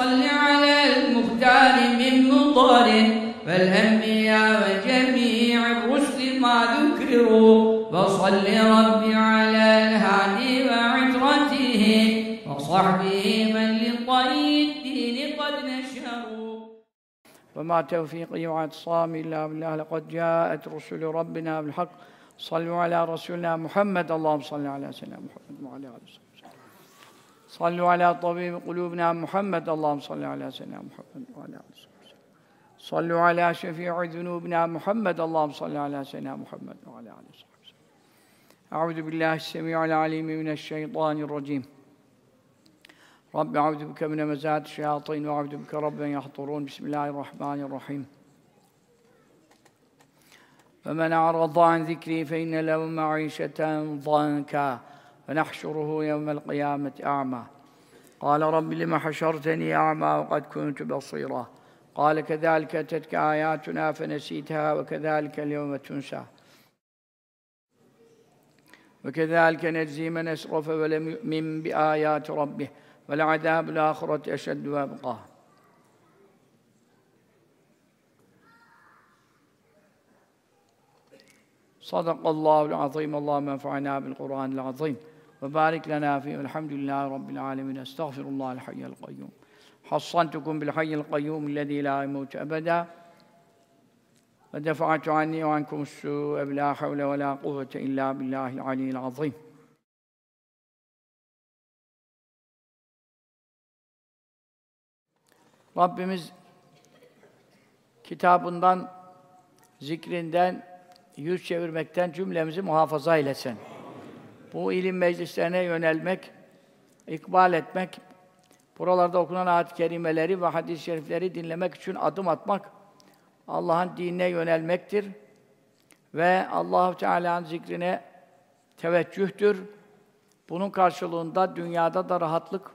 صل على المختار من مطر فالأنبياء وجميع الرسل ما ذكروا وصل ربي على الهادي وعترته وصحبه من لطي الدين قد نشروا وما توفيقي واعتصامي إلا بالله لقد جاءت رسل ربنا بالحق صلوا على رسولنا محمد اللهم صل على سيدنا محمد وعلى آله وسلم. صلوا على طبيب قلوبنا محمد. اللهم صل على سيدنا محمد وعلى آله وصحبه. صلوا على شفيع ذنوبنا محمد. اللهم صل على سيدنا محمد وعلى آله وصحبه. أعوذ بالله السميع العليم من الشيطان الرجيم. رب أعوذ بك من مزات الشياطين وأعوذ بك رب يحضرون. بسم الله الرحمن الرحيم. فمن أعرض عن ذكري فإن له معيشة ضنكا. ونحشره يوم القيامة أعمى. قال رب لم حشرتني أعمى وقد كنت بصيرا. قال كذلك أتتك آياتنا فنسيتها وكذلك اليوم تنسى. وكذلك نجزي من أسرف ولم يؤمن بآيات ربه ولعذاب الآخرة أشد وأبقى. صدق الله العظيم. اللهم انفعنا بالقرآن العظيم. ve barik lana fi elhamdülillahi rabbil alamin estağfirullahal hayyul kayyum. Hassantukum bil hayyul kayyum allazi la yemut ebeda ve defa'tu anni ve ankum su'e ve la havle ve la kuvvete illa billahil aliyyil azim Rabbimiz kitabından, zikrinden, yüz çevirmekten cümlemizi muhafaza eylesin. Bu ilim meclislerine yönelmek, ikbal etmek, buralarda okunan ayet-i kerimeleri ve hadis-i şerifleri dinlemek için adım atmak, Allah'ın dinine yönelmektir ve Allahu Teala'nın zikrine teveccühtür. Bunun karşılığında dünyada da rahatlık,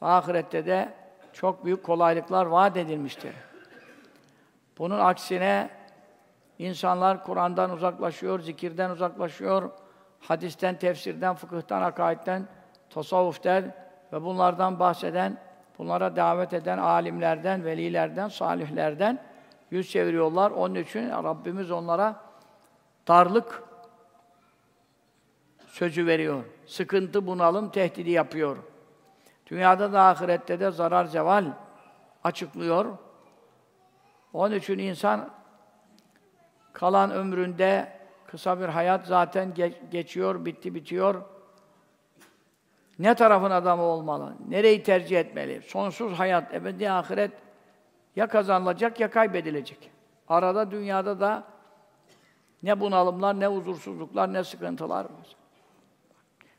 ahirette de çok büyük kolaylıklar vaat edilmiştir. Bunun aksine insanlar Kur'an'dan uzaklaşıyor, zikirden uzaklaşıyor, hadisten, tefsirden, fıkıhtan, akaidden, tasavvuften ve bunlardan bahseden, bunlara davet eden alimlerden, velilerden, salihlerden yüz çeviriyorlar. Onun için Rabbimiz onlara darlık sözü veriyor. Sıkıntı, bunalım, tehdidi yapıyor. Dünyada da ahirette de zarar ceval açıklıyor. Onun için insan kalan ömründe kısa bir hayat zaten ge- geçiyor, bitti bitiyor. Ne tarafın adamı olmalı? Nereyi tercih etmeli? Sonsuz hayat, ebedi ahiret ya kazanılacak ya kaybedilecek. Arada dünyada da ne bunalımlar, ne huzursuzluklar, ne sıkıntılar var.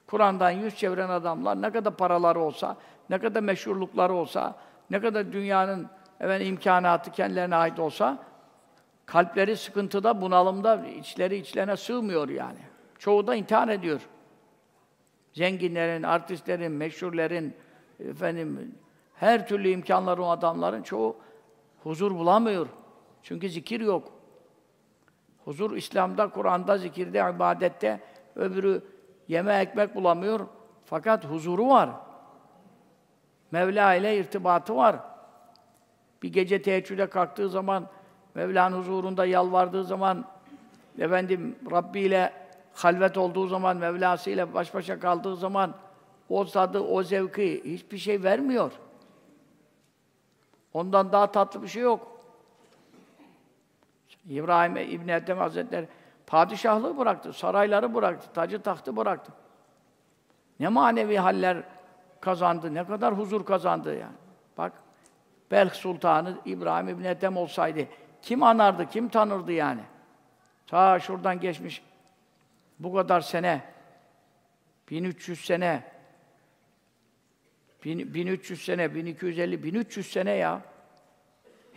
Kur'an'dan yüz çeviren adamlar ne kadar paraları olsa, ne kadar meşhurlukları olsa, ne kadar dünyanın evet, imkanatı kendilerine ait olsa, kalpleri sıkıntıda, bunalımda, içleri içlerine sığmıyor yani. Çoğu da intihar ediyor. Zenginlerin, artistlerin, meşhurlerin, efendim, her türlü imkanları o adamların çoğu huzur bulamıyor. Çünkü zikir yok. Huzur İslam'da, Kur'an'da, zikirde, ibadette, öbürü yeme ekmek bulamıyor. Fakat huzuru var. Mevla ile irtibatı var. Bir gece teheccüde kalktığı zaman, Mevla'nın huzurunda yalvardığı zaman, efendim Rabbi ile halvet olduğu zaman, Mevlası ile baş başa kaldığı zaman, o tadı, o zevki hiçbir şey vermiyor. Ondan daha tatlı bir şey yok. İbrahim İbn Ethem Hazretleri padişahlığı bıraktı, sarayları bıraktı, tacı tahtı bıraktı. Ne manevi haller kazandı, ne kadar huzur kazandı yani. Bak, Belh Sultanı İbrahim İbn Ethem olsaydı kim anardı, kim tanırdı yani? Ta şuradan geçmiş bu kadar sene, 1300 sene, 1300 sene, 1250, 1300 sene ya.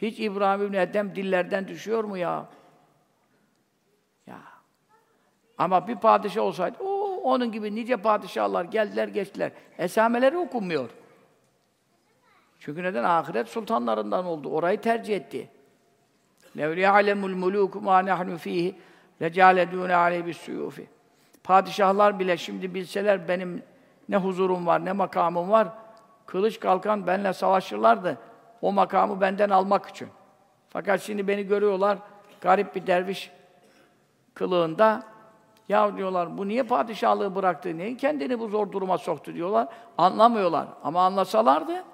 Hiç İbrahim İbn Ethem dillerden düşüyor mu ya? Ya. Ama bir padişah olsaydı, o onun gibi nice padişahlar geldiler geçtiler. Esameleri okunmuyor. Çünkü neden? Ahiret sultanlarından oldu. Orayı tercih etti. Lev ya'lemul muluk ma nahnu fihi lecaledûne aleyhi bis-suyufi. Padişahlar bile şimdi bilseler benim ne huzurum var, ne makamım var, kılıç kalkan benimle savaşırlardı. O makamı benden almak için. Fakat şimdi beni görüyorlar, garip bir derviş kılığında. Ya diyorlar, bu niye padişahlığı bıraktı, niye kendini bu zor duruma soktu diyorlar. Anlamıyorlar. Ama anlasalardı,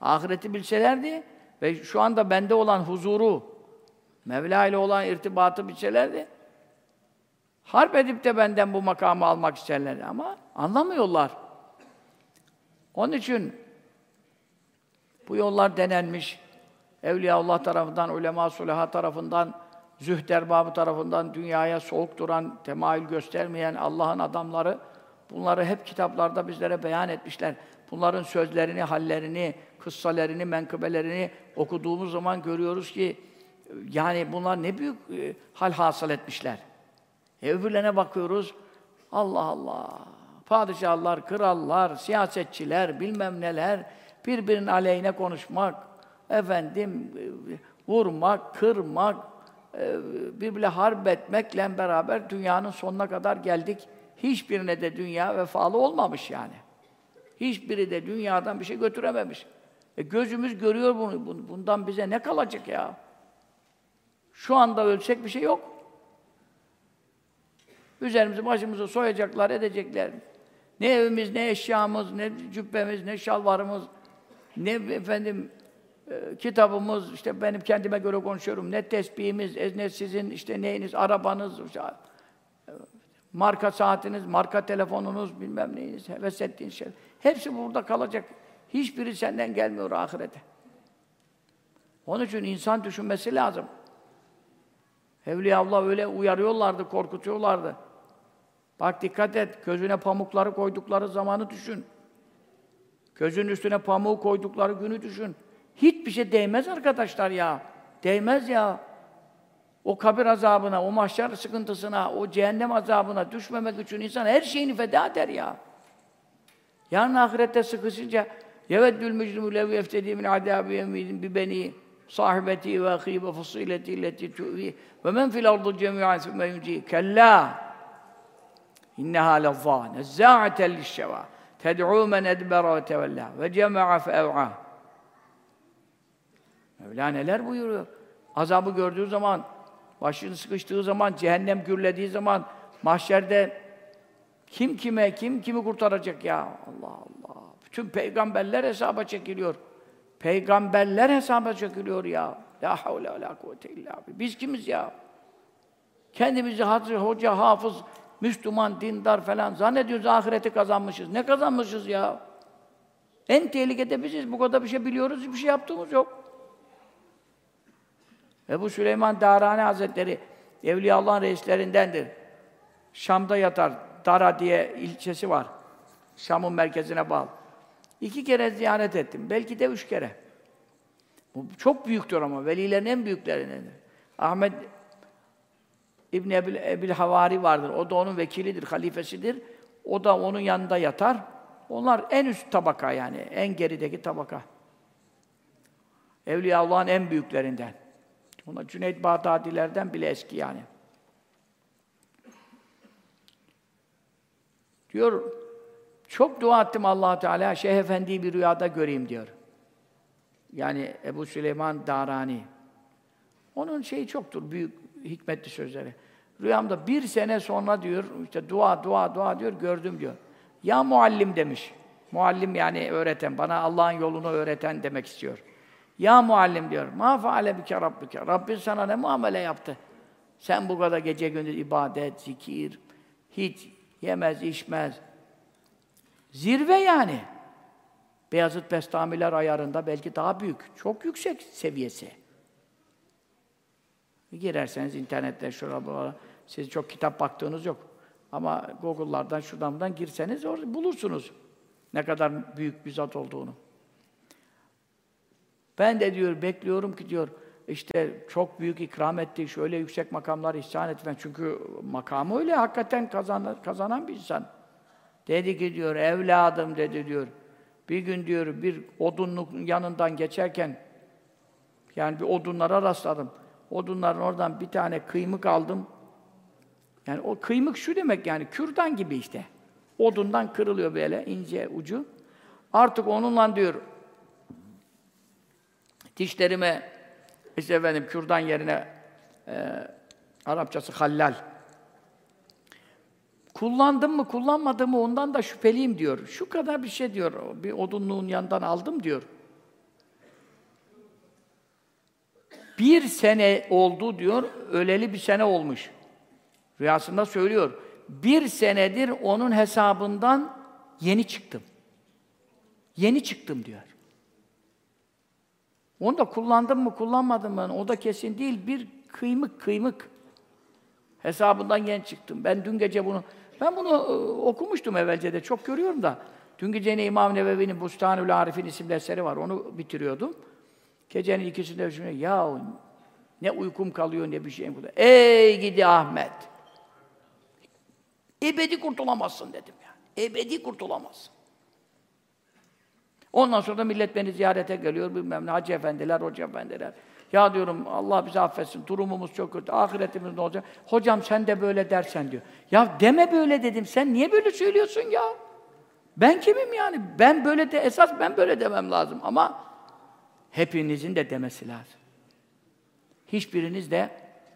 ahireti bilselerdi ve şu anda bende olan huzuru, Mevla ile olan irtibatı bilselerdi, harp edip de benden bu makamı almak isterlerdi ama anlamıyorlar. Onun için bu yollar denenmiş. Evliya Allah tarafından, ulema sulaha tarafından, zühd erbabı tarafından dünyaya soğuk duran, temayül göstermeyen Allah'ın adamları bunları hep kitaplarda bizlere beyan etmişler. Bunların sözlerini, hallerini, kıssalerini, menkıbelerini okuduğumuz zaman görüyoruz ki yani bunlar ne büyük e, hal hasıl etmişler. E öbürlerine bakıyoruz. Allah Allah. Padişahlar, krallar, siyasetçiler, bilmem neler, birbirinin aleyhine konuşmak, efendim e, vurmak, kırmak, e, birbirle harp etmekle beraber dünyanın sonuna kadar geldik. Hiçbirine de dünya vefalı olmamış yani. Hiçbiri de dünyadan bir şey götürememiş. E gözümüz görüyor bunu. Bundan bize ne kalacak ya? Şu anda ölsek bir şey yok. Üzerimizi başımızı soyacaklar, edecekler. Ne evimiz, ne eşyamız, ne cübbemiz, ne şalvarımız, ne efendim e, kitabımız, işte benim kendime göre konuşuyorum, ne tesbihimiz, ne sizin işte neyiniz, arabanız, işte, marka saatiniz, marka telefonunuz, bilmem neyiniz, heves ettiğiniz şey. Hepsi burada kalacak. Hiçbiri senden gelmiyor ahirete. Onun için insan düşünmesi lazım. Evliya Allah öyle uyarıyorlardı, korkutuyorlardı. Bak dikkat et, gözüne pamukları koydukları zamanı düşün. Gözün üstüne pamuğu koydukları günü düşün. Hiçbir şey değmez arkadaşlar ya. Değmez ya. O kabir azabına, o mahşer sıkıntısına, o cehennem azabına düşmemek için insan her şeyini feda eder ya. Yarın ahirette sıkışınca yeveddül mücrimu lev yeftedi min adabi yemidin bi beni sahibeti ve ahi ve fasileti illeti tu'vi ve men fil ardı cemi'an sümme yunci kella inneha lezzâ nezzâ'aten lişşevâ ted'û men edbera ve tevellâ ve cema'a feev'â Mevla neler buyuruyor? Azabı gördüğü zaman, başını sıkıştığı zaman, cehennem gürlediği zaman, mahşerde kim kime, kim kimi kurtaracak ya? Allah Allah. Bütün peygamberler hesaba çekiliyor. Peygamberler hesaba çekiliyor ya. La havle ve la kuvvete illa. Biz kimiz ya? Kendimizi hazır, hoca, hafız, Müslüman, dindar falan zannediyoruz ahireti kazanmışız. Ne kazanmışız ya? En tehlikede biziz. Bu kadar bir şey biliyoruz, bir şey yaptığımız yok. Ebu Süleyman Darani Hazretleri Evliya Allah'ın reislerindendir. Şam'da yatar. Dara diye ilçesi var. Şam'ın merkezine bağlı. İki kere ziyaret ettim. Belki de üç kere. Bu çok büyüktür ama. Velilerin en büyüklerindendir. Ahmet İbn Ebil, Ebil Havari vardır. O da onun vekilidir, halifesidir. O da onun yanında yatar. Onlar en üst tabaka yani. En gerideki tabaka. Evliya Allah'ın en büyüklerinden. Bunlar Cüneyt Bağdadilerden bile eski yani. Diyor, çok dua ettim allah Teala, Şeyh Efendi'yi bir rüyada göreyim diyor. Yani Ebu Süleyman Darani. Onun şeyi çoktur, büyük hikmetli sözleri. Rüyamda bir sene sonra diyor, işte dua, dua, dua diyor, gördüm diyor. Ya muallim demiş. Muallim yani öğreten, bana Allah'ın yolunu öğreten demek istiyor. Ya muallim diyor. Ma faale bike rabbike. Rabbin sana ne muamele yaptı? Sen bu kadar gece gündüz ibadet, zikir, hiç yemez, içmez. Zirve yani. Beyazıt Bestamiler ayarında belki daha büyük. Çok yüksek seviyesi. Girerseniz internette şurada siz çok kitap baktığınız yok. Ama Google'lardan şuradan buradan girseniz orada bulursunuz ne kadar büyük bir zat olduğunu. Ben de diyor bekliyorum ki diyor işte çok büyük ikram etti, şöyle yüksek makamlar ihsan etmen. Çünkü makamı öyle hakikaten kazanan, kazanan bir insan. Dedi ki diyor, evladım dedi diyor. Bir gün diyor bir odunluk yanından geçerken yani bir odunlara rastladım. Odunların oradan bir tane kıymık aldım. Yani o kıymık şu demek yani kürdan gibi işte. Odundan kırılıyor böyle ince ucu. Artık onunla diyor dişlerime işte efendim kürdan yerine e, Arapçası hallal. Kullandım mı, kullanmadım mı ondan da şüpheliyim diyor. Şu kadar bir şey diyor. Bir odunluğun yanından aldım diyor. Bir sene oldu diyor, öleli bir sene olmuş. Rüyasında söylüyor. Bir senedir onun hesabından yeni çıktım. Yeni çıktım diyor. Onu da kullandım mı, kullanmadım mı? O da kesin değil. Bir kıymık kıymık. Hesabından yeni çıktım. Ben dün gece bunu, ben bunu e, okumuştum evvelce de, çok görüyorum da. Dün gece yine İmam Nevevi'nin Bustanül Arif'in isimli eseri var, onu bitiriyordum. Gecenin ikisinde düşünüyorum, ya ne uykum kalıyor ne bir şeyim burada. Ey gidi Ahmet! Ebedi kurtulamazsın dedim ya. Ebedi kurtulamazsın. Ondan sonra da millet beni ziyarete geliyor, bilmem ne, hacı efendiler, hoca efendiler. Ya diyorum, Allah bizi affetsin, durumumuz çok kötü, ahiretimiz ne olacak? Hocam sen de böyle dersen diyor. Ya deme böyle dedim, sen niye böyle söylüyorsun ya? Ben kimim yani? Ben böyle de, esas ben böyle demem lazım ama hepinizin de demesi lazım. Hiçbiriniz de,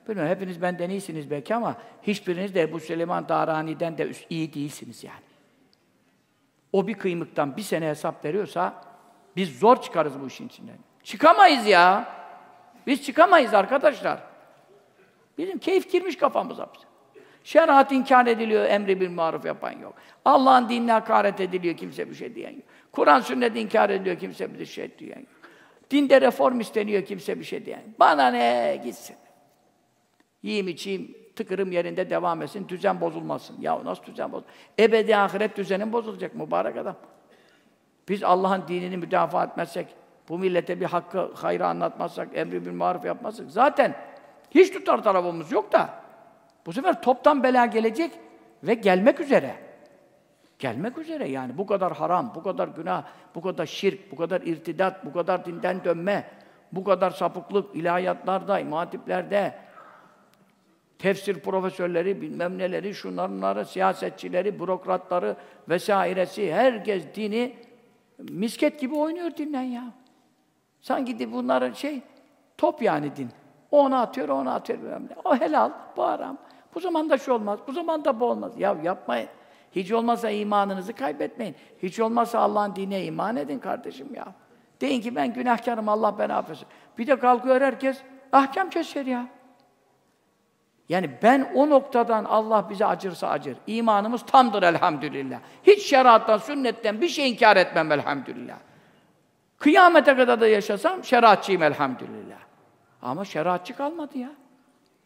bilmiyorum hepiniz benden iyisiniz belki ama hiçbiriniz de Ebu Süleyman Darani'den de iyi değilsiniz yani. O bir kıymıktan bir sene hesap veriyorsa biz zor çıkarız bu işin içinden. Çıkamayız ya. Biz çıkamayız arkadaşlar. Bizim keyif girmiş kafamıza. Şeriat inkar ediliyor, emri bir maruf yapan yok. Allah'ın dinine hakaret ediliyor, kimse bir şey diyen yok. Kur'an sünnet inkar ediliyor, kimse bir şey diyen yok. Dinde reform isteniyor, kimse bir şey diyen yok. Bana ne gitsin. Yiyeyim içeyim, tıkırım yerinde devam etsin, düzen bozulmasın. Ya nasıl düzen bozulur? Ebedi ahiret düzenin bozulacak mübarek adam. Biz Allah'ın dinini müdafaa etmezsek, bu millete bir hakkı, hayrı anlatmazsak, emri bir maruf yapmazsak, zaten hiç tutar tarafımız yok da, bu sefer toptan bela gelecek ve gelmek üzere. Gelmek üzere yani. Bu kadar haram, bu kadar günah, bu kadar şirk, bu kadar irtidat, bu kadar dinden dönme, bu kadar sapıklık, ilahiyatlarda, imatiplerde, tefsir profesörleri, bilmem neleri, şunları, siyasetçileri, bürokratları vesairesi, herkes dini misket gibi oynuyor dinle ya. Sanki bunların şey, top yani din. O ona atıyor, o ona atıyor. O helal, bu haram. Bu zamanda şu olmaz, bu zamanda bu olmaz. Ya yapmayın. Hiç olmazsa imanınızı kaybetmeyin. Hiç olmazsa Allah'ın dinine iman edin kardeşim ya. Deyin ki ben günahkarım, Allah beni affetsin. Bir de kalkıyor herkes, ahkam kesiyor ya. Yani ben o noktadan Allah bize acırsa acır. İmanımız tamdır elhamdülillah. Hiç şeriattan, sünnetten bir şey inkar etmem elhamdülillah. Kıyamete kadar da yaşasam şeriatçıyım elhamdülillah. Ama şeriatçı kalmadı ya.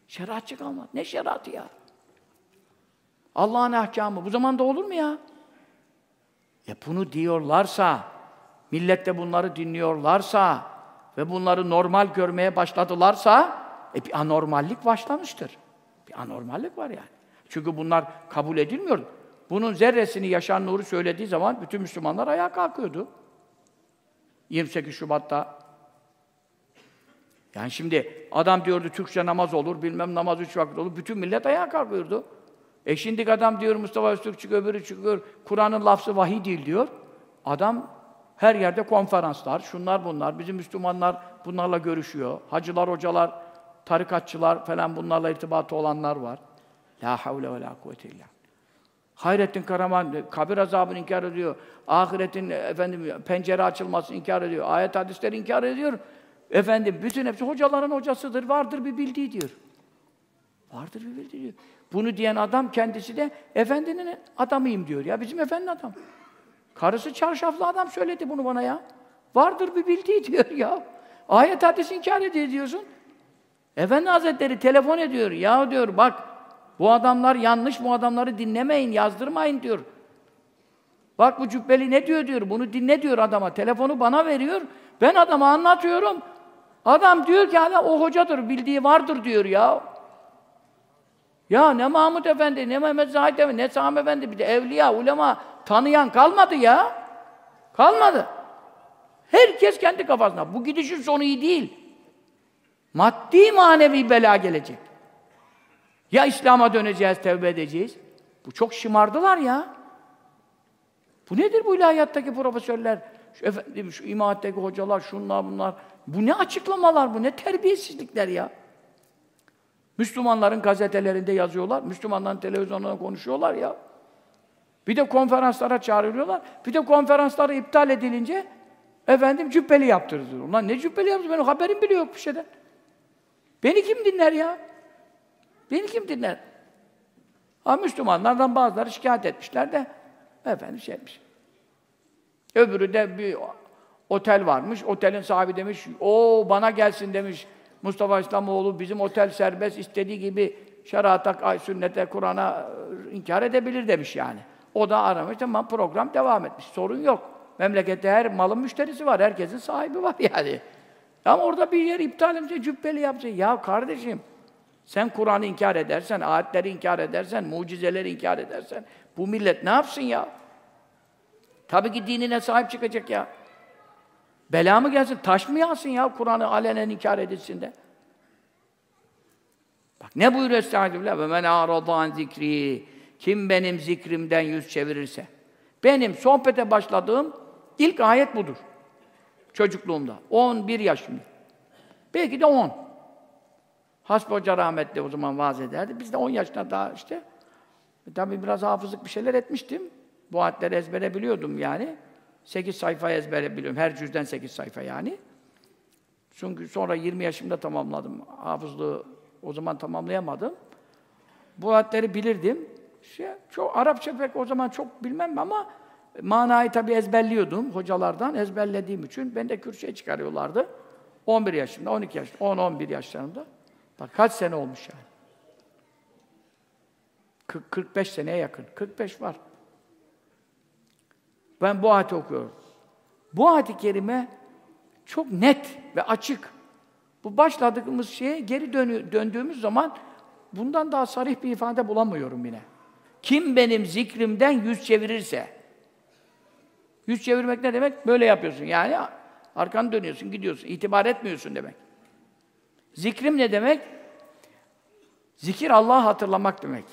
Şeriatçı kalmadı. Ne şeriatı ya? Allah'ın ahkamı. Bu zamanda olur mu ya? E bunu diyorlarsa, millette bunları dinliyorlarsa ve bunları normal görmeye başladılarsa e bir anormallik başlamıştır. Bir anormallik var yani. Çünkü bunlar kabul edilmiyor. Bunun zerresini Yaşar Nuri söylediği zaman bütün Müslümanlar ayağa kalkıyordu. 28 Şubat'ta. Yani şimdi adam diyordu Türkçe namaz olur, bilmem namaz üç vakit olur. Bütün millet ayağa kalkıyordu. E şimdi adam diyor Mustafa Öztürk çıkıyor, öbürü çıkıyor. Kur'an'ın lafzı vahiy değil diyor. Adam her yerde konferanslar, şunlar bunlar. Bizim Müslümanlar bunlarla görüşüyor. Hacılar, hocalar, tarikatçılar falan bunlarla irtibatı olanlar var. La havle ve la kuvvete illa. Hayrettin Karaman kabir azabını inkar ediyor. Ahiretin efendim pencere açılmasını inkar ediyor. Ayet hadisleri inkar ediyor. Efendim bütün hepsi hocaların hocasıdır. Vardır bir bildiği diyor. Vardır bir bildiği diyor. Bunu diyen adam kendisi de efendinin adamıyım diyor. Ya bizim efendi adam. Karısı çarşaflı adam söyledi bunu bana ya. Vardır bir bildiği diyor ya. Ayet hadis inkar ediyor diyorsun. Efendi Hazretleri telefon ediyor. Ya diyor bak bu adamlar yanlış, bu adamları dinlemeyin, yazdırmayın diyor. Bak bu cübbeli ne diyor diyor, bunu dinle diyor adama. Telefonu bana veriyor, ben adama anlatıyorum. Adam diyor ki hala o hocadır, bildiği vardır diyor ya. Ya ne Mahmud Efendi, ne Mehmet Zahid Efendi, ne Sami Efendi, bir de evliya, ulema tanıyan kalmadı ya. Kalmadı. Herkes kendi kafasında. Bu gidişin sonu iyi değil. Maddi manevi bela gelecek. Ya İslam'a döneceğiz, tevbe edeceğiz. Bu çok şımardılar ya. Bu nedir bu ilahiyattaki profesörler? Şu, efendim, şu imametteki hocalar, şunlar bunlar. Bu ne açıklamalar bu? Ne terbiyesizlikler ya? Müslümanların gazetelerinde yazıyorlar. Müslümanların televizyonlarında konuşuyorlar ya. Bir de konferanslara çağrılıyorlar. Bir de konferansları iptal edilince efendim cübbeli yaptırdı. Ulan ne cübbeli yaptı? Benim haberim bile yok bir şeyden. Beni kim dinler ya? Beni kim dinler? Ha Müslümanlardan bazıları şikayet etmişler de efendim şey etmiş. Öbürü de bir otel varmış. Otelin sahibi demiş, o bana gelsin demiş. Mustafa İslamoğlu bizim otel serbest istediği gibi şerata, sünnete, Kur'an'a e, inkar edebilir demiş yani. O da aramış, tamam program devam etmiş. Sorun yok. Memlekette her malın müşterisi var, herkesin sahibi var yani. Ama orada bir yer iptal edince cübbeli yapacak. Ya kardeşim, sen Kur'an'ı inkar edersen, ayetleri inkar edersen, mucizeleri inkar edersen, bu millet ne yapsın ya? Tabii ki dinine sahip çıkacak ya. Bela mı gelsin, taş mı yağsın ya Kur'an'ı alenen inkar edilsin de. Bak ne buyuruyor Estağfirullah? Ve men aradan zikri. Kim benim zikrimden yüz çevirirse. Benim sohbete başladığım ilk ayet budur. Çocukluğumda. 11 yaşımda. Belki de 10. Hasbi Hoca rahmetli o zaman vaaz ederdi. Biz de 10 yaşında daha işte. E, tabii biraz hafızlık bir şeyler etmiştim. Bu ayetleri ezbere biliyordum yani. 8 sayfa ezbere biliyorum. Her cüzden 8 sayfa yani. Çünkü sonra 20 yaşımda tamamladım. Hafızlığı o zaman tamamlayamadım. Bu ayetleri bilirdim. Şey, çok Arapça pek o zaman çok bilmem ama manayı tabii ezberliyordum hocalardan. Ezberlediğim için ben de kürsüye çıkarıyorlardı. 11 yaşında, 12 yaşında, 10-11 yaşlarında. Bak kaç sene olmuş yani. 40, 45 seneye yakın. 45 var. Ben bu ayeti okuyorum. Bu ayet-i kerime çok net ve açık. Bu başladığımız şeye geri dönü, döndüğümüz zaman bundan daha sarih bir ifade bulamıyorum yine. Kim benim zikrimden yüz çevirirse, yüz çevirmek ne demek? Böyle yapıyorsun yani arkanı dönüyorsun, gidiyorsun, itibar etmiyorsun demek. Zikrim ne demek? Zikir Allah'ı hatırlamak demek.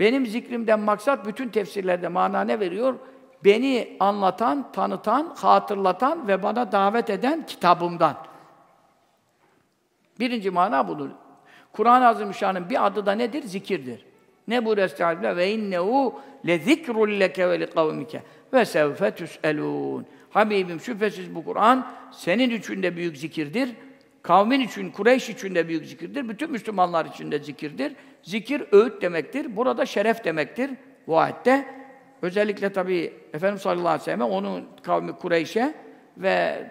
Benim zikrimden maksat bütün tefsirlerde mana ne veriyor? Beni anlatan, tanıtan, hatırlatan ve bana davet eden kitabımdan. Birinci mana budur. Kur'an-ı Azimüşşan'ın bir adı da nedir? Zikirdir. Ne bu Estağfirullah? Ve innehu le zikrul leke ve li kavmike ve sevfe tüs'elûn. Habibim şüphesiz bu Kur'an senin için de büyük zikirdir. Kavmin için, Kureyş için de büyük zikirdir. Bütün Müslümanlar için de zikirdir. Zikir öğüt demektir. Burada şeref demektir bu ayette. Özellikle tabii Efendimiz sallallahu aleyhi ve sellem onun kavmi Kureyş'e ve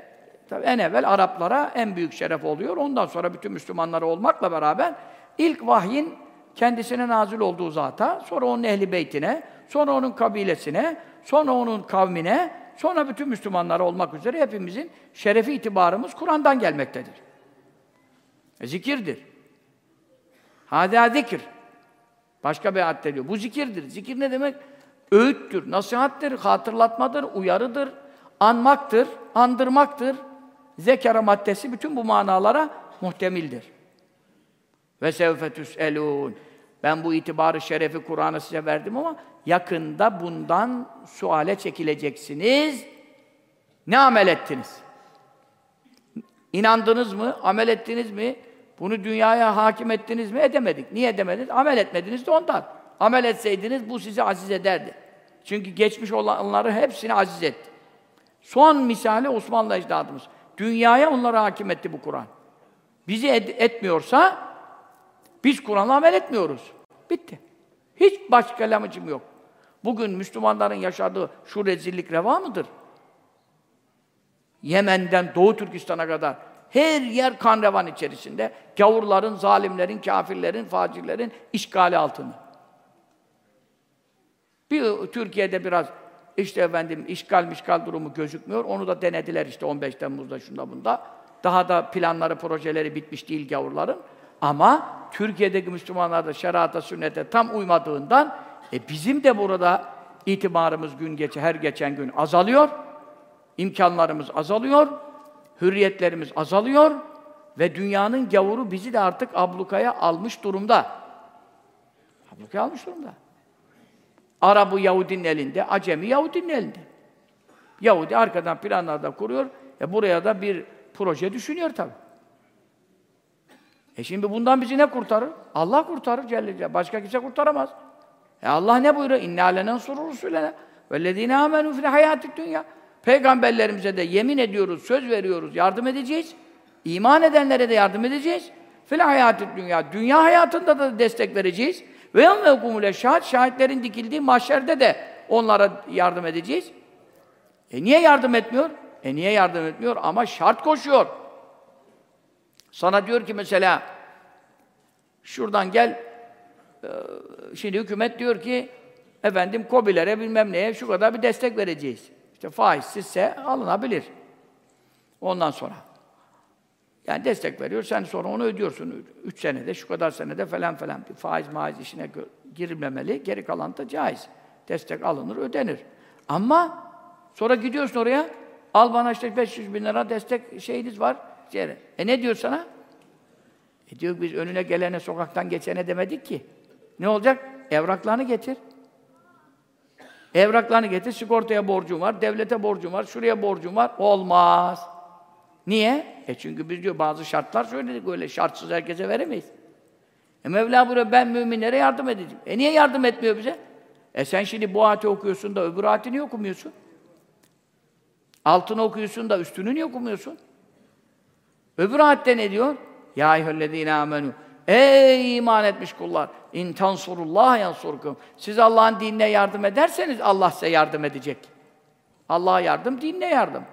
tabii en evvel Araplara en büyük şeref oluyor. Ondan sonra bütün Müslümanlara olmakla beraber ilk vahyin kendisine nazil olduğu zata, sonra onun ehli beytine, sonra onun kabilesine, sonra onun kavmine, sonra bütün Müslümanlara olmak üzere hepimizin şerefi itibarımız Kur'an'dan gelmektedir. E, zikirdir. Hâdâ zikir. Başka bir ayette diyor. Bu zikirdir. Zikir ne demek? Öğüttür, nasihattir, hatırlatmadır, uyarıdır, anmaktır, andırmaktır. Zekara maddesi bütün bu manalara muhtemildir. Ve sevfetüs elûn. Ben bu itibarı, şerefi Kur'an'ı size verdim ama yakında bundan suale çekileceksiniz. Ne amel ettiniz? İnandınız mı? Amel ettiniz mi? Bunu dünyaya hakim ettiniz mi? Edemedik. Niye edemediniz? Amel etmediniz de ondan. Amel etseydiniz bu sizi aziz ederdi. Çünkü geçmiş olanları hepsini aziz etti. Son misali Osmanlı ecdadımız. Dünyaya onları hakim etti bu Kur'an. Bizi et, etmiyorsa biz Kur'an'la amel etmiyoruz. Bitti. Hiç başka lamıcım yok. Bugün Müslümanların yaşadığı şu rezillik reva mıdır? Yemen'den Doğu Türkistan'a kadar her yer kan revan içerisinde. Gavurların, zalimlerin, kafirlerin, facirlerin işgali altında. Bir Türkiye'de biraz işte efendim işgal mişgal durumu gözükmüyor. Onu da denediler işte 15 Temmuz'da şunda bunda. Daha da planları, projeleri bitmiş değil gavurların. Ama Türkiye'deki Müslümanlar da şerata, sünnete tam uymadığından e bizim de burada itibarımız gün geçe her geçen gün azalıyor. İmkanlarımız azalıyor. Hürriyetlerimiz azalıyor ve dünyanın gavuru bizi de artık ablukaya almış durumda. Ablukaya almış durumda. Arabı Yahudinin elinde, Acemi Yahudinin elinde. Yahudi arkadan planlarda kuruyor. E buraya da bir proje düşünüyor tabii. E şimdi bundan bizi ne kurtarır? Allah kurtarır Celle Celle. Başka kimse kurtaramaz. E Allah ne buyuruyor? İnna lenensuru rusulena vellezine amenu fil hayatid dünya. Peygamberlerimize de yemin ediyoruz, söz veriyoruz, yardım edeceğiz. İman edenlere de yardım edeceğiz. Fil hayatid dünya. Dünya hayatında da destek vereceğiz. Ve yevme yekumule şahit şahitlerin dikildiği mahşerde de onlara yardım edeceğiz. E niye yardım etmiyor? E niye yardım etmiyor? Ama şart koşuyor. Sana diyor ki mesela şuradan gel e, şimdi hükümet diyor ki efendim kobilere bilmem neye şu kadar bir destek vereceğiz. İşte faizsizse alınabilir. Ondan sonra. Yani destek veriyor, sen sonra onu ödüyorsun. Üç senede, şu kadar senede falan falan. Bir faiz maiz işine girilmemeli, geri kalan da caiz. Destek alınır, ödenir. Ama sonra gidiyorsun oraya, al bana işte 500 bin lira destek şeyiniz var. E ne diyor sana? E diyor biz önüne gelene, sokaktan geçene demedik ki. Ne olacak? Evraklarını getir. Evraklarını getir, sigortaya borcun var, devlete borcun var, şuraya borcun var. Olmaz. Niye? E çünkü biz diyor bazı şartlar söyledik öyle. Şartsız herkese veremeyiz. E Mevla buyuruyor ben müminlere yardım edeceğim. E niye yardım etmiyor bize? E sen şimdi bu ayeti okuyorsun da öbür ayeti niye okumuyorsun? Altını okuyorsun da üstünü niye okumuyorsun? Öbür ayette ne diyor? Ya eyyühellezîne âmenû Ey iman etmiş kullar! İn tansurullah yansurkum. Siz Allah'ın dinine yardım ederseniz Allah size yardım edecek. Allah'a yardım, dinine yardım.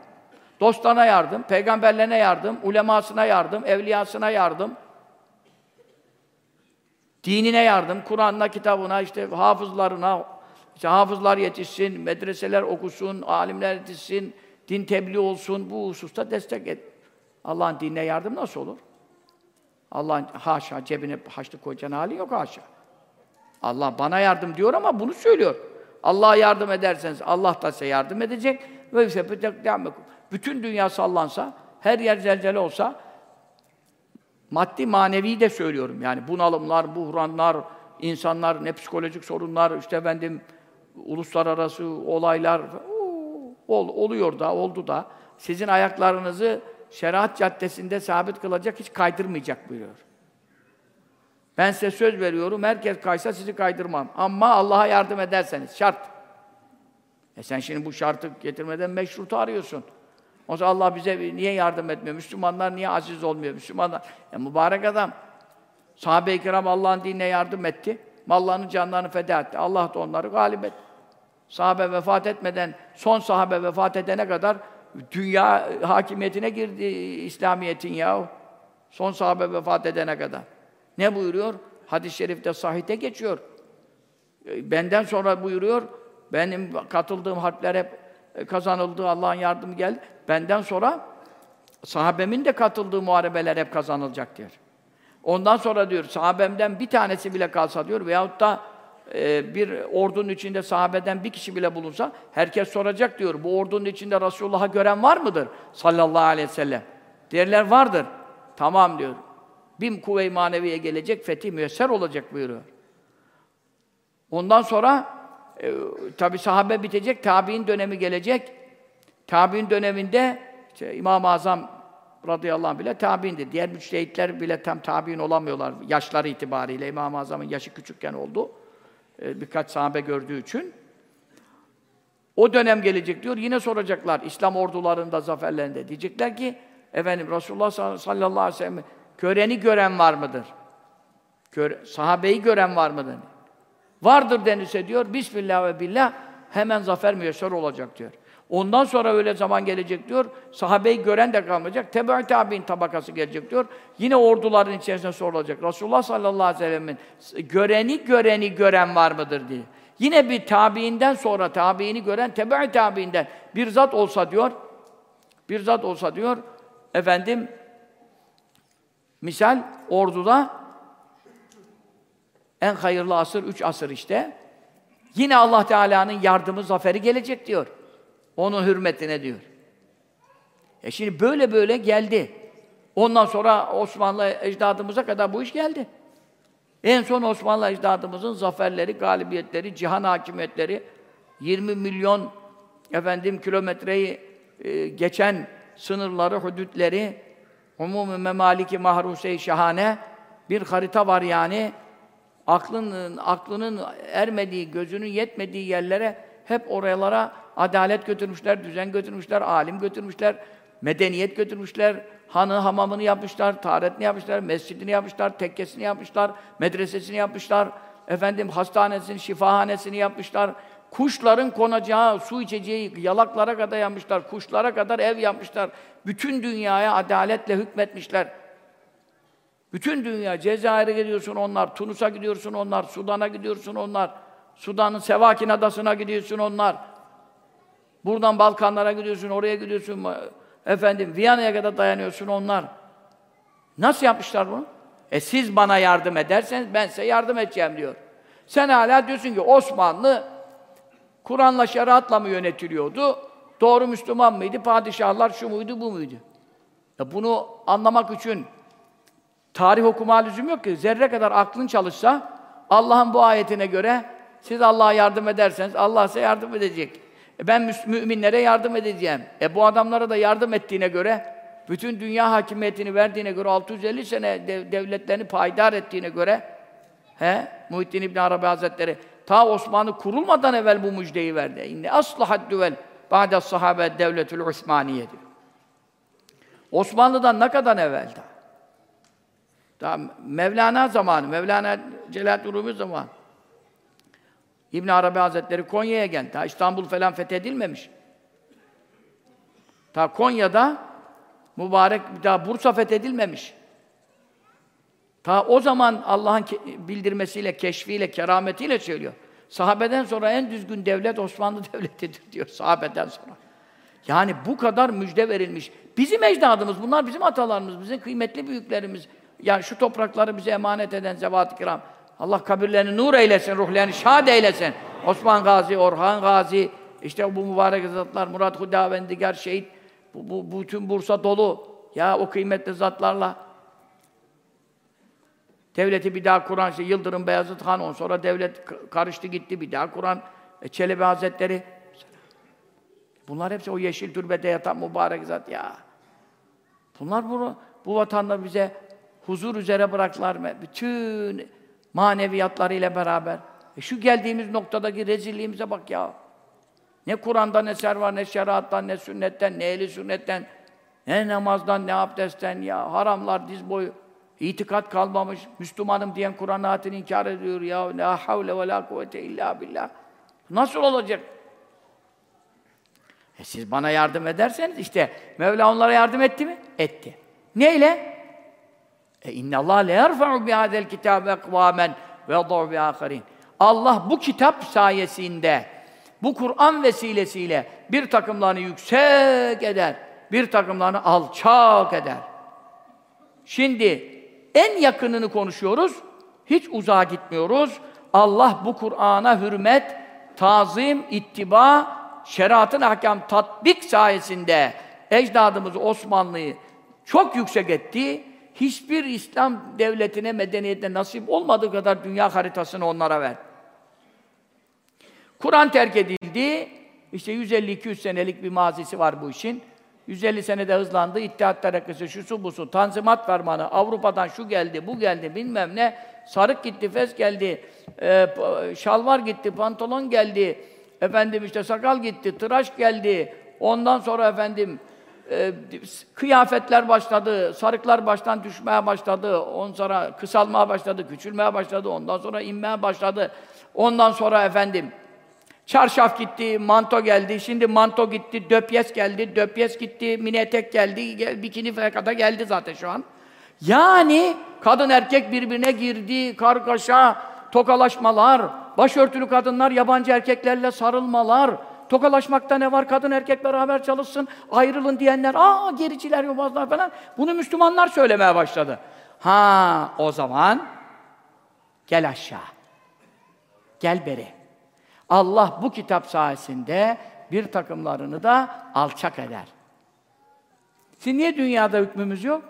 Dostlarına yardım, peygamberlerine yardım, ulemasına yardım, evliyasına yardım. Dinine yardım, Kur'an'ına, kitabına, işte hafızlarına, işte hafızlar yetişsin, medreseler okusun, alimler yetişsin, din tebliğ olsun, bu hususta destek et. Allah'ın dinine yardım nasıl olur? Allah'ın haşa cebine haçlık koyacağın hali yok haşa. Allah bana yardım diyor ama bunu söylüyor. Allah'a yardım ederseniz Allah da size yardım edecek ve. Bütün dünya sallansa, her yer zelzele olsa maddi manevi de söylüyorum yani bunalımlar, buhranlar, insanlar ne psikolojik sorunlar, işte efendim uluslararası olaylar ol, oluyor da, oldu da sizin ayaklarınızı şeriat caddesinde sabit kılacak, hiç kaydırmayacak buyuruyor. Ben size söz veriyorum, herkes kaysa sizi kaydırmam. Ama Allah'a yardım ederseniz, şart. E sen şimdi bu şartı getirmeden meşrutu arıyorsun. O zaman Allah bize niye yardım etmiyor? Müslümanlar niye aziz olmuyor? Müslümanlar, e mübarek adam. Sahabe-i kiram Allah'ın dinine yardım etti. Mallarını, canlarını feda etti. Allah da onları galip etti. Sahabe vefat etmeden, son sahabe vefat edene kadar dünya hakimiyetine girdi İslamiyet'in ya. Son sahabe vefat edene kadar. Ne buyuruyor? Hadis-i şerifte sahite geçiyor. E, benden sonra buyuruyor, benim katıldığım harpler hep e, kazanıldı, Allah'ın yardımı geldi. Benden sonra sahabemin de katıldığı muharebeler hep kazanılacak diyor. Ondan sonra diyor, sahabemden bir tanesi bile kalsa diyor veyahut da e, bir ordunun içinde sahabeden bir kişi bile bulunsa herkes soracak diyor. Bu ordunun içinde Resulullah'ı gören var mıdır? Sallallahu aleyhi ve sellem. Diğerler vardır. Tamam diyor. Bin kuvve-i maneviye gelecek, fetih müyesser olacak buyuruyor. Ondan sonra e, tabi sahabe bitecek, tabi'in dönemi gelecek. Tabi'in döneminde işte İmam-ı Azam radıyallahu anh bile tabi'indi. Diğer müçtehitler bile tam tabi'in olamıyorlar yaşları itibariyle. İmam-ı Azam'ın yaşı küçükken oldu. E, birkaç sahabe gördüğü için. O dönem gelecek diyor. Yine soracaklar İslam ordularında, zaferlerinde. Diyecekler ki efendim Resulullah sallallahu aleyhi ve sellem göreni gören var mıdır? Gör, sahabeyi gören var mıdır? Vardır denirse diyor, Bismillah ve billah hemen zafer müyesser olacak diyor. Ondan sonra öyle zaman gelecek diyor, sahabeyi gören de kalmayacak, tebe tabi'in tabakası gelecek diyor. Yine orduların içerisinde sorulacak. Resulullah sallallahu aleyhi ve sellem'in göreni göreni gören var mıdır diye. Yine bir tabiinden sonra tabiini gören tebe tabiinden bir zat olsa diyor, bir zat olsa diyor, efendim, misal orduda en hayırlı asır, üç asır işte. Yine Allah Teala'nın yardımı, zaferi gelecek diyor. Onun hürmetine diyor. E şimdi böyle böyle geldi. Ondan sonra Osmanlı ecdadımıza kadar bu iş geldi. En son Osmanlı ecdadımızın zaferleri, galibiyetleri, cihan hakimiyetleri, 20 milyon efendim kilometreyi e, geçen sınırları, hudutleri, umumi memaliki mahruse şahane bir harita var yani. Aklının aklının ermediği, gözünün yetmediği yerlere hep oralara adalet götürmüşler, düzen götürmüşler, alim götürmüşler, medeniyet götürmüşler, hanı hamamını yapmışlar, taharetini yapmışlar, mescidini yapmışlar, tekkesini yapmışlar, medresesini yapmışlar, efendim hastanesini, şifahanesini yapmışlar, kuşların konacağı, su içeceği yalaklara kadar yapmışlar, kuşlara kadar ev yapmışlar, bütün dünyaya adaletle hükmetmişler. Bütün dünya, Cezayir'e gidiyorsun onlar, Tunus'a gidiyorsun onlar, Sudan'a gidiyorsun onlar, Sudan'ın Sevakin Adası'na gidiyorsun onlar. Buradan Balkanlara gidiyorsun, oraya gidiyorsun. Efendim, Viyana'ya kadar dayanıyorsun onlar. Nasıl yapmışlar bunu? E siz bana yardım ederseniz ben size yardım edeceğim diyor. Sen hala diyorsun ki Osmanlı Kur'an'la şeriatla mı yönetiliyordu? Doğru Müslüman mıydı? Padişahlar şu muydu, bu muydu? Ya bunu anlamak için tarih okuma lüzum yok ki. Zerre kadar aklın çalışsa Allah'ın bu ayetine göre siz Allah'a yardım ederseniz Allah size yardım edecek. E ben müminlere yardım edeceğim. E bu adamlara da yardım ettiğine göre bütün dünya hakimiyetini verdiğine göre 650 sene dev, devletlerini payidar ettiğine göre he Muhittin İbn Arabi Hazretleri ta Osmanlı kurulmadan evvel bu müjdeyi verdi. İnne aslahat düvel ba'de sahabe devletül Osmaniye. Osmanlı'dan ne kadar evvel daha? Daha Mevlana zamanı, Mevlana Celaleddin Rumi zamanı. İbn Arabi Hazretleri Konya'ya geldi. Daha İstanbul falan fethedilmemiş. Ta Konya'da mübarek daha Bursa fethedilmemiş. Ta o zaman Allah'ın bildirmesiyle, keşfiyle, kerametiyle söylüyor. Sahabeden sonra en düzgün devlet Osmanlı Devleti'dir diyor sahabeden sonra. Yani bu kadar müjde verilmiş. Bizim ecdadımız, bunlar bizim atalarımız, bizim kıymetli büyüklerimiz. Yani şu toprakları bize emanet eden zevat-ı kiram. Allah kabirlerini nur eylesin, ruhlarını şad eylesin. Osman Gazi, Orhan Gazi, işte bu mübarek zatlar, Murat Hudavendigar şehit, bu, bu, bütün Bursa dolu. Ya o kıymetli zatlarla devleti bir daha kuran şey Yıldırım Beyazıt Han, on sonra devlet karıştı gitti bir daha kuran e, Çelebi Hazretleri. Bunlar hepsi o yeşil türbede yatan mübarek zat ya. Bunlar bunu, bu vatanda bize huzur üzere bıraktılar. Bütün maneviyatlarıyla beraber. E şu geldiğimiz noktadaki rezilliğimize bak ya. Ne Kur'an'dan eser var, ne şeriattan, ne sünnetten, ne eli sünnetten, ne namazdan, ne abdestten ya. Haramlar diz boyu. İtikat kalmamış. Müslümanım diyen Kur'an ayetini inkar ediyor ya. La havle ve la kuvvete illa billah. Nasıl olacak? E siz bana yardım ederseniz işte Mevla onlara yardım etti mi? Etti. Neyle? E inna Allah le yerfa'u bi hadel kitabe ekvamen ve yad'u bi aharin. Allah bu kitap sayesinde, bu Kur'an vesilesiyle bir takımlarını yüksek eder, bir takımlarını alçak eder. Şimdi en yakınını konuşuyoruz, hiç uzağa gitmiyoruz. Allah bu Kur'an'a hürmet, tazim, ittiba, şeriatın ahkam tatbik sayesinde ecdadımız Osmanlı'yı çok yüksek etti. Hiçbir İslam devletine, medeniyetine nasip olmadığı kadar dünya haritasını onlara ver. Kur'an terk edildi. İşte 150-200 senelik bir mazisi var bu işin. 150 senede hızlandı. İttihat Terakisi, şusu busu, Tanzimat Fermanı, Avrupa'dan şu geldi, bu geldi, bilmem ne. Sarık gitti, fes geldi, e, şalvar gitti, pantolon geldi. Efendim işte sakal gitti, tıraş geldi. Ondan sonra efendim e, kıyafetler başladı, sarıklar baştan düşmeye başladı. Ondan sonra kısalmaya başladı, küçülmeye başladı. Ondan sonra inmeye başladı. Ondan sonra efendim Çarşaf gitti, manto geldi, şimdi manto gitti, döpyes geldi, döpyes gitti, mini etek geldi, gel, bikini fekata geldi zaten şu an. Yani kadın erkek birbirine girdi, kargaşa, tokalaşmalar, başörtülü kadınlar yabancı erkeklerle sarılmalar, tokalaşmakta ne var? Kadın erkek beraber çalışsın, ayrılın diyenler, aa gericiler, yobazlar falan. Bunu Müslümanlar söylemeye başladı. Ha o zaman gel aşağı. Gel beri. Allah bu kitap sayesinde bir takımlarını da alçak eder. Şimdi niye dünyada hükmümüz yok?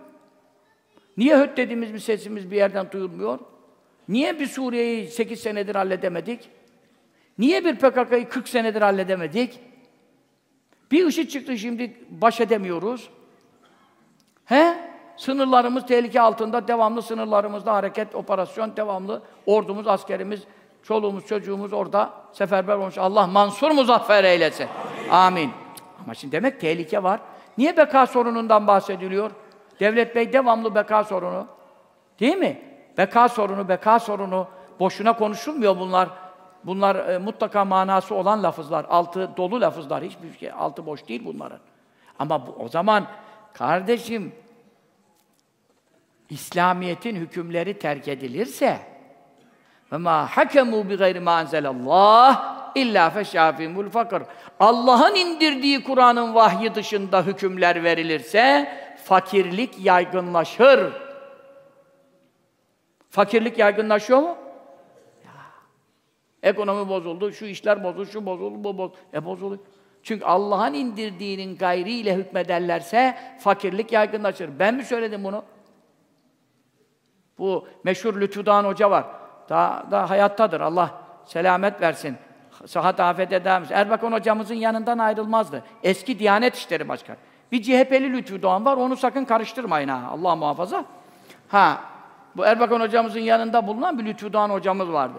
Niye höt dediğimiz bir sesimiz bir yerden duyulmuyor? Niye bir Suriye'yi 8 senedir halledemedik? Niye bir PKK'yı 40 senedir halledemedik? Bir IŞİD çıktı şimdi baş edemiyoruz. He? Sınırlarımız tehlike altında, devamlı sınırlarımızda hareket, operasyon devamlı. Ordumuz, askerimiz, çoluğumuz, çocuğumuz orada seferber olmuş. Allah mansur muzaffer eylesin. Amin. Amin. Ama şimdi demek tehlike var. Niye beka sorunundan bahsediliyor? Devlet Bey devamlı beka sorunu. Değil mi? Beka sorunu, beka sorunu. Boşuna konuşulmuyor bunlar. Bunlar e, mutlaka manası olan lafızlar. Altı dolu lafızlar. Hiçbir şey, altı boş değil bunların. Ama bu, o zaman kardeşim İslamiyetin hükümleri terk edilirse ve ma hakemu bi gayri ma enzelallah illa feşafimul fakir. Allah'ın indirdiği Kur'an'ın vahyi dışında hükümler verilirse fakirlik yaygınlaşır. Fakirlik yaygınlaşıyor mu? Ekonomi bozuldu, şu işler bozuldu, şu bozuldu, bu bozuldu. E bozuluyor. Çünkü Allah'ın indirdiğinin gayriyle hükmederlerse fakirlik yaygınlaşır. Ben mi söyledim bunu? Bu meşhur Lütfüdağan Hoca var. Daha, daha hayattadır. Allah selamet versin. Sıhhat afet eder misin? Erbakan hocamızın yanından ayrılmazdı. Eski Diyanet İşleri Başkanı. Bir CHP'li Lütfü Doğan var, onu sakın karıştırmayın ha. Allah muhafaza. Ha, bu Erbakan hocamızın yanında bulunan bir Lütfü Doğan hocamız vardı.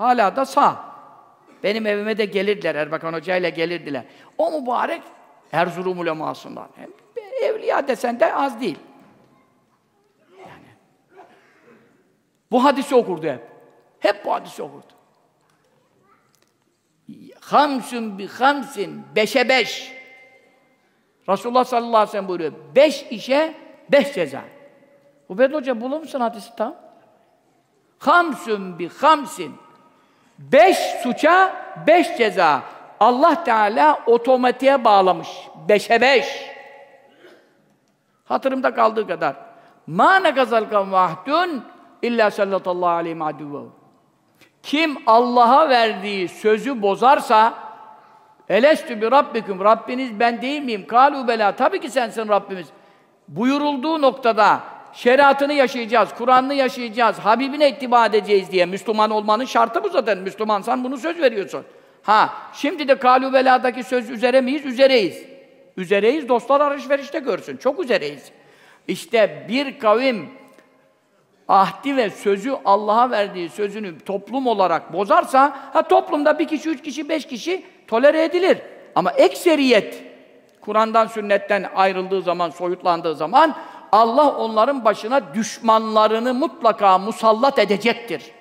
Hala da sağ. Benim evime de gelirdiler, Erbakan Hoca ile gelirdiler. O mübarek Erzurum ulemasından. Evliya desen de az değil. Yani. Bu hadisi okurdu hep. Hep bu hadisi okurdu. Hamsün bi hamsin, beşe beş. Resulullah sallallahu aleyhi ve sellem buyuruyor. Beş işe beş ceza. Ubed Hoca bulur musun hadisi tam? Hamsün bi hamsin. Beş suça beş ceza. Allah Teala otomatiğe bağlamış. Beşe beş. Hatırımda kaldığı kadar. Ma ne gazal kavmahdun illa sallallahu aleyhi ve Kim Allah'a verdiği sözü bozarsa Elestü bi rabbikum Rabbiniz ben değil miyim? Kalu bela tabii ki sensin Rabbimiz. Buyurulduğu noktada şeriatını yaşayacağız, Kur'an'ını yaşayacağız, Habibine ittiba edeceğiz diye Müslüman olmanın şartı bu zaten. Müslümansan bunu söz veriyorsun. Ha, şimdi de kalu beladaki söz üzere miyiz? Üzereyiz. Üzereyiz, dostlar alışverişte görsün. Çok üzereyiz. İşte bir kavim ahdi ve sözü Allah'a verdiği sözünü toplum olarak bozarsa, ha toplumda bir kişi, üç kişi, beş kişi tolere edilir. Ama ekseriyet, Kur'an'dan, sünnetten ayrıldığı zaman, soyutlandığı zaman Allah onların başına düşmanlarını mutlaka musallat edecektir.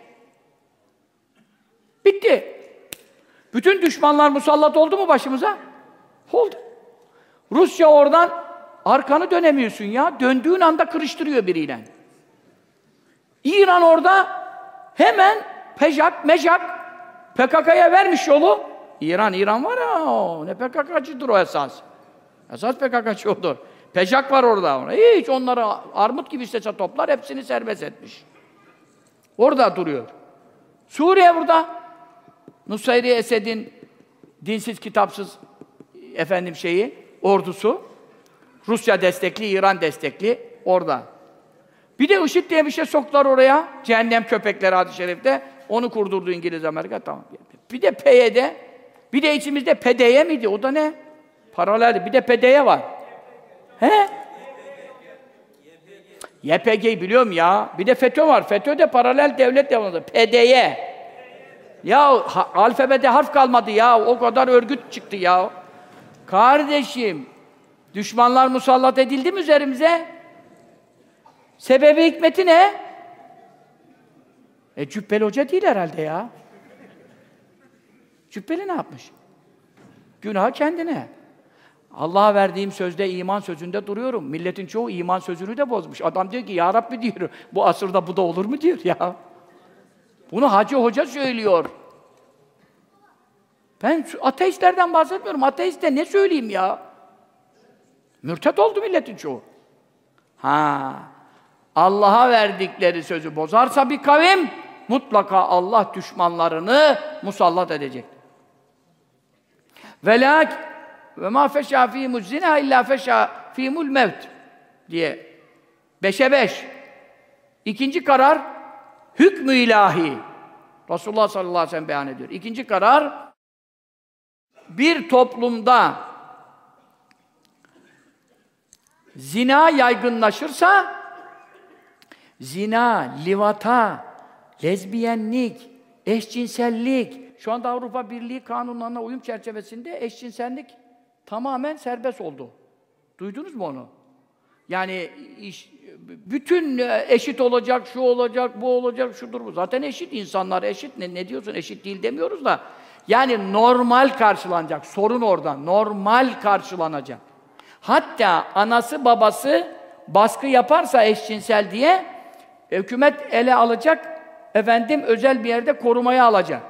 Bitti. Bütün düşmanlar musallat oldu mu başımıza? Oldu. Rusya oradan arkanı dönemiyorsun ya. Döndüğün anda kırıştırıyor biriyle. İran orada hemen pejak, mejak PKK'ya vermiş yolu. İran, İran var ya, o, ne PKK'cıdır o esas. Esas PKK'cı odur. Pejak var orada. Hiç onları armut gibi istese toplar, hepsini serbest etmiş. Orada duruyor. Suriye burada. Nusayri Esed'in dinsiz, kitapsız efendim şeyi, ordusu. Rusya destekli, İran destekli orada. Bir de IŞİD diye bir şey soktular oraya. Cehennem köpekleri hadis-i şerifte. Onu kurdurdu İngiliz, Amerika, tamam. Bir de PYD, bir de içimizde PDY miydi? O da ne? Paralel. Bir de PDY var. He? YPG biliyorum ya. Bir de FETÖ var. FETÖ de paralel devlet devamında. PDY. Ya ha, alfabede harf kalmadı ya. O kadar örgüt çıktı ya. Kardeşim, düşmanlar musallat edildi mi üzerimize? Sebebi hikmeti ne? E Cübbeli Hoca değil herhalde ya. Cübbeli ne yapmış? Günah kendine. Allah'a verdiğim sözde, iman sözünde duruyorum. Milletin çoğu iman sözünü de bozmuş. Adam diyor ki, Ya Rabbi diyor, bu asırda bu da olur mu diyor ya. Bunu Hacı Hoca söylüyor. Ben ateistlerden bahsetmiyorum. Ateiste ne söyleyeyim ya? Mürtet oldu milletin çoğu. Ha, Allah'a verdikleri sözü bozarsa bir kavim, mutlaka Allah düşmanlarını musallat edecek. Velak ve ma feşâ fîmuz zina illa feşâ fîmul mevt diye. Beşe beş. İkinci karar, hükmü ilahi. Resulullah sallallahu aleyhi ve sellem beyan ediyor. İkinci karar, bir toplumda zina yaygınlaşırsa, zina, livata, lezbiyenlik, eşcinsellik, şu anda Avrupa Birliği kanunlarına uyum çerçevesinde eşcinsellik tamamen serbest oldu. Duydunuz mu onu? Yani iş, bütün eşit olacak, şu olacak, bu olacak, şudur bu. Zaten eşit insanlar eşit. Ne, ne diyorsun? Eşit değil demiyoruz da. Yani normal karşılanacak. Sorun orada. Normal karşılanacak. Hatta anası babası baskı yaparsa eşcinsel diye hükümet ele alacak. Efendim özel bir yerde korumaya alacak.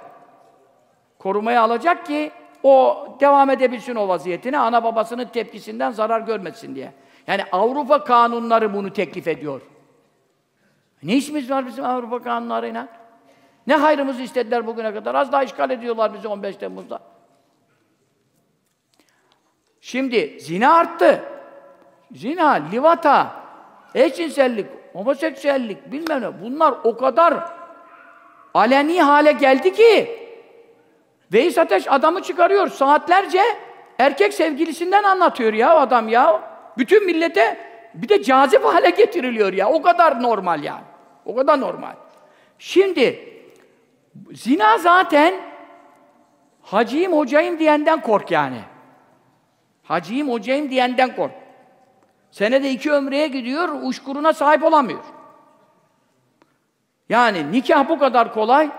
Korumaya alacak ki o devam edebilsin o vaziyetine, ana babasının tepkisinden zarar görmesin diye. Yani Avrupa kanunları bunu teklif ediyor. Ne işimiz var bizim Avrupa kanunlarıyla? Ne hayrımızı istediler bugüne kadar? Az daha işgal ediyorlar bizi 15 Temmuz'da. Şimdi zina arttı. Zina, livata, eşcinsellik, homoseksüellik bilmem ne. Bunlar o kadar aleni hale geldi ki Veys Ateş adamı çıkarıyor saatlerce erkek sevgilisinden anlatıyor ya adam ya. Bütün millete bir de cazip hale getiriliyor ya. O kadar normal yani. O kadar normal. Şimdi zina zaten hacıyım hocayım diyenden kork yani. Hacıyım hocayım diyenden kork. Senede iki ömreye gidiyor, uşkuruna sahip olamıyor. Yani nikah bu kadar kolay.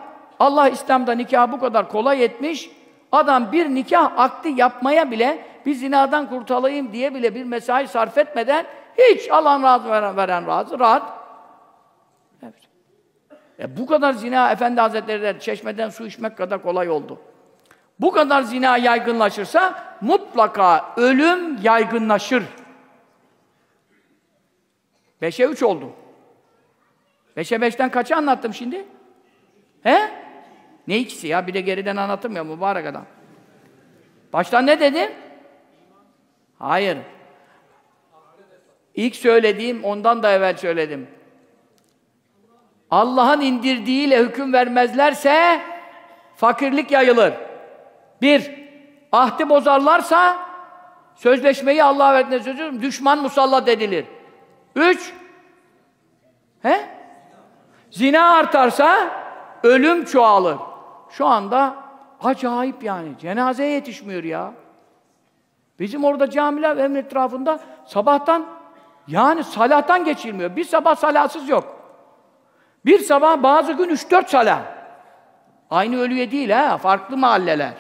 Allah İslam'da nikah bu kadar kolay etmiş. Adam bir nikah akdi yapmaya bile bir zinadan kurtulayım diye bile bir mesai sarf etmeden hiç alan razı veren, veren razı, rahat. Evet. E bu kadar zina Efendi Hazretleri çeşmeden su içmek kadar kolay oldu. Bu kadar zina yaygınlaşırsa mutlaka ölüm yaygınlaşır. Beşe üç oldu. Beşe beşten kaçı anlattım şimdi? He? Ne ikisi ya? Bir de geriden anlattım ya mübarek adam. Baştan ne dedim? Hayır. İlk söylediğim, ondan da evvel söyledim. Allah'ın indirdiğiyle hüküm vermezlerse fakirlik yayılır. Bir, ahdi bozarlarsa sözleşmeyi Allah'a verdiğine sözüm düşman musallat edilir. Üç, he? Zina artarsa ölüm çoğalır. Şu anda acayip yani. Cenazeye yetişmiyor ya. Bizim orada camiler evin etrafında sabahtan yani salahtan geçilmiyor. Bir sabah salatsız yok. Bir sabah bazı gün üç dört salah. Aynı ölüye değil ha, farklı mahalleler.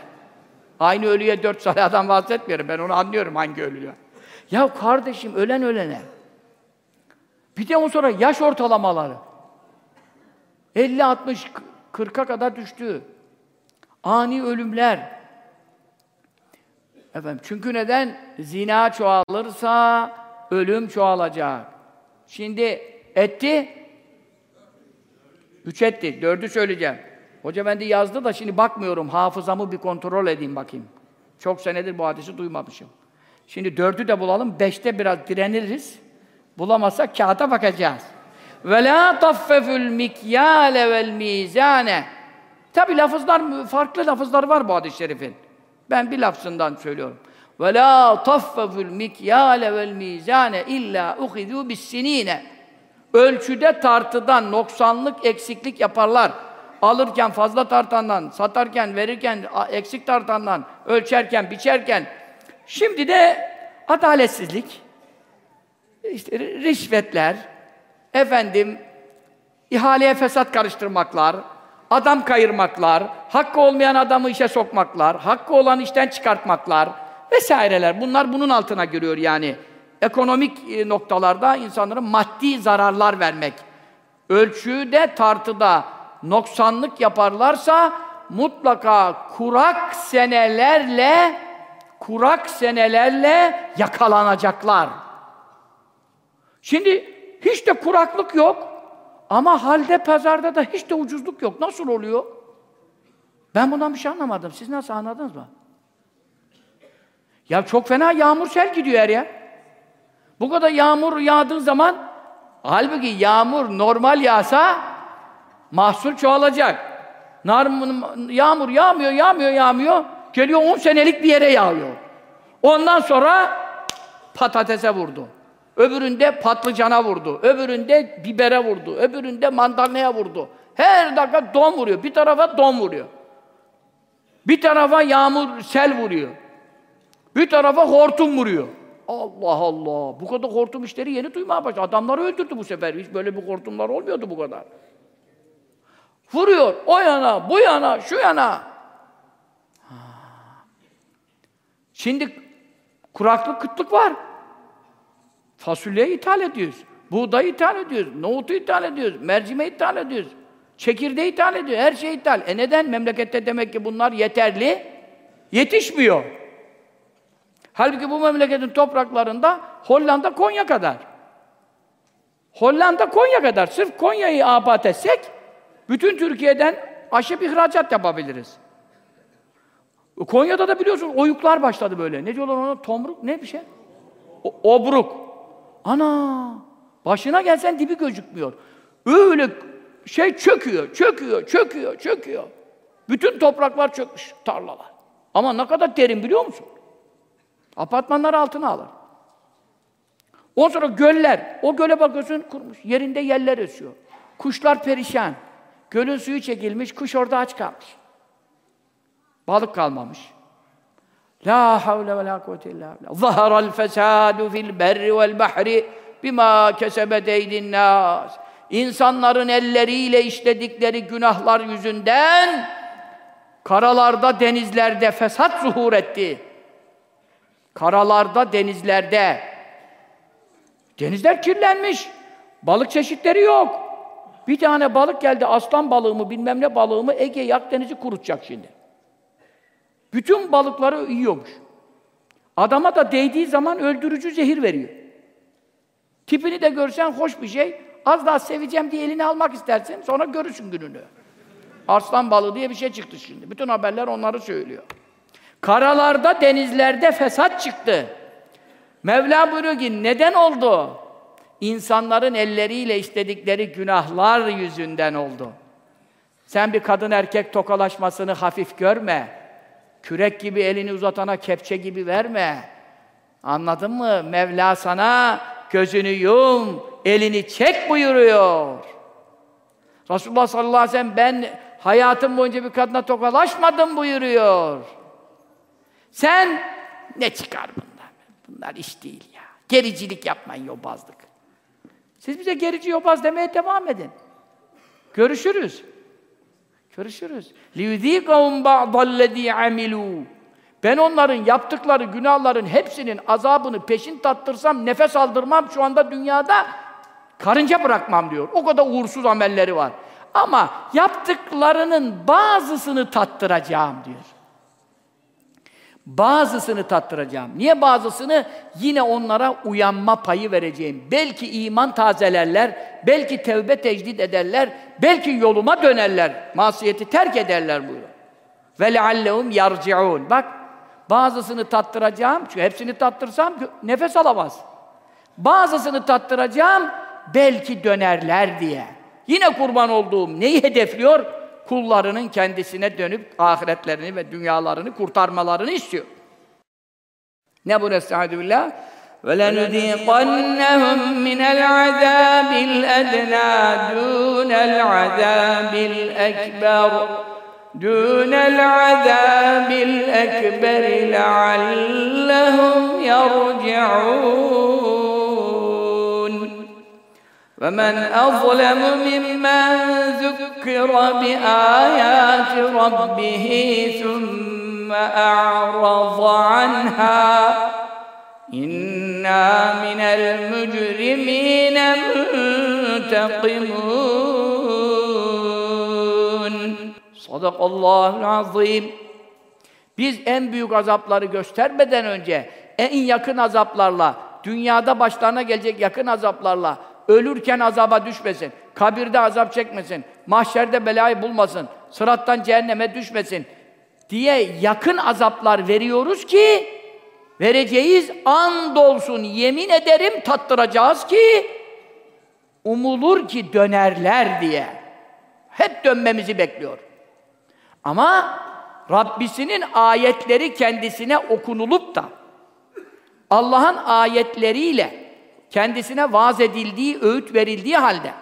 Aynı ölüye dört salahdan bahsetmiyorum. Ben onu anlıyorum hangi ölüye. Ya kardeşim ölen ölene. Bir de ondan sonra yaş ortalamaları. 50, 60, 40'a kadar düştü. Ani ölümler. Efendim, çünkü neden? Zina çoğalırsa ölüm çoğalacak. Şimdi etti, üç etti, dördü söyleyeceğim. Hoca ben de yazdı da şimdi bakmıyorum, hafızamı bir kontrol edeyim bakayım. Çok senedir bu hadisi duymamışım. Şimdi dördü de bulalım, beşte biraz direniriz. Bulamazsak kağıta bakacağız. Ve la taffeful mikyale vel. Tabi lafızlar, farklı lafızlar var bu hadis-i şerifin. Ben bir lafzından söylüyorum. Mikyale vel mizane illa uhizu bis sinine. Ölçüde tartıdan noksanlık, eksiklik yaparlar. Alırken fazla tartandan, satarken, verirken eksik tartandan, ölçerken, biçerken. Şimdi de adaletsizlik, işte rişvetler, efendim ihaleye fesat karıştırmaklar, adam kayırmaklar, hakkı olmayan adamı işe sokmaklar, hakkı olan işten çıkartmaklar vesaireler. Bunlar bunun altına giriyor yani. Ekonomik e, noktalarda insanlara maddi zararlar vermek. Ölçüde, tartıda noksanlık yaparlarsa mutlaka kurak senelerle kurak senelerle yakalanacaklar. Şimdi hiç de kuraklık yok. Ama halde pazarda da hiç de ucuzluk yok. Nasıl oluyor? Ben bundan bir şey anlamadım. Siz nasıl anladınız mı? Ya çok fena yağmur sel gidiyor her yer. Bu kadar yağmur yağdığı zaman halbuki yağmur normal yağsa Mahsul çoğalacak. Yağmur yağmıyor, yağmıyor, yağmıyor. Geliyor 10 senelik bir yere yağıyor. Ondan sonra patatese vurdu. Öbüründe patlıcana vurdu. Öbüründe bibere vurdu. Öbüründe mandalinaya vurdu. Her dakika don vuruyor. Bir tarafa don vuruyor. Bir tarafa yağmur, sel vuruyor. Bir tarafa hortum vuruyor. Allah Allah! Bu kadar hortum işleri yeni duymaya başladı. Adamları öldürdü bu sefer. Hiç böyle bir hortumlar olmuyordu bu kadar. Vuruyor. O yana, bu yana, şu yana. Şimdi kuraklık, kıtlık var. Fasulye ithal ediyoruz. Buğday ithal ediyoruz. Nohutu ithal ediyoruz. Mercimeği ithal ediyoruz. Çekirdeği ithal ediyoruz. Her şey ithal. E neden? Memlekette demek ki bunlar yeterli yetişmiyor. Halbuki bu memleketin topraklarında Hollanda Konya kadar. Hollanda Konya kadar. Sırf Konya'yı abat etsek bütün Türkiye'den aşıp ihracat yapabiliriz. Konya'da da biliyorsun oyuklar başladı böyle. Ne diyorlar ona? Tomruk ne bir şey? O, obruk. Ana! Başına gelsen dibi gözükmüyor. Öyle şey çöküyor, çöküyor, çöküyor, çöküyor. Bütün topraklar çökmüş, tarlalar. Ama ne kadar derin biliyor musun? Apartmanlar altına alır. Ondan sonra göller. O göle bakıyorsun kurmuş. Yerinde yeller esiyor. Kuşlar perişan. Gölün suyu çekilmiş, kuş orada aç kalmış. Balık kalmamış. La havle ve la kuvvete illa billah. Zaharal fesadu fil berri vel bahri bima kesebet eydin nas. İnsanların elleriyle işledikleri günahlar yüzünden karalarda, denizlerde fesat zuhur etti. Karalarda, denizlerde. Denizler kirlenmiş. Balık çeşitleri yok. Bir tane balık geldi, aslan balığı mı, bilmem ne balığı mı, Ege Akdeniz'i kurutacak şimdi. Bütün balıkları yiyormuş. Adama da değdiği zaman öldürücü zehir veriyor. Tipini de görsen hoş bir şey. Az daha seveceğim diye elini almak istersin, sonra görürsün gününü. Arslan balığı diye bir şey çıktı şimdi. Bütün haberler onları söylüyor. Karalarda, denizlerde fesat çıktı. Mevla buyuruyor ki, neden oldu? İnsanların elleriyle istedikleri günahlar yüzünden oldu. Sen bir kadın erkek tokalaşmasını hafif görme. Kürek gibi elini uzatana kepçe gibi verme. Anladın mı? Mevla sana gözünü yum, elini çek buyuruyor. Resulullah sallallahu aleyhi ve sellem ben hayatım boyunca bir kadına tokalaşmadım buyuruyor. Sen ne çıkar bunlar? Bunlar iş değil ya. Gericilik yapmayın yobazlık. Siz bize gerici yobaz demeye devam edin. Görüşürüz. Görüşürüz. لِيُذ۪يقَهُمْ بَعْضَ الَّذ۪ي عَمِلُوا Ben onların yaptıkları günahların hepsinin azabını peşin tattırsam, nefes aldırmam şu anda dünyada, karınca bırakmam diyor. O kadar uğursuz amelleri var. Ama yaptıklarının bazısını tattıracağım diyor. Bazısını tattıracağım. Niye bazısını? Yine onlara uyanma payı vereceğim. Belki iman tazelerler, belki tevbe tecdid ederler, belki yoluma dönerler, masiyeti terk ederler buyuruyor. Leallehum yarciun. Bak, bazısını tattıracağım, çünkü hepsini tattırsam nefes alamaz. Bazısını tattıracağım, belki dönerler diye. Yine kurban olduğum neyi hedefliyor? kullarının kendisine dönüp ahiretlerini ve dünyalarını kurtarmalarını istiyor. Ne bu nesta'du billah? وَلَنُذِيقَنَّهُمْ مِنَ الْعَذَابِ الْأَدْنَى دُونَ الْعَذَابِ الْأَكْبَرِ دُونَ الْعَذَابِ الْأَكْبَرِ لَعَلَّهُمْ يَرْجِعُونَ وَمَنْ أَظْلَمُ مِمَّنْ ذُكِّرَ بِآيَاتِ رَبِّهِ ثُمَّ أَعْرَضَ عَنْهَا إِنَّا مِنَ الْمُجْرِمِينَ مُنْتَقِمُونَ صَدَقَ اللّٰهُ الْعَظِيمُ Biz en büyük azapları göstermeden önce en yakın azaplarla, dünyada başlarına gelecek yakın azaplarla, ölürken azaba düşmesin, kabirde azap çekmesin, mahşerde belayı bulmasın, sırattan cehenneme düşmesin diye yakın azaplar veriyoruz ki vereceğiz and olsun yemin ederim tattıracağız ki umulur ki dönerler diye. Hep dönmemizi bekliyor. Ama Rabbisinin ayetleri kendisine okunulup da Allah'ın ayetleriyle kendisine vaaz edildiği, öğüt verildiği halde.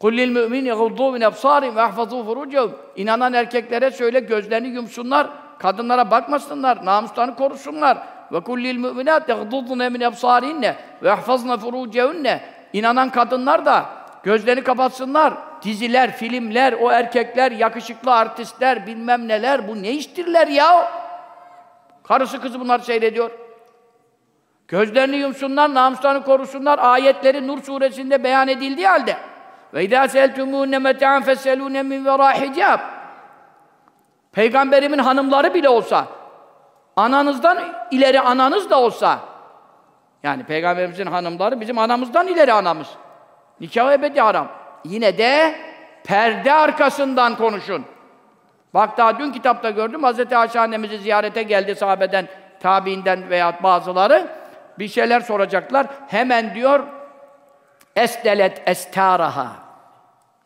Kullil mümin yaguddu min absarim ve ahfazu. İnanan erkeklere söyle gözlerini yumsunlar, kadınlara bakmasınlar, namuslarını korusunlar. Ve kullil müminat yaguddu min absarihinne ve ahfazna furucehunne. İnanan kadınlar da gözlerini kapatsınlar. Diziler, filmler, o erkekler, yakışıklı artistler, bilmem neler bu ne iştirler ya? Karısı kızı bunlar seyrediyor. Gözlerini yumsunlar, namuslarını korusunlar. Ayetleri Nur suresinde beyan edildiği halde. Ve idâ seltumûne meta'an feselûne min verâ hicab. Peygamberimin hanımları bile olsa, ananızdan ileri ananız da olsa, yani Peygamberimizin hanımları bizim anamızdan ileri anamız. Nikah ebedi haram. Yine de perde arkasından konuşun. Bak daha dün kitapta gördüm, Hz. Ayşe annemizi ziyarete geldi sahabeden, tabiinden veya bazıları. Bir şeyler soracaklar. Hemen diyor, esdelet estaraha.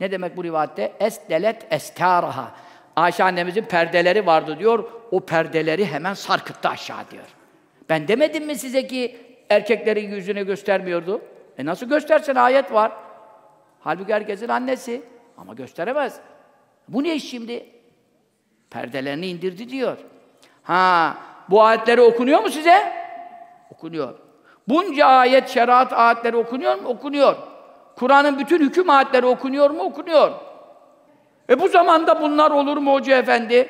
Ne demek bu rivayette? Esdelet estaraha. Ayşe annemizin perdeleri vardı diyor. O perdeleri hemen sarkıttı aşağı diyor. Ben demedim mi size ki erkeklerin yüzünü göstermiyordu? E nasıl göstersen ayet var. Halbuki herkesin annesi. Ama gösteremez. Bu ne iş şimdi? Perdelerini indirdi diyor. Ha, bu ayetleri okunuyor mu size? Okunuyor. Bunca ayet, şeriat ayetleri okunuyor mu? Okunuyor. Kur'an'ın bütün hüküm ayetleri okunuyor mu? Okunuyor. E bu zamanda bunlar olur mu Hoca Efendi?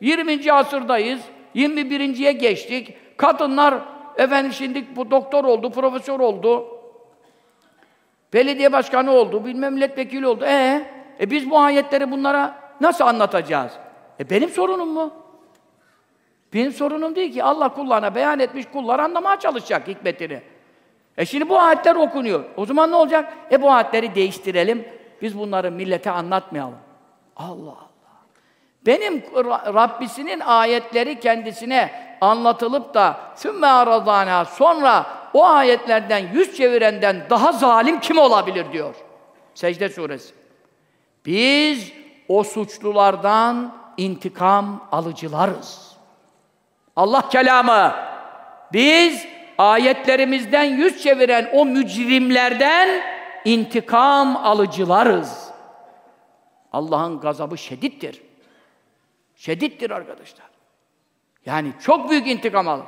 20. asırdayız. 21.ye geçtik. Kadınlar efendim şimdi bu doktor oldu, profesör oldu. Belediye başkanı oldu, bilmem milletvekili oldu. E, e biz bu ayetleri bunlara nasıl anlatacağız? E benim sorunum mu? Benim sorunum değil ki. Allah kullarına beyan etmiş, kullar anlamaya çalışacak hikmetini. E şimdi bu ayetler okunuyor. O zaman ne olacak? E bu ayetleri değiştirelim. Biz bunları millete anlatmayalım. Allah Allah. Benim Rabbisinin ayetleri kendisine anlatılıp da sümme aradana sonra o ayetlerden yüz çevirenden daha zalim kim olabilir diyor. Secde suresi. Biz o suçlulardan intikam alıcılarız. Allah kelamı. Biz ayetlerimizden yüz çeviren o mücrimlerden intikam alıcılarız. Allah'ın gazabı şedittir. Şedittir arkadaşlar. Yani çok büyük intikam alır.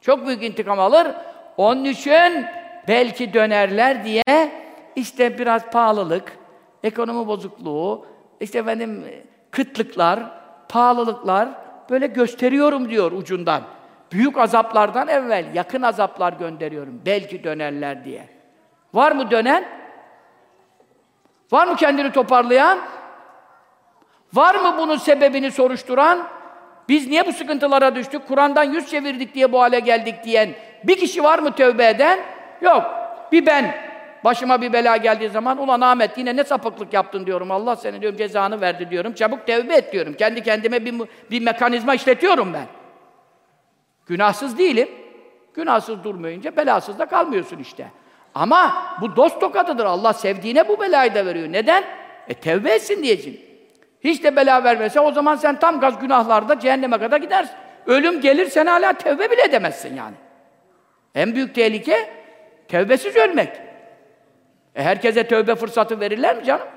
Çok büyük intikam alır. Onun için belki dönerler diye işte biraz pahalılık, ekonomi bozukluğu, işte efendim kıtlıklar, pahalılıklar böyle gösteriyorum diyor ucundan. Büyük azaplardan evvel yakın azaplar gönderiyorum. Belki dönerler diye. Var mı dönen? Var mı kendini toparlayan? Var mı bunun sebebini soruşturan? Biz niye bu sıkıntılara düştük? Kur'an'dan yüz çevirdik diye bu hale geldik diyen bir kişi var mı tövbe eden? Yok. Bir ben başıma bir bela geldiği zaman ulan Ahmet yine ne sapıklık yaptın diyorum. Allah seni diyorum cezanı verdi diyorum. Çabuk tevbe et diyorum. Kendi kendime bir, bir mekanizma işletiyorum ben. Günahsız değilim. Günahsız durmayınca belasız da kalmıyorsun işte. Ama bu dost tokatıdır. Allah sevdiğine bu belayı da veriyor. Neden? E tevbe etsin diyeceğim. Hiç de bela vermese o zaman sen tam gaz günahlarda cehenneme kadar gidersin. Ölüm gelir sen hala tevbe bile edemezsin yani. En büyük tehlike tevbesiz ölmek. E herkese tövbe fırsatı verirler mi canım?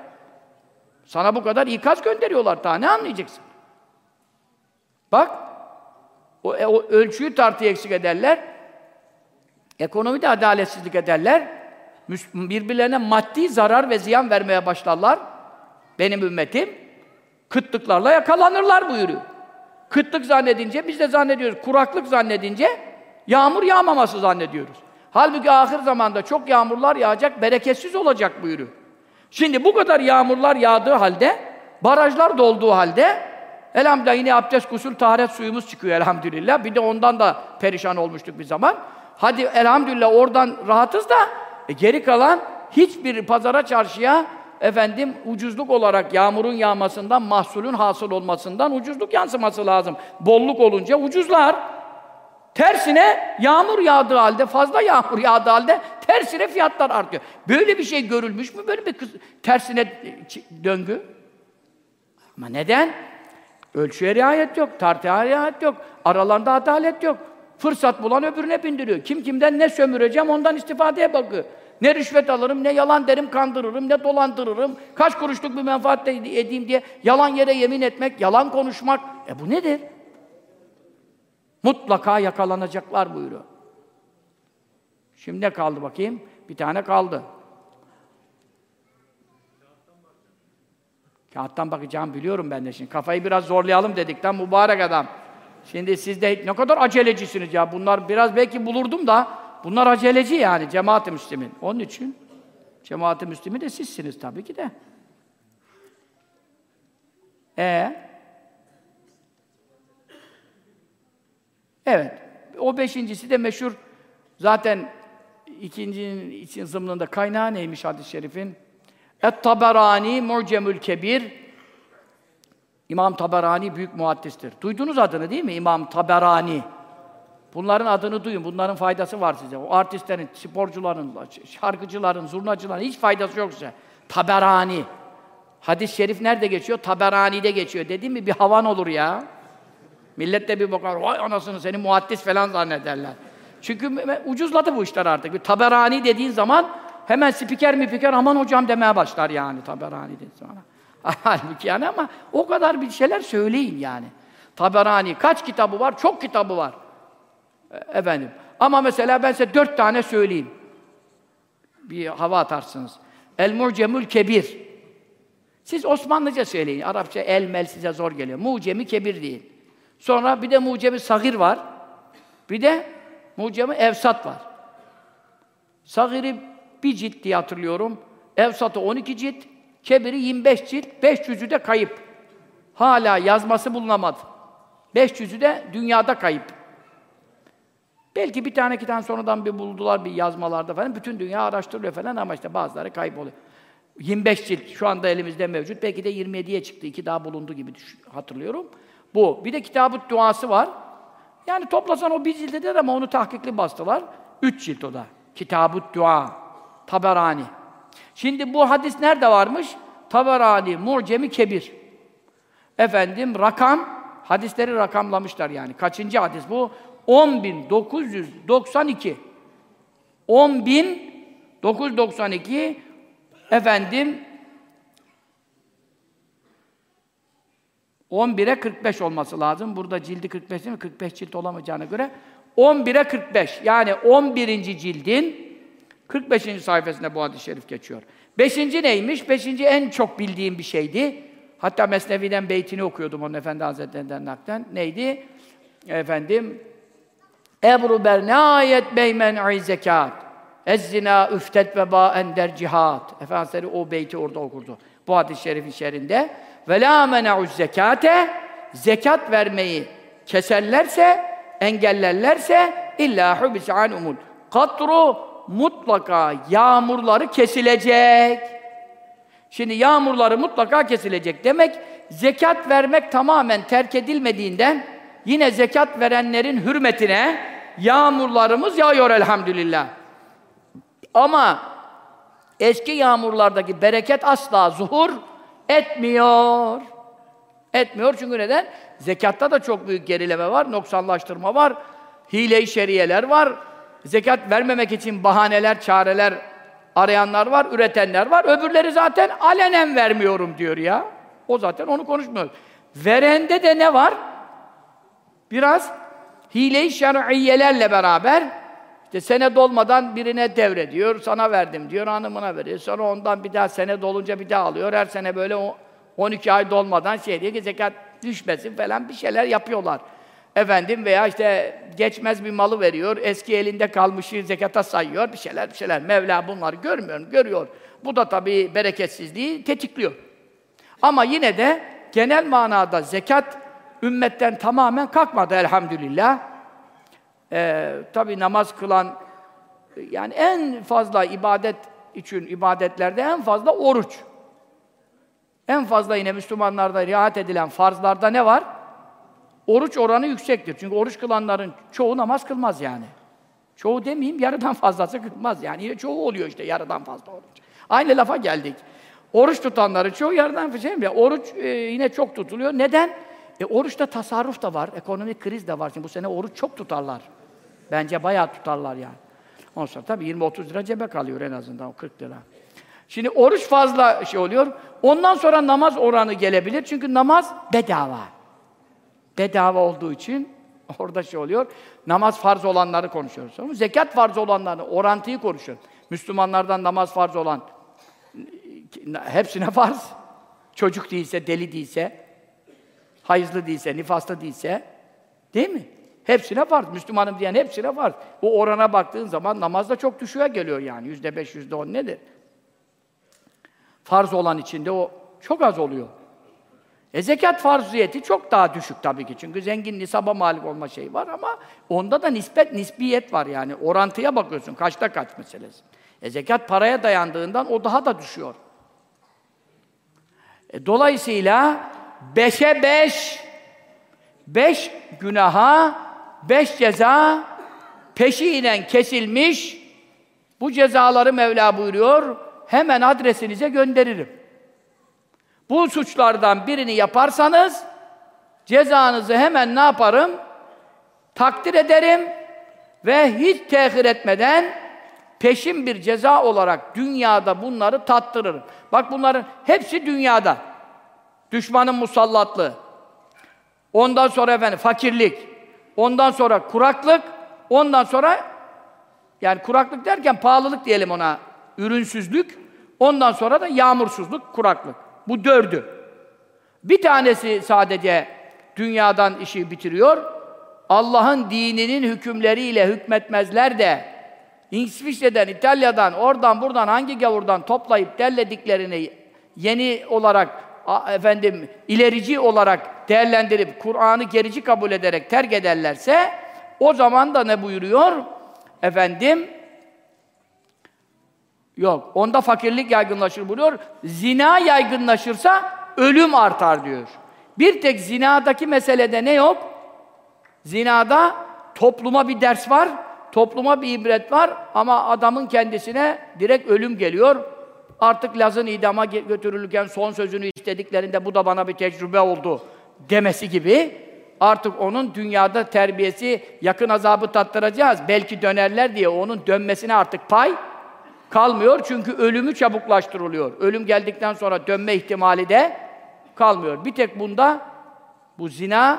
Sana bu kadar ikaz gönderiyorlar daha ne anlayacaksın? Bak o, e, o ölçüyü tartıya eksik ederler. Ekonomide adaletsizlik ederler. Birbirlerine maddi zarar ve ziyan vermeye başlarlar. Benim ümmetim kıtlıklarla yakalanırlar buyuruyor. Kıtlık zannedince biz de zannediyoruz. Kuraklık zannedince yağmur yağmaması zannediyoruz. Halbuki ahir zamanda çok yağmurlar yağacak, bereketsiz olacak buyuruyor. Şimdi bu kadar yağmurlar yağdığı halde, barajlar dolduğu halde elhamdülillah yine abdest, gusül, taharet suyumuz çıkıyor elhamdülillah. Bir de ondan da perişan olmuştuk bir zaman. Hadi elhamdülillah oradan rahatız da e, geri kalan hiçbir pazara, çarşıya efendim ucuzluk olarak yağmurun yağmasından, mahsulün hasıl olmasından ucuzluk yansıması lazım. Bolluk olunca ucuzlar. Tersine yağmur yağdığı halde, fazla yağmur yağdığı halde tersine fiyatlar artıyor. Böyle bir şey görülmüş mü? Böyle bir kız, tersine döngü. Ama neden? Ölçüye riayet yok, tartıya riayet yok, aralarında adalet yok. Fırsat bulan öbürüne bindiriyor. Kim kimden ne sömüreceğim ondan istifadeye bakıyor. Ne rüşvet alırım, ne yalan derim kandırırım, ne dolandırırım, kaç kuruşluk bir menfaat edeyim diye yalan yere yemin etmek, yalan konuşmak. E bu nedir? Mutlaka yakalanacaklar buyuruyor. Şimdi ne kaldı bakayım? Bir tane kaldı. Kağıttan bakacağım biliyorum ben de şimdi. Kafayı biraz zorlayalım dedikten mübarek adam. Şimdi siz de ne kadar acelecisiniz ya. Bunlar biraz belki bulurdum da bunlar aceleci yani cemaat-i müslimin. Onun için cemaat-i müslimi de sizsiniz tabii ki de. E Evet. O beşincisi de meşhur zaten ikincinin için zımnında kaynağı neymiş hadis-i şerifin? Et-Taberani Mu'cemül Kebir İmam Taberani büyük muhaddistir. Duydunuz adını değil mi? İmam Taberani. Bunların adını duyun. Bunların faydası var size. O artistlerin, sporcuların, şarkıcıların, zurnacıların hiç faydası yok size. Taberani. Hadis-i şerif nerede geçiyor? Taberani'de geçiyor. Dedim mi bir havan olur ya. Millet de bir bakar, vay anasını seni muhaddis falan zannederler. Çünkü ucuzladı bu işler artık. Bir taberani dediğin zaman hemen spiker mi spiker aman hocam demeye başlar yani taberani dediğin zaman. Halbuki yani ama o kadar bir şeyler söyleyin yani. Taberani kaç kitabı var? Çok kitabı var. E, efendim. Ama mesela ben size dört tane söyleyeyim. Bir hava atarsınız. El Mucemül Kebir. Siz Osmanlıca söyleyin. Arapça el mel size zor geliyor. Mucemi Kebir değil. Sonra bir de mucemi sagir var. Bir de mucemi evsat var. Sagiri bir cilt diye hatırlıyorum. Evsat'ı 12 cilt, kebiri 25 cilt, 500'ü de kayıp. Hala yazması bulunamadı. 500'ü de dünyada kayıp. Belki bir tane iki tane sonradan bir buldular bir yazmalarda falan. Bütün dünya araştırılıyor falan ama işte bazıları kayboluyor. 25 cilt şu anda elimizde mevcut. Belki de 27'ye çıktı. iki daha bulundu gibi hatırlıyorum. Bu. Bir de kitabı duası var. Yani toplasan o bir cildedir ama onu tahkikli bastılar. Üç cilt o da. Kitab-ı Dua. Taberani. Şimdi bu hadis nerede varmış? Taberani, Mu'cemi Kebir. Efendim rakam, hadisleri rakamlamışlar yani. Kaçıncı hadis bu? 10.992. 10.992 efendim 11'e 45 olması lazım. Burada cildi 45 değil mi? 45 cilt olamayacağına göre 11'e 45. Yani 11. cildin 45. sayfasında bu hadis-i şerif geçiyor. Beşinci neymiş? Beşinci en çok bildiğim bir şeydi. Hatta Mesnevi'den beytini okuyordum onun Efendi Hazretlerinden naklen. Neydi? Efendim Ebru bernayet beymen zekat. Ez-zina üftet ve ba'en der cihat. Efendimiz o beyti orada okurdu. Bu hadis-i şerifin şerinde. Ve la mena'uz zekate zekat vermeyi keserlerse, engellerlerse illa hubis an umul. Katru mutlaka yağmurları kesilecek. Şimdi yağmurları mutlaka kesilecek. Demek zekat vermek tamamen terk edilmediğinden yine zekat verenlerin hürmetine yağmurlarımız yağıyor elhamdülillah. Ama eski yağmurlardaki bereket asla zuhur Etmiyor. Etmiyor çünkü neden? Zekatta da çok büyük gerileme var, noksanlaştırma var, hile-i şeriyeler var. Zekat vermemek için bahaneler, çareler arayanlar var, üretenler var. Öbürleri zaten alenen vermiyorum diyor ya. O zaten onu konuşmuyor. Verende de ne var? Biraz hile-i şer'iyelerle beraber işte sene dolmadan birine devrediyor, sana verdim diyor, hanımına veriyor. Sonra ondan bir daha sene dolunca bir daha alıyor. Her sene böyle 12 ay dolmadan şey diye ki zekat düşmesin falan bir şeyler yapıyorlar. Efendim veya işte geçmez bir malı veriyor, eski elinde kalmışı zekata sayıyor, bir şeyler bir şeyler. Mevla bunları görmüyor, görüyor. Bu da tabii bereketsizliği tetikliyor. Ama yine de genel manada zekat ümmetten tamamen kalkmadı elhamdülillah. Ee, tabi namaz kılan, yani en fazla ibadet için, ibadetlerde en fazla oruç. En fazla yine Müslümanlarda riayet edilen farzlarda ne var? oruç oranı yüksektir. Çünkü oruç kılanların çoğu namaz kılmaz yani. Çoğu demeyeyim, yarıdan fazlası kılmaz yani. Yine çoğu oluyor işte yarıdan fazla oruç. Aynı lafa geldik. Oruç tutanların çoğu yarıdan fazla ya. Oruç e, yine çok tutuluyor. Neden? E, oruçta tasarruf da var, ekonomik kriz de var. Şimdi bu sene oruç çok tutarlar. Bence bayağı tutarlar yani. Ondan sonra tabii 20-30 lira cebe kalıyor en azından, o 40 lira. Şimdi oruç fazla şey oluyor. Ondan sonra namaz oranı gelebilir. Çünkü namaz bedava. Bedava olduğu için orada şey oluyor. Namaz farz olanları konuşuyoruz. Zekat farz olanları, orantıyı konuşuyoruz. Müslümanlardan namaz farz olan hepsine farz. Çocuk değilse, deli değilse, hayızlı değilse, nifaslı değilse, değil mi? Hepsine farz. Müslümanım diyen hepsine farz. Bu orana baktığın zaman namazda çok düşüğe geliyor yani. Yüzde beş, yüzde on nedir? Farz olan içinde o çok az oluyor. E zekat farziyeti çok daha düşük tabii ki. Çünkü zengin nisaba malik olma şeyi var ama onda da nispet, nisbiyet var yani. Orantıya bakıyorsun. Kaçta kaç meselesi. E zekat paraya dayandığından o daha da düşüyor. E, dolayısıyla beşe beş, beş günaha, beş ceza peşinen kesilmiş. Bu cezaları Mevla buyuruyor. Hemen adresinize gönderirim. Bu suçlardan birini yaparsanız cezanızı hemen ne yaparım? Takdir ederim ve hiç tehir etmeden peşin bir ceza olarak dünyada bunları tattırırım. Bak bunların hepsi dünyada. Düşmanın musallatlığı. Ondan sonra efendim fakirlik. Ondan sonra kuraklık. Ondan sonra yani kuraklık derken pahalılık diyelim ona. Ürünsüzlük. Ondan sonra da yağmursuzluk, kuraklık. Bu dördü. Bir tanesi sadece dünyadan işi bitiriyor. Allah'ın dininin hükümleriyle hükmetmezler de İsviçre'den, İtalya'dan, oradan buradan hangi gavurdan toplayıp derlediklerini yeni olarak efendim ilerici olarak değerlendirip Kur'an'ı gerici kabul ederek terk ederlerse o zaman da ne buyuruyor? Efendim Yok. Onda fakirlik yaygınlaşır buyuruyor. Zina yaygınlaşırsa ölüm artar diyor. Bir tek zinadaki meselede ne yok? Zinada topluma bir ders var, topluma bir ibret var ama adamın kendisine direkt ölüm geliyor. Artık Laz'ın idama götürülürken son sözünü istediklerinde bu da bana bir tecrübe oldu demesi gibi artık onun dünyada terbiyesi yakın azabı tattıracağız. Belki dönerler diye onun dönmesine artık pay kalmıyor çünkü ölümü çabuklaştırılıyor. Ölüm geldikten sonra dönme ihtimali de kalmıyor. Bir tek bunda bu zina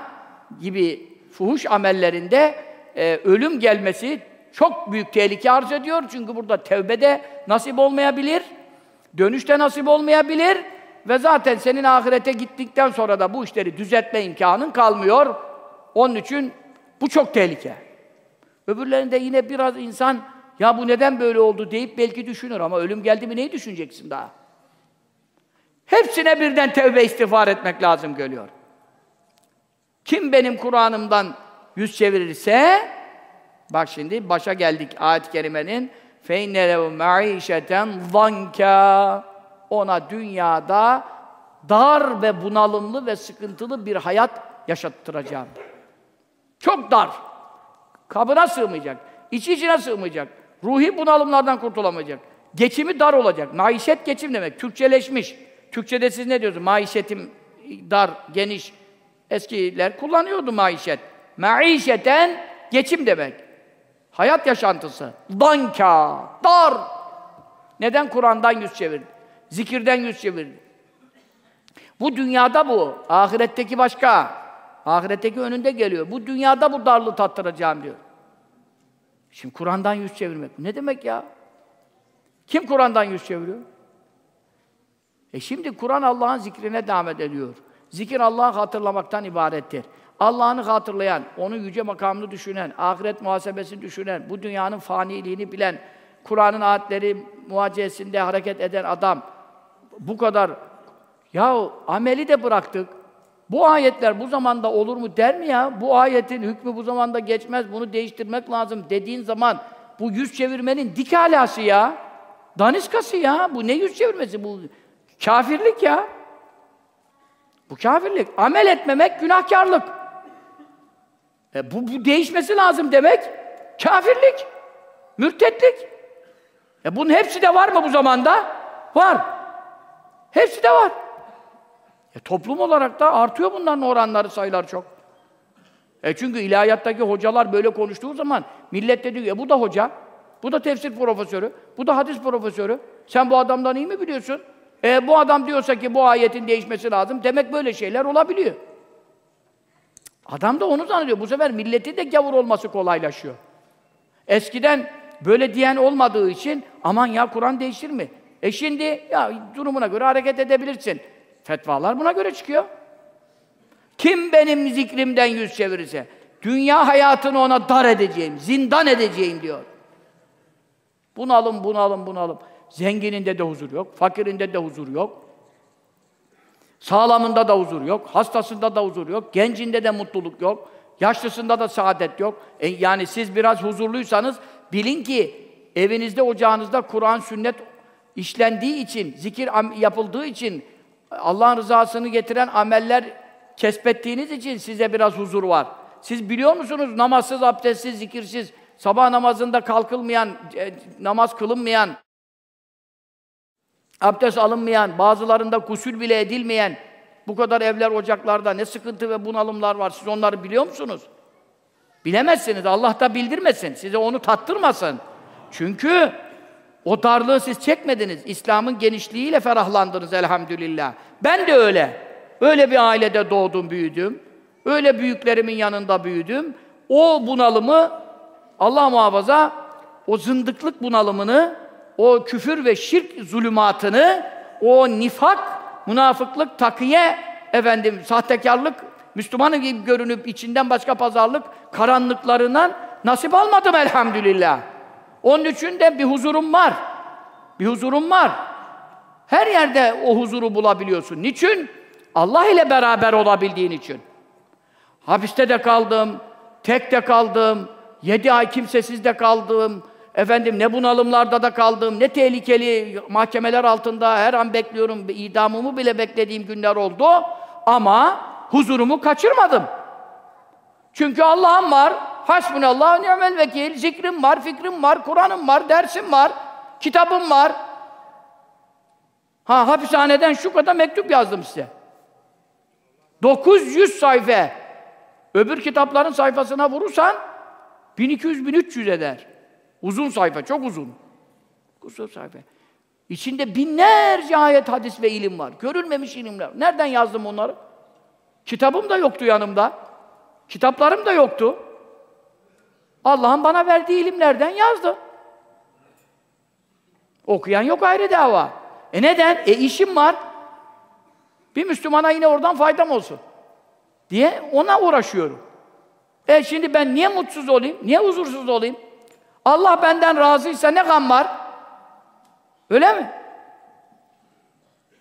gibi fuhuş amellerinde e, ölüm gelmesi çok büyük tehlike arz ediyor. Çünkü burada tevbe de nasip olmayabilir, dönüşte nasip olmayabilir ve zaten senin ahirete gittikten sonra da bu işleri düzeltme imkanın kalmıyor. Onun için bu çok tehlike. Öbürlerinde yine biraz insan ya bu neden böyle oldu deyip belki düşünür ama ölüm geldi mi neyi düşüneceksin daha? Hepsine birden tevbe istiğfar etmek lazım geliyor. Kim benim Kur'an'ımdan yüz çevirirse bak şimdi başa geldik ayet-i kerimenin فَاِنَّ لَهُ مَعِيشَةً ظَنْكَا ona dünyada dar ve bunalımlı ve sıkıntılı bir hayat yaşattıracağım. Çok dar. Kabına sığmayacak. İçi içine sığmayacak. Ruhi bunalımlardan kurtulamayacak. Geçimi dar olacak. Maişet geçim demek. Türkçeleşmiş. Türkçede siz ne diyorsunuz? Maişetim dar, geniş. Eskiler kullanıyordu maişet. Maişeten geçim demek. Hayat yaşantısı. Danka, dar. Neden Kur'an'dan yüz çevirdi? Zikirden yüz çevirdi. Bu dünyada bu. Ahiretteki başka. Ahiretteki önünde geliyor. Bu dünyada bu darlığı tattıracağım diyor. Şimdi Kur'an'dan yüz çevirmek. Ne demek ya? Kim Kur'an'dan yüz çeviriyor? E şimdi Kur'an Allah'ın zikrine davet ediyor. Zikir Allah'ı hatırlamaktan ibarettir. Allah'ını hatırlayan, onun yüce makamını düşünen, ahiret muhasebesini düşünen, bu dünyanın faniliğini bilen, Kur'an'ın ayetleri muhacesinde hareket eden adam bu kadar ya ameli de bıraktık. Bu ayetler bu zamanda olur mu der mi ya? Bu ayetin hükmü bu zamanda geçmez, bunu değiştirmek lazım dediğin zaman bu yüz çevirmenin dik alası ya. Daniskası ya. Bu ne yüz çevirmesi? Bu kafirlik ya. Bu kafirlik. Amel etmemek günahkarlık. E bu, bu değişmesi lazım demek. Kafirlik, mürtetlik. E bunun hepsi de var mı bu zamanda? Var. Hepsi de var. E toplum olarak da artıyor bunların oranları, sayılar çok. E çünkü ilahiyattaki hocalar böyle konuştuğu zaman millet de diyor, e bu da hoca, bu da tefsir profesörü, bu da hadis profesörü. Sen bu adamdan iyi mi biliyorsun? E bu adam diyorsa ki bu ayetin değişmesi lazım, demek böyle şeyler olabiliyor. Adam da onu zannediyor. Bu sefer milleti de gavur olması kolaylaşıyor. Eskiden böyle diyen olmadığı için aman ya Kur'an değişir mi? E şimdi ya durumuna göre hareket edebilirsin. Fetvalar buna göre çıkıyor. Kim benim zikrimden yüz çevirirse dünya hayatını ona dar edeceğim, zindan edeceğim diyor. Bunalım, bunalım, bunalım. Zengininde de huzur yok, fakirinde de huzur yok. Sağlamında da huzur yok, hastasında da huzur yok, gencinde de mutluluk yok, yaşlısında da saadet yok. E yani siz biraz huzurluysanız bilin ki evinizde, ocağınızda Kur'an, sünnet işlendiği için, zikir yapıldığı için, Allah'ın rızasını getiren ameller kesbettiğiniz için size biraz huzur var. Siz biliyor musunuz namazsız, abdestsiz, zikirsiz, sabah namazında kalkılmayan, e, namaz kılınmayan, abdest alınmayan, bazılarında gusül bile edilmeyen, bu kadar evler, ocaklarda ne sıkıntı ve bunalımlar var. Siz onları biliyor musunuz? Bilemezsiniz. Allah da bildirmesin. Size onu tattırmasın. Çünkü o darlığı siz çekmediniz. İslam'ın genişliğiyle ferahlandınız elhamdülillah. Ben de öyle. Öyle bir ailede doğdum, büyüdüm. Öyle büyüklerimin yanında büyüdüm. O bunalımı Allah muhafaza o zındıklık bunalımını, o küfür ve şirk zulümatını, o nifak, münafıklık, takiye, efendim, sahtekarlık, Müslümanın gibi görünüp içinden başka pazarlık karanlıklarından nasip almadım elhamdülillah. Onun için de bir huzurum var. Bir huzurum var. Her yerde o huzuru bulabiliyorsun. Niçin? Allah ile beraber olabildiğin için. Hapiste de kaldım, tek de kaldım, yedi ay kimsesiz de kaldım, efendim ne bunalımlarda da kaldım, ne tehlikeli mahkemeler altında her an bekliyorum, idamımı bile beklediğim günler oldu ama huzurumu kaçırmadım. Çünkü Allah'ım var, hasbunallah ni'mel vekil, zikrim var, fikrim var, Kur'an'ım var, dersim var, kitabım var. Ha hapishaneden şu kadar mektup yazdım size. 900 sayfa. Öbür kitapların sayfasına vurursan 1200-1300 eder. Uzun sayfa, çok uzun. Uzun sayfa. İçinde binlerce ayet, hadis ve ilim var. Görülmemiş ilimler. Nereden yazdım onları? Kitabım da yoktu yanımda. Kitaplarım da yoktu. Allah'ın bana verdiği ilimlerden yazdı. Okuyan yok ayrı dava. E neden? E işim var. Bir Müslümana yine oradan faydam olsun. Diye ona uğraşıyorum. E şimdi ben niye mutsuz olayım? Niye huzursuz olayım? Allah benden razıysa ne gam var? Öyle mi?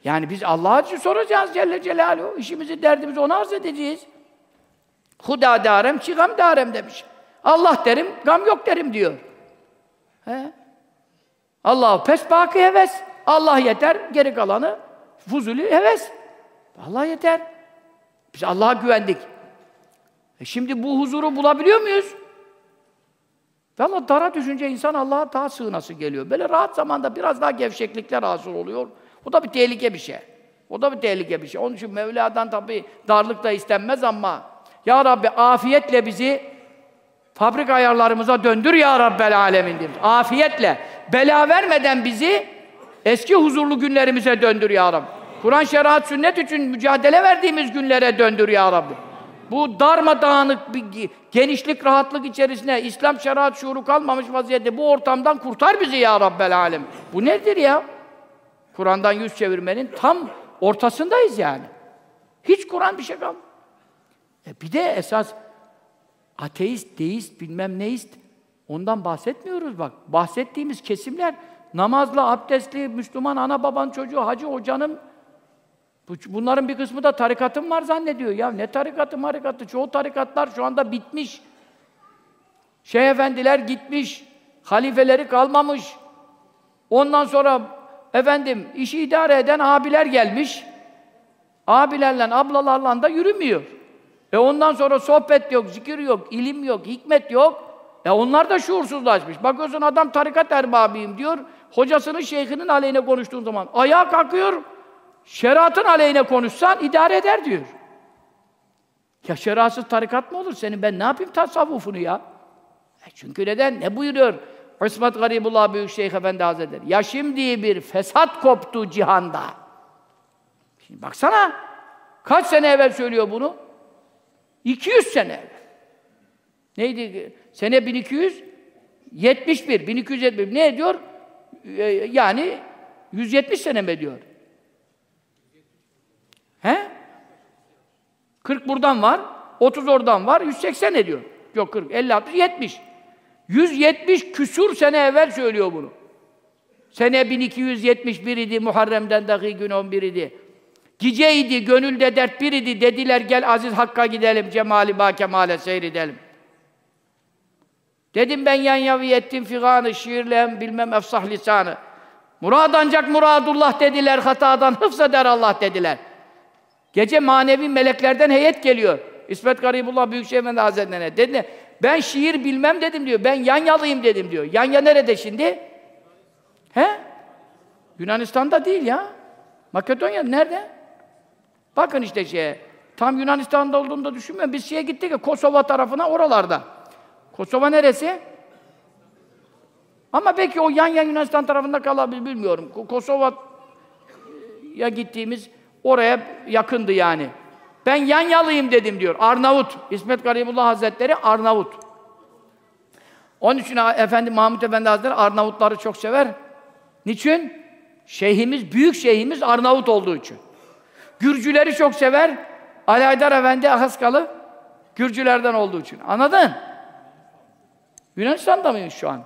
Yani biz Allah'a soracağız Celle Celaluhu. İşimizi, derdimizi ona arz edeceğiz. Huda darem, çigam darem demiş. Allah derim, gam yok derim diyor. He? Allah pes baki heves. Allah yeter, geri kalanı fuzuli heves. Allah yeter. Biz Allah'a güvendik. E şimdi bu huzuru bulabiliyor muyuz? Valla dara düşünce insan Allah'a daha sığınası geliyor. Böyle rahat zamanda biraz daha gevşeklikler hasıl oluyor. O da bir tehlike bir şey. O da bir tehlike bir şey. Onun için Mevla'dan tabi darlık da istenmez ama Ya Rabbi afiyetle bizi fabrika ayarlarımıza döndür Ya Rabbel Alemin diyoruz. Afiyetle. Bela vermeden bizi eski huzurlu günlerimize döndür Ya Rabbi. Kur'an, şeriat, sünnet için mücadele verdiğimiz günlere döndür ya Rabbi. Bu darmadağınık bir genişlik, rahatlık içerisine İslam şeriat şuuru kalmamış vaziyette bu ortamdan kurtar bizi ya Rabbel alem. Bu nedir ya? Kur'an'dan yüz çevirmenin tam ortasındayız yani. Hiç Kur'an bir şey kalmadı. E bir de esas ateist, deist, bilmem neist ondan bahsetmiyoruz bak. Bahsettiğimiz kesimler namazlı, abdestli, Müslüman ana babanın çocuğu, hacı hocanın Bunların bir kısmı da tarikatım var zannediyor. Ya ne tarikatı marikatı? Çoğu tarikatlar şu anda bitmiş. Şeyh efendiler gitmiş. Halifeleri kalmamış. Ondan sonra efendim işi idare eden abiler gelmiş. Abilerle, ablalarla da yürümüyor. E ondan sonra sohbet yok, zikir yok, ilim yok, hikmet yok. E onlar da şuursuzlaşmış. Bakıyorsun adam tarikat erbabıyım diyor. Hocasının, şeyhinin aleyhine konuştuğun zaman ayağa kalkıyor. Şeriatın aleyhine konuşsan idare eder diyor. Ya şeriatsız tarikat mı olur? Senin ben ne yapayım tasavvufunu ya? E çünkü neden? Ne buyuruyor? İsmet Garibullah Büyükşeyh Efendi Hazretleri. Ya şimdi bir fesat koptu cihanda. Şimdi baksana. Kaç sene evvel söylüyor bunu? 200 sene. Neydi? Sene 1271, 1271. Ne ediyor? Ee, yani 170 sene mi ediyor? He? 40 buradan var, 30 oradan var, 180 ediyor. Yok 40, 50, 60, 70. 170 küsur sene evvel söylüyor bunu. Sene 1271 idi, Muharrem'den dahi gün 11 idi. Geceydi, gönülde dert bir idi. Dediler gel Aziz Hakk'a gidelim, cemali ba kemale seyredelim. Dedim ben yan yavi ettim figanı, şiirle bilmem efsah lisanı. Murad ancak muradullah dediler, hatadan hıfzeder Allah dediler. Gece manevi meleklerden heyet geliyor. İsmet Garibullah Büyükşehir Efendi Hazretleri'ne. Dedi, ben şiir bilmem dedim diyor. Ben Yanyalıyım dedim diyor. Yanya nerede şimdi? He? Yunanistan'da değil ya. Makedonya nerede? Bakın işte şeye. Tam Yunanistan'da olduğunu da düşünmeyin. Biz şeye gittik ya Kosova tarafına oralarda. Kosova neresi? Ama belki o yan yan Yunanistan tarafında kalabilir bilmiyorum. Kosova'ya gittiğimiz oraya yakındı yani. Ben Yanyalıyım dedim diyor. Arnavut. İsmet Garibullah Hazretleri Arnavut. Onun için Efendi Mahmud Efendi Hazretleri Arnavutları çok sever. Niçin? Şeyhimiz, büyük şeyhimiz Arnavut olduğu için. Gürcüleri çok sever. Ali Haydar Efendi Ahaskalı Gürcülerden olduğu için. Anladın? Yunanistan'da mıyız şu an?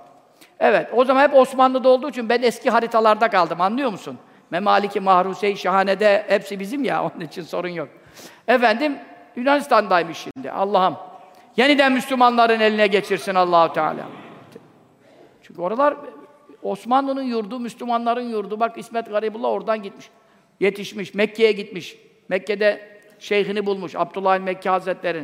Evet, o zaman hep Osmanlı'da olduğu için ben eski haritalarda kaldım, anlıyor musun? Memaliki, Mahruse-i Şahane'de hepsi bizim ya, onun için sorun yok. Efendim, Yunanistan'daymış şimdi, Allah'ım. Yeniden Müslümanların eline geçirsin Allahu Teala. Çünkü oralar Osmanlı'nın yurdu, Müslümanların yurdu. Bak İsmet Garibullah oradan gitmiş. Yetişmiş, Mekke'ye gitmiş. Mekke'de şeyhini bulmuş, Abdullah Mekke Hazretleri.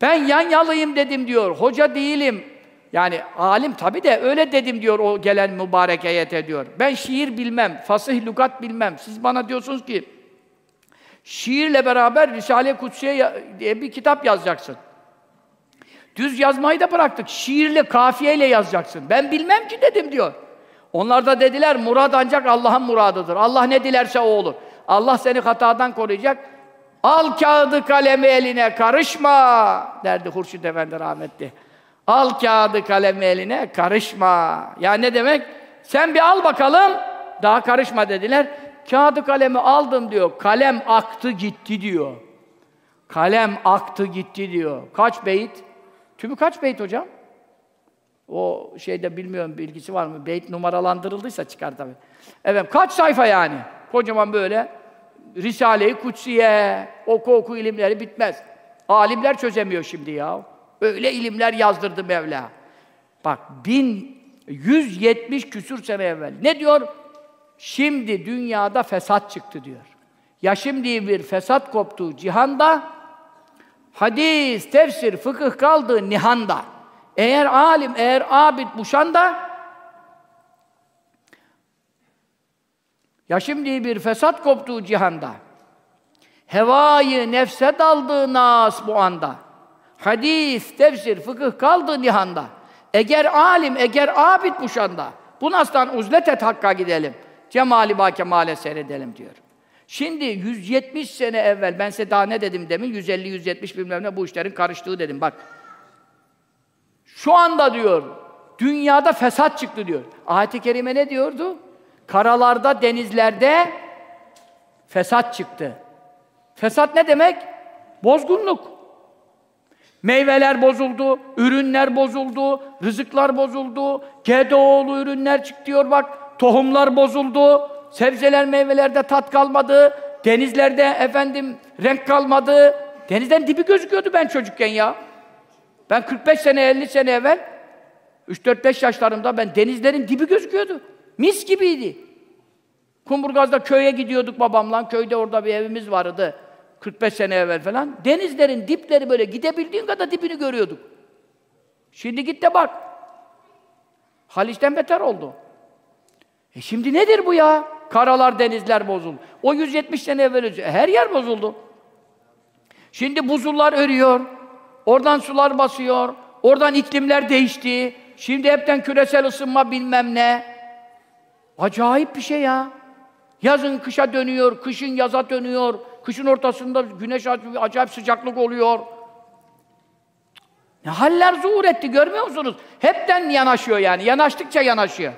Ben Yanyalıyım dedim diyor, hoca değilim. Yani alim tabi de öyle dedim diyor o gelen mübarek heyete diyor. Ben şiir bilmem, fasih lügat bilmem. Siz bana diyorsunuz ki şiirle beraber Risale-i Kutsiye diye bir kitap yazacaksın. Düz yazmayı da bıraktık. Şiirle, kafiyeyle yazacaksın. Ben bilmem ki dedim diyor. Onlar da dediler murad ancak Allah'ın muradıdır. Allah ne dilerse o olur. Allah seni hatadan koruyacak. Al kağıdı kalemi eline karışma derdi Hurşit Efendi rahmetli. Al kağıdı kalemi eline karışma. Ya ne demek? Sen bir al bakalım. Daha karışma dediler. Kağıdı kalemi aldım diyor. Kalem aktı gitti diyor. Kalem aktı gitti diyor. Kaç beyit? Tümü kaç beyt hocam? O şeyde bilmiyorum bilgisi var mı? Beyt numaralandırıldıysa çıkar tabii. Evet kaç sayfa yani? Kocaman böyle Risale-i Kutsiye, oku oku ilimleri bitmez. Alimler çözemiyor şimdi ya. Öyle ilimler yazdırdı Mevla. Bak 1170 küsür sene evvel. Ne diyor? Şimdi dünyada fesat çıktı diyor. Ya şimdi bir fesat koptu cihanda, hadis, tefsir, fıkıh kaldı nihanda. Eğer alim, eğer abid muşanda, ya şimdi bir fesat koptu cihanda. Hevayı nefse daldı nas bu anda. Hadis, tefsir, fıkıh kaldı nihanda. Eğer alim, eğer abid muşanda. Bu nastan uzlet et hakka gidelim. Cemali ba kemale seyredelim diyor. Şimdi 170 sene evvel, ben size daha ne dedim demin? 150-170 bilmem ne bu işlerin karıştığı dedim bak. Şu anda diyor, dünyada fesat çıktı diyor. Ayet-i Kerime ne diyordu? Karalarda, denizlerde fesat çıktı. Fesat ne demek? Bozgunluk. Meyveler bozuldu, ürünler bozuldu, rızıklar bozuldu, GDO'lu ürünler çıktı diyor bak, tohumlar bozuldu, sebzeler, meyvelerde tat kalmadı, denizlerde efendim renk kalmadı. Denizden dibi gözüküyordu ben çocukken ya. Ben 45 sene, 50 sene evvel 3-4-5 yaşlarımda ben denizlerin dibi gözüküyordu. Mis gibiydi. Kumburgaz'da köye gidiyorduk babamla. Köyde orada bir evimiz vardı. 45 sene evvel falan. Denizlerin dipleri böyle gidebildiğin kadar dibini görüyorduk. Şimdi git de bak. Haliç'ten beter oldu. E şimdi nedir bu ya? Karalar, denizler bozuldu. O 170 sene evvel her yer bozuldu. Şimdi buzullar örüyor. Oradan sular basıyor. Oradan iklimler değişti. Şimdi hepten küresel ısınma bilmem ne. Acayip bir şey ya. Yazın kışa dönüyor, kışın yaza dönüyor. Kışın ortasında güneş acayip sıcaklık oluyor. Ne haller zuhur etti görmüyor musunuz? Hepten yanaşıyor yani. Yanaştıkça yanaşıyor.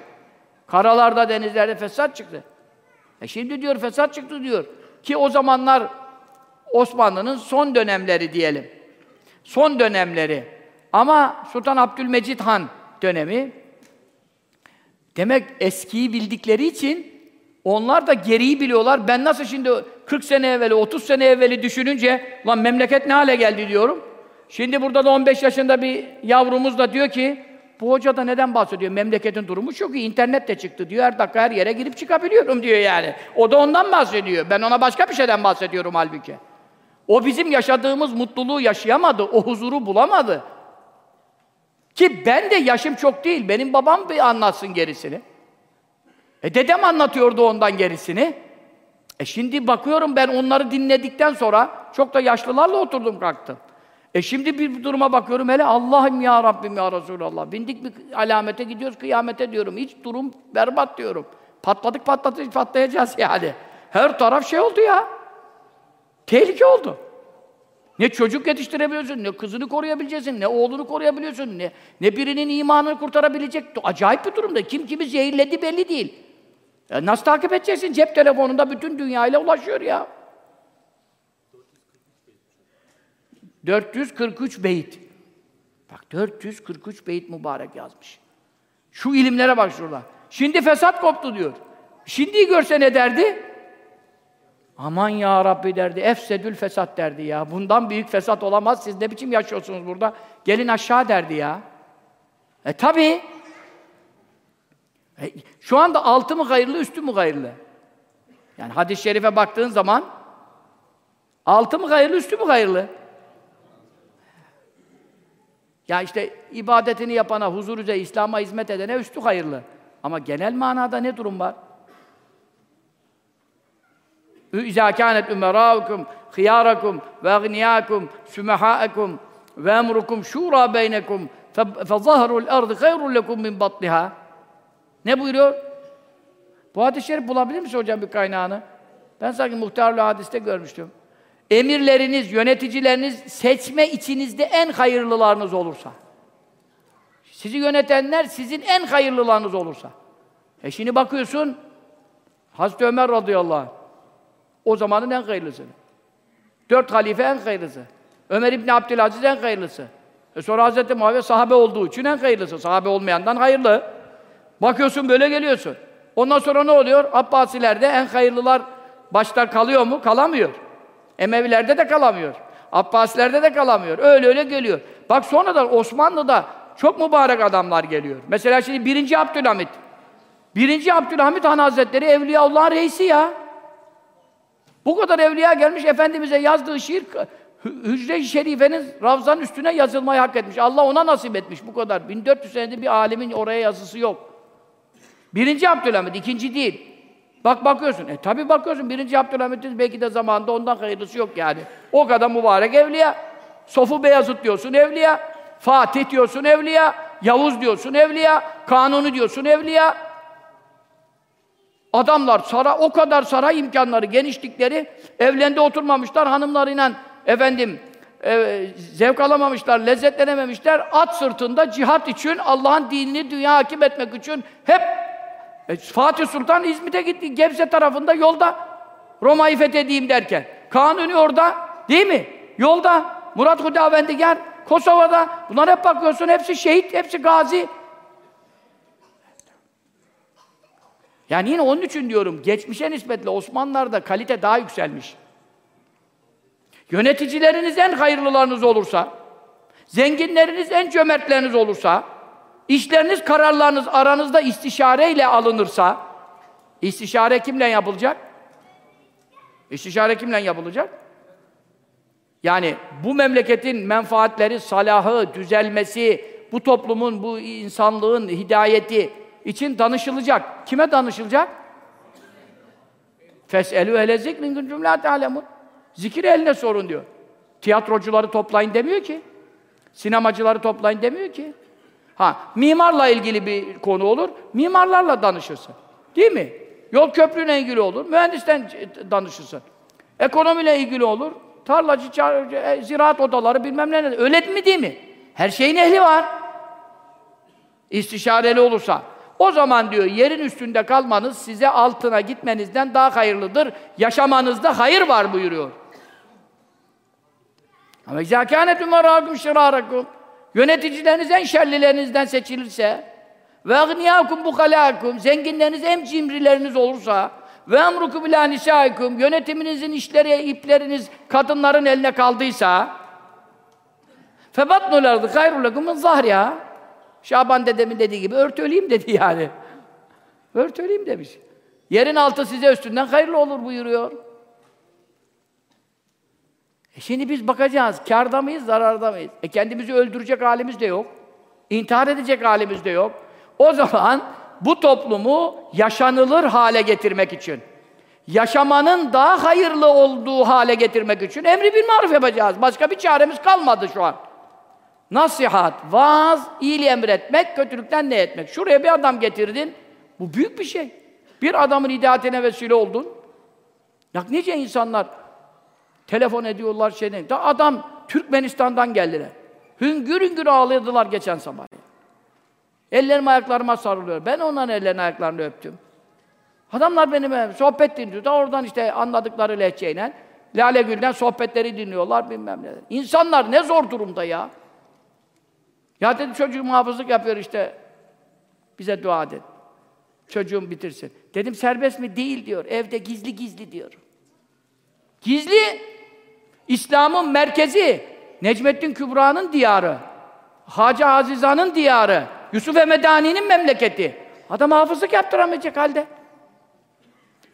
Karalarda, denizlerde fesat çıktı. E şimdi diyor fesat çıktı diyor. Ki o zamanlar Osmanlı'nın son dönemleri diyelim. Son dönemleri. Ama Sultan Abdülmecid Han dönemi demek eskiyi bildikleri için onlar da geriyi biliyorlar. Ben nasıl şimdi 40 sene evveli, 30 sene evveli düşününce lan memleket ne hale geldi diyorum. Şimdi burada da 15 yaşında bir yavrumuz da diyor ki bu hoca da neden bahsediyor? Memleketin durumu çok iyi. İnternet de çıktı diyor. Her dakika her yere girip çıkabiliyorum diyor yani. O da ondan bahsediyor. Ben ona başka bir şeyden bahsediyorum halbuki. O bizim yaşadığımız mutluluğu yaşayamadı. O huzuru bulamadı. Ki ben de yaşım çok değil. Benim babam bir anlatsın gerisini. E dedem anlatıyordu ondan gerisini. E şimdi bakıyorum ben onları dinledikten sonra çok da yaşlılarla oturdum kalktım. E şimdi bir duruma bakıyorum hele Allah'ım ya Rabbim ya Resulallah. Bindik bir alamete gidiyoruz kıyamete diyorum. Hiç durum berbat diyorum. Patladık patladık patlayacağız yani. Her taraf şey oldu ya. Tehlike oldu. Ne çocuk yetiştirebiliyorsun, ne kızını koruyabileceksin, ne oğlunu koruyabiliyorsun, ne, ne birinin imanını kurtarabilecek. Acayip bir durumda. Kim kimi zehirledi belli değil. E nasıl takip edeceksin? Cep telefonunda bütün dünyayla ulaşıyor ya. 443 beyit. Bak 443 beyit mübarek yazmış. Şu ilimlere bak şurada. Şimdi fesat koptu diyor. Şimdi görse ne derdi? Aman ya Rabbi derdi, efsedül fesat derdi ya. Bundan büyük fesat olamaz, siz ne biçim yaşıyorsunuz burada? Gelin aşağı derdi ya. E tabi. E, şu anda altı mı hayırlı, üstü mü hayırlı? Yani hadis-i şerife baktığın zaman altı mı hayırlı, üstü mü hayırlı? Ya işte ibadetini yapana, huzur üzere İslam'a hizmet edene üstü hayırlı. Ama genel manada ne durum var? Umerâukum khiyârakum ve agniyâkum sümehâekum ve emrukum şûrâ beynekum fezahrul ardı hayrun lekum min batniha. Ne buyuruyor? Bu hadis-i şerif bulabilir misin hocam bir kaynağını? Ben sanki muhtarlı hadiste görmüştüm. Emirleriniz, yöneticileriniz seçme içinizde en hayırlılarınız olursa. Sizi yönetenler sizin en hayırlılarınız olursa. E şimdi bakıyorsun Hazreti Ömer radıyallahu anh o zamanın en hayırlısı. Dört halife en hayırlısı. Ömer İbni Abdülaziz en hayırlısı. E sonra Hazreti Muaviye sahabe olduğu için en hayırlısı. Sahabe olmayandan hayırlı. Bakıyorsun böyle geliyorsun. Ondan sonra ne oluyor? Abbasilerde en hayırlılar başta kalıyor mu? Kalamıyor. Emevilerde de kalamıyor. Abbasilerde de kalamıyor. Öyle öyle geliyor. Bak sonradan Osmanlı'da çok mübarek adamlar geliyor. Mesela şimdi birinci Abdülhamit. Birinci Abdülhamit Han Hazretleri Evliyaullah'ın reisi ya. Bu kadar evliya gelmiş, Efendimiz'e yazdığı şiir, Hücre-i Şerife'nin Ravza'nın üstüne yazılmayı hak etmiş. Allah ona nasip etmiş bu kadar. 1400 senedir bir alimin oraya yazısı yok. Birinci Abdülhamit, ikinci değil. Bak bakıyorsun. E tabi bakıyorsun. Birinci Abdülhamit'in belki de zamanında ondan hayırlısı yok yani. O kadar mübarek evliya. Sofu Beyazıt diyorsun evliya. Fatih diyorsun evliya. Yavuz diyorsun evliya. Kanuni diyorsun evliya. Adamlar saray, o kadar saray imkanları, genişlikleri, evlerinde oturmamışlar hanımlarıyla efendim e, zevk alamamışlar, lezzetlenememişler. At sırtında cihat için, Allah'ın dinini dünya hakim etmek için hep e, Fatih Sultan İzmit'e gitti, Gebze tarafında yolda Roma'yı fethedeyim derken. Kanuni orada, değil mi? Yolda. Murat Hudavendigar Kosova'da. Bunlar hep bakıyorsun, hepsi şehit, hepsi gazi. Yani yine onun için diyorum, geçmişe nispetle Osmanlılar'da kalite daha yükselmiş. Yöneticileriniz en hayırlılarınız olursa, zenginleriniz en cömertleriniz olursa, işleriniz, kararlarınız aranızda istişareyle alınırsa, istişare kimle yapılacak? İstişare kimle yapılacak? Yani bu memleketin menfaatleri, salahı, düzelmesi, bu toplumun, bu insanlığın hidayeti için danışılacak. Kime danışılacak? Fes'elü ehle zikrin güncüm la ta'lemun. Zikir eline sorun diyor. Tiyatrocuları toplayın demiyor ki. Sinemacıları toplayın demiyor ki. Ha, mimarla ilgili bir konu olur, mimarlarla danışırsın. Değil mi? Yol köprüyle ilgili olur, mühendisten danışırsın. Ekonomiyle ilgili olur, tarlacı, e, ziraat odaları bilmem ne. Öyle mi değil mi? Her şeyin ehli var. İstişareli olursa. O zaman diyor yerin üstünde kalmanız size altına gitmenizden daha hayırlıdır. Yaşamanızda hayır var buyuruyor. Ama izâ kânet umarakum şirârakum şerlilerinizden seçilirse ve agniyâkum bukhalâkum zenginleriniz en cimrileriniz olursa ve emruku bilâ nisâikum yönetiminizin işleri, ipleriniz kadınların eline kaldıysa febatnul ardı zahriya Şaban dedemin dediği gibi örtöleyim dedi yani. Örtöleyim demiş. Yerin altı size üstünden hayırlı olur buyuruyor. E şimdi biz bakacağız, kârda mıyız, zararda mıyız? E kendimizi öldürecek halimiz de yok. İntihar edecek halimiz de yok. O zaman bu toplumu yaşanılır hale getirmek için, yaşamanın daha hayırlı olduğu hale getirmek için emri bir maruf yapacağız. Başka bir çaremiz kalmadı şu an. Nasihat, vaaz, iyiliği emretmek, kötülükten ne etmek. Şuraya bir adam getirdin, bu büyük bir şey. Bir adamın hidayetine vesile oldun. Ya nice insanlar telefon ediyorlar şeyden. Da adam Türkmenistan'dan geldiler. Hüngür hüngür ağladılar geçen sabah. Ellerim ayaklarıma sarılıyor. Ben onların ellerini ayaklarını öptüm. Adamlar benimle sohbet dinliyor. Da oradan işte anladıkları lehçeyle Lale Gül'den sohbetleri dinliyorlar bilmem ne. İnsanlar ne zor durumda ya. Ya dedi çocuğum hafızlık yapıyor işte. Bize dua edin. Çocuğum bitirsin. Dedim serbest mi? Değil diyor. Evde gizli gizli diyor. Gizli. İslam'ın merkezi. Necmettin Kübra'nın diyarı. Hacı Aziza'nın diyarı. Yusuf Emedani'nin memleketi. Adam hafızlık yaptıramayacak halde.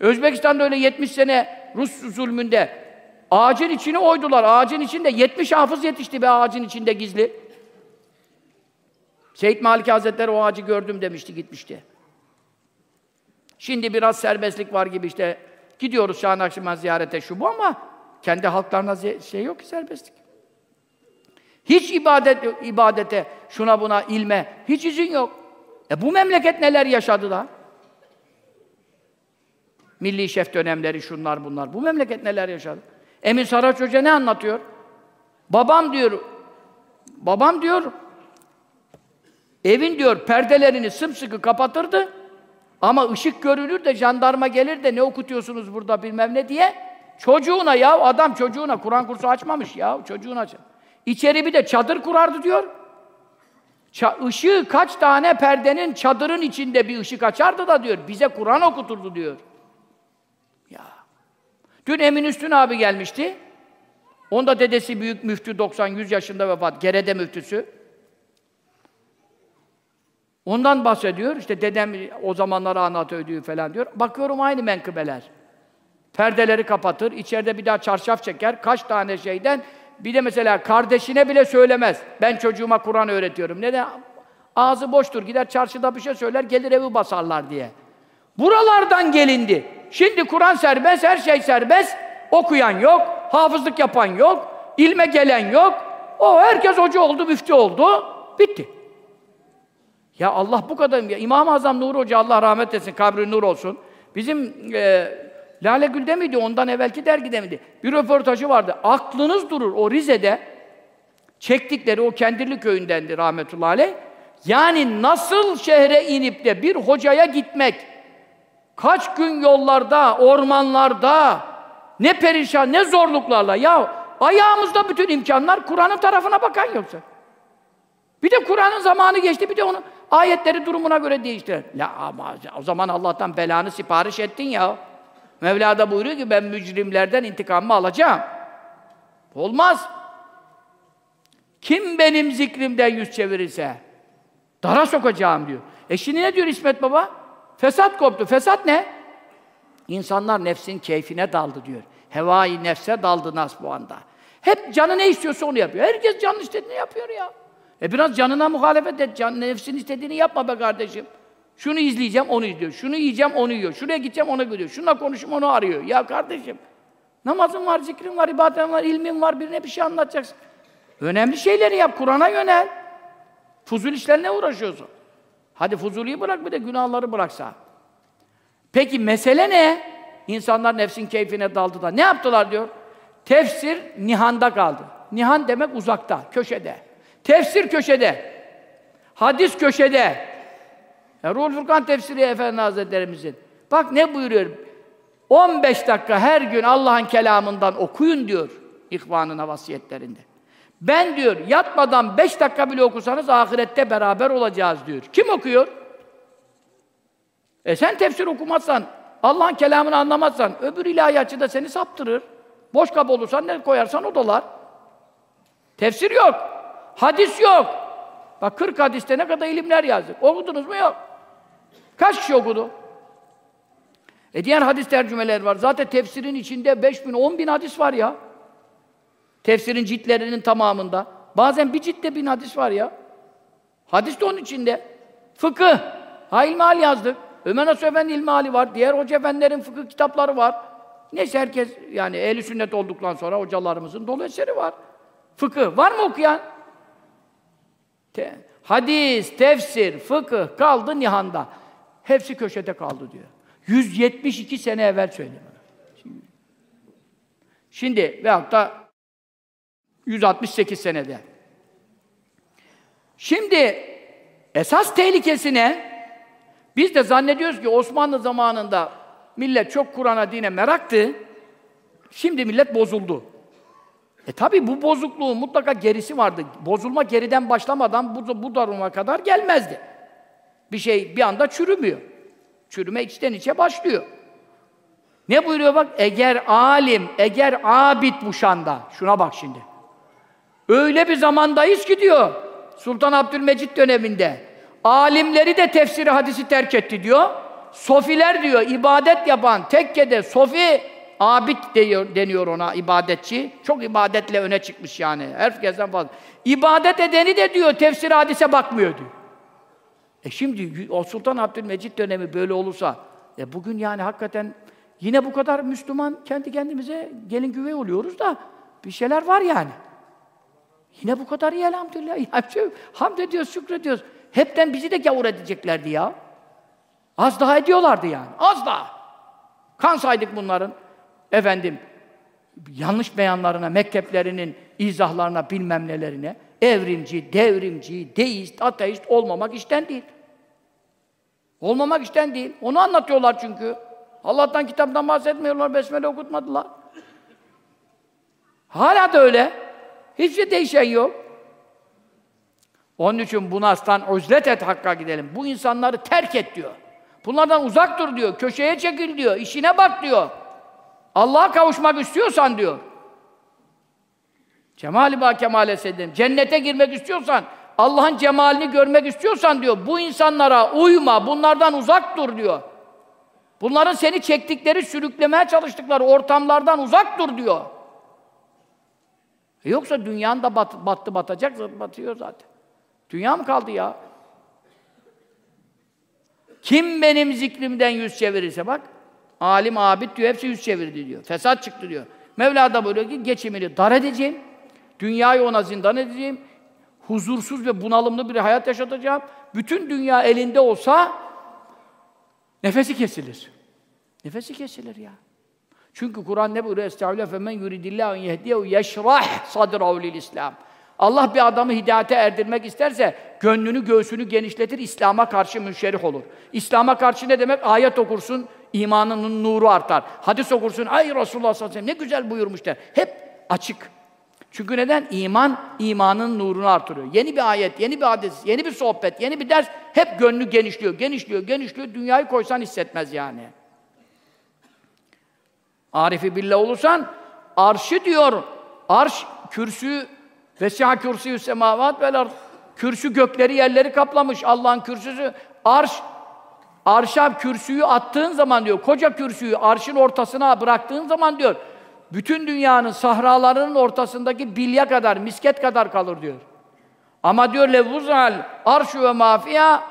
Özbekistan'da öyle 70 sene Rus zulmünde ağacın içine oydular. Ağacın içinde 70 hafız yetişti be ağacın içinde gizli. Seyyid Malik Hazretleri o ağacı gördüm demişti, gitmişti. Şimdi biraz serbestlik var gibi işte gidiyoruz Şah Nakşibend ziyarete şu bu ama kendi halklarına şey yok ki serbestlik. Hiç ibadet ibadete, şuna buna, ilme hiç izin yok. E bu memleket neler yaşadı da? Milli şef dönemleri, şunlar bunlar. Bu memleket neler yaşadı? Emin Saraç Hoca ne anlatıyor? Babam diyor, babam diyor, evin diyor perdelerini sımsıkı kapatırdı. Ama ışık görünür de jandarma gelir de ne okutuyorsunuz burada bilmem ne diye çocuğuna ya adam çocuğuna Kur'an kursu açmamış ya çocuğuna aç. İçeri bir de çadır kurardı diyor. Ça ışığı kaç tane perdenin çadırın içinde bir ışık açardı da diyor. Bize Kur'an okuturdu diyor. Ya. Dün Emin Üstün abi gelmişti. Onda dedesi büyük müftü 90-100 yaşında vefat. Gerede müftüsü. Ondan bahsediyor. İşte dedem o zamanları anlatıyor falan diyor. Bakıyorum aynı menkıbeler. Perdeleri kapatır, içeride bir daha çarşaf çeker. Kaç tane şeyden bir de mesela kardeşine bile söylemez. Ben çocuğuma Kur'an öğretiyorum. Neden? Ağzı boştur. Gider çarşıda bir şey söyler, gelir evi basarlar diye. Buralardan gelindi. Şimdi Kur'an serbest, her şey serbest. Okuyan yok, hafızlık yapan yok, ilme gelen yok. O herkes hoca oldu, müftü oldu. Bitti. Ya Allah bu kadar... Ya İmam-ı Azam Nur Hoca, Allah rahmet etsin, kabri nur olsun. Bizim e, Lale Gül'de miydi, ondan evvelki dergide miydi? Bir röportajı vardı. Aklınız durur, o Rize'de çektikleri, o Kendirli köyündendi rahmetullahi aleyh. Yani nasıl şehre inip de bir hocaya gitmek, kaç gün yollarda, ormanlarda, ne perişan, ne zorluklarla. Ya ayağımızda bütün imkanlar, Kur'an'ın tarafına bakan yoksa. Bir de Kur'an'ın zamanı geçti, bir de onu ayetleri durumuna göre değiştirir. Ya ama o zaman Allah'tan belanı sipariş ettin ya. Mevla da buyuruyor ki ben mücrimlerden intikamımı alacağım. Olmaz. Kim benim zikrimden yüz çevirirse dara sokacağım diyor. E şimdi ne diyor İsmet Baba? Fesat koptu. Fesat ne? İnsanlar nefsin keyfine daldı diyor. Hevai nefse daldı nas bu anda. Hep canı ne istiyorsa onu yapıyor. Herkes canın istediğini yapıyor ya. E biraz canına muhalefet et. Can, nefsin istediğini yapma be kardeşim. Şunu izleyeceğim, onu izliyor. Şunu yiyeceğim, onu yiyor. Şuraya gideceğim, ona gidiyor. Şununla konuşayım, onu arıyor. Ya kardeşim, namazın var, zikrin var, ibadetin var, ilmin var, birine bir şey anlatacaksın. Önemli şeyleri yap, Kur'an'a yönel. Fuzul işlerle uğraşıyorsun. Hadi fuzuliyi bırak, bir de günahları bıraksa. Peki mesele ne? İnsanlar nefsin keyfine daldı da. Ne yaptılar diyor? Tefsir nihanda kaldı. Nihan demek uzakta, köşede. Tefsir köşede. Hadis köşede. Ya Ruhul Furkan tefsiri Efendi Hazretlerimizin. Bak ne buyuruyor? 15 dakika her gün Allah'ın kelamından okuyun diyor ihvanına vasiyetlerinde. Ben diyor yatmadan 5 dakika bile okusanız ahirette beraber olacağız diyor. Kim okuyor? E sen tefsir okumazsan, Allah'ın kelamını anlamazsan, öbür ilahiyatçı da seni saptırır. Boş kap olursan ne koyarsan o dolar. Tefsir yok. Hadis yok. Bak 40 hadiste ne kadar ilimler yazdık. Okudunuz mu? Yok. Kaç kişi okudu? E diğer hadis tercümeleri var. Zaten tefsirin içinde 5 bin, 10 bin hadis var ya. Tefsirin ciltlerinin tamamında. Bazen bir ciltte bin hadis var ya. Hadis de onun içinde. Fıkıh. Ha ilmihal yazdık. Ömer Nasuh Efendi ilmihali var. Diğer hoca efendilerin fıkıh kitapları var. Neyse herkes yani ehli sünnet olduktan sonra hocalarımızın dolu eseri var. Fıkıh. Var mı okuyan? Te hadis, tefsir, fıkıh kaldı nihanda. Hepsi köşede kaldı diyor. 172 sene evvel söyledi Şimdi, şimdi veyahut da 168 senede. Şimdi esas tehlikesine biz de zannediyoruz ki Osmanlı zamanında millet çok Kur'an'a, dine meraktı. Şimdi millet bozuldu. E tabi bu bozukluğun mutlaka gerisi vardı. Bozulma geriden başlamadan bu, bu duruma kadar gelmezdi. Bir şey bir anda çürümüyor. Çürüme içten içe başlıyor. Ne buyuruyor bak? Eğer alim, eğer abid bu şanda. Şuna bak şimdi. Öyle bir zamandayız ki diyor. Sultan Abdülmecit döneminde. Alimleri de tefsiri hadisi terk etti diyor. Sofiler diyor, ibadet yapan tekkede sofi abid diyor, deniyor ona ibadetçi. Çok ibadetle öne çıkmış yani. Herkesten fazla. İbadet edeni de diyor tefsir hadise bakmıyor diyor. E şimdi o Sultan Abdülmecit dönemi böyle olursa e bugün yani hakikaten yine bu kadar Müslüman kendi kendimize gelin güvey oluyoruz da bir şeyler var yani. Yine bu kadar iyi elhamdülillah. Ya, şey, hamd ediyoruz, şükrediyoruz. Hepten bizi de gavur edeceklerdi ya. Az daha ediyorlardı yani. Az daha. Kan saydık bunların. Efendim, yanlış beyanlarına, mekteplerinin izahlarına, bilmem nelerine, evrimci, devrimci, deist, ateist olmamak işten değil. Olmamak işten değil. Onu anlatıyorlar çünkü. Allah'tan kitaptan bahsetmiyorlar, besmele okutmadılar. Hala da öyle. Hiçbir değişen yok. Onun için bu nastan uzlet et hakka gidelim. Bu insanları terk et diyor. Bunlardan uzak dur diyor. Köşeye çekil diyor. İşine bak diyor. Allah'a kavuşmak istiyorsan diyor. Cemali ba kemale sedim. Cennete girmek istiyorsan, Allah'ın cemalini görmek istiyorsan diyor. Bu insanlara uyma, bunlardan uzak dur diyor. Bunların seni çektikleri, sürüklemeye çalıştıkları ortamlardan uzak dur diyor. E yoksa dünyanın da bat, battı batacak, batıyor zaten. Dünya mı kaldı ya? Kim benim zikrimden yüz çevirirse bak, alim, abid diyor, hepsi yüz çevirdi diyor. Fesat çıktı diyor. Mevla da buyuruyor ki geçimini dar edeceğim, dünyayı ona zindan edeceğim, huzursuz ve bunalımlı bir hayat yaşatacağım. Bütün dünya elinde olsa nefesi kesilir. Nefesi kesilir ya. Çünkü Kur'an ne buyuruyor? Estağfirullah femen yuridillahu yehdiyehu yeşrah sadrahu lil İslam. Allah bir adamı hidayete erdirmek isterse gönlünü, göğsünü genişletir, İslam'a karşı münşerih olur. İslam'a karşı ne demek? Ayet okursun, imanının nuru artar. Hadis okursun, ay Resulullah sallallahu aleyhi ve sellem ne güzel buyurmuş der. Hep açık. Çünkü neden? İman, imanın nurunu artırıyor. Yeni bir ayet, yeni bir hadis, yeni bir sohbet, yeni bir ders hep gönlü genişliyor, genişliyor, genişliyor. Dünyayı koysan hissetmez yani. Arifi billah olursan, arşı diyor, arş, kürsü, vesiha kürsüyü semavat vel ard. Kürsü gökleri yerleri kaplamış. Allah'ın kürsüsü, arş, arşa kürsüyü attığın zaman diyor, koca kürsüyü arşın ortasına bıraktığın zaman diyor, bütün dünyanın sahralarının ortasındaki bilye kadar, misket kadar kalır diyor. Ama diyor levuzal arşu ve mafiya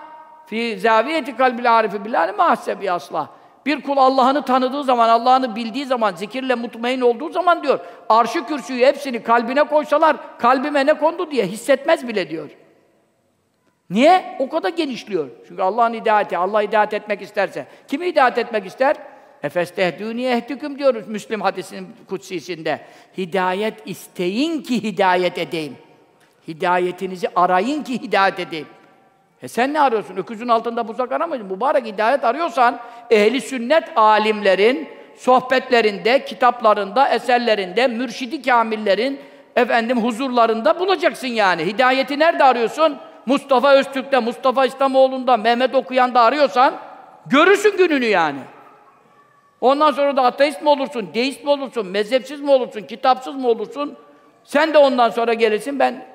fi zaviyeti kalbil arifi billahi mahsebi asla. Bir kul Allah'ını tanıdığı zaman, Allah'ını bildiği zaman, zikirle mutmain olduğu zaman diyor, arşı kürsüyü hepsini kalbine koysalar, kalbime ne kondu diye hissetmez bile diyor. Niye? O kadar genişliyor. Çünkü Allah'ın hidayeti, Allah hidayet etmek isterse. Kimi hidayet etmek ister? Efestehdûni ehdüküm diyoruz Müslim hadisinin kutsisinde. Hidayet isteyin ki hidayet edeyim. Hidayetinizi arayın ki hidayet edeyim. E sen ne arıyorsun? Öküzün altında buzak aramadın. Mübarek hidayet arıyorsan ehli sünnet alimlerin sohbetlerinde, kitaplarında, eserlerinde, mürşidi kamillerin efendim huzurlarında bulacaksın yani. Hidayeti nerede arıyorsun? Mustafa Öztürk'te, Mustafa İslamoğlu'nda, Mehmet Okuyan'da arıyorsan görürsün gününü yani. Ondan sonra da ateist mi olursun, deist mi olursun, mezhepsiz mi olursun, kitapsız mı olursun? Sen de ondan sonra gelirsin ben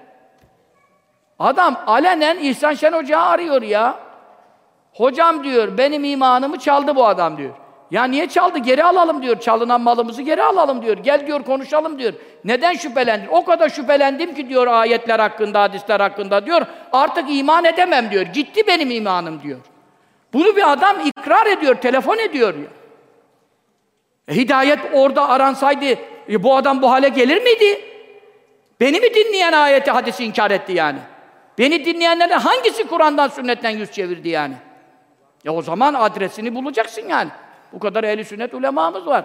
Adam alenen İhsan Şen Hoca'yı arıyor ya. Hocam diyor, benim imanımı çaldı bu adam diyor. Ya niye çaldı? Geri alalım diyor. Çalınan malımızı geri alalım diyor. Gel diyor, konuşalım diyor. Neden şüphelendin? O kadar şüphelendim ki diyor ayetler hakkında, hadisler hakkında diyor. Artık iman edemem diyor. Gitti benim imanım diyor. Bunu bir adam ikrar ediyor, telefon ediyor ya. E, hidayet orada aransaydı e, bu adam bu hale gelir miydi? Beni mi dinleyen ayeti, hadisi inkar etti yani? Beni dinleyenlerden hangisi Kur'an'dan, sünnetten yüz çevirdi yani? Ya o zaman adresini bulacaksın yani. Bu kadar ehli sünnet ulemamız var.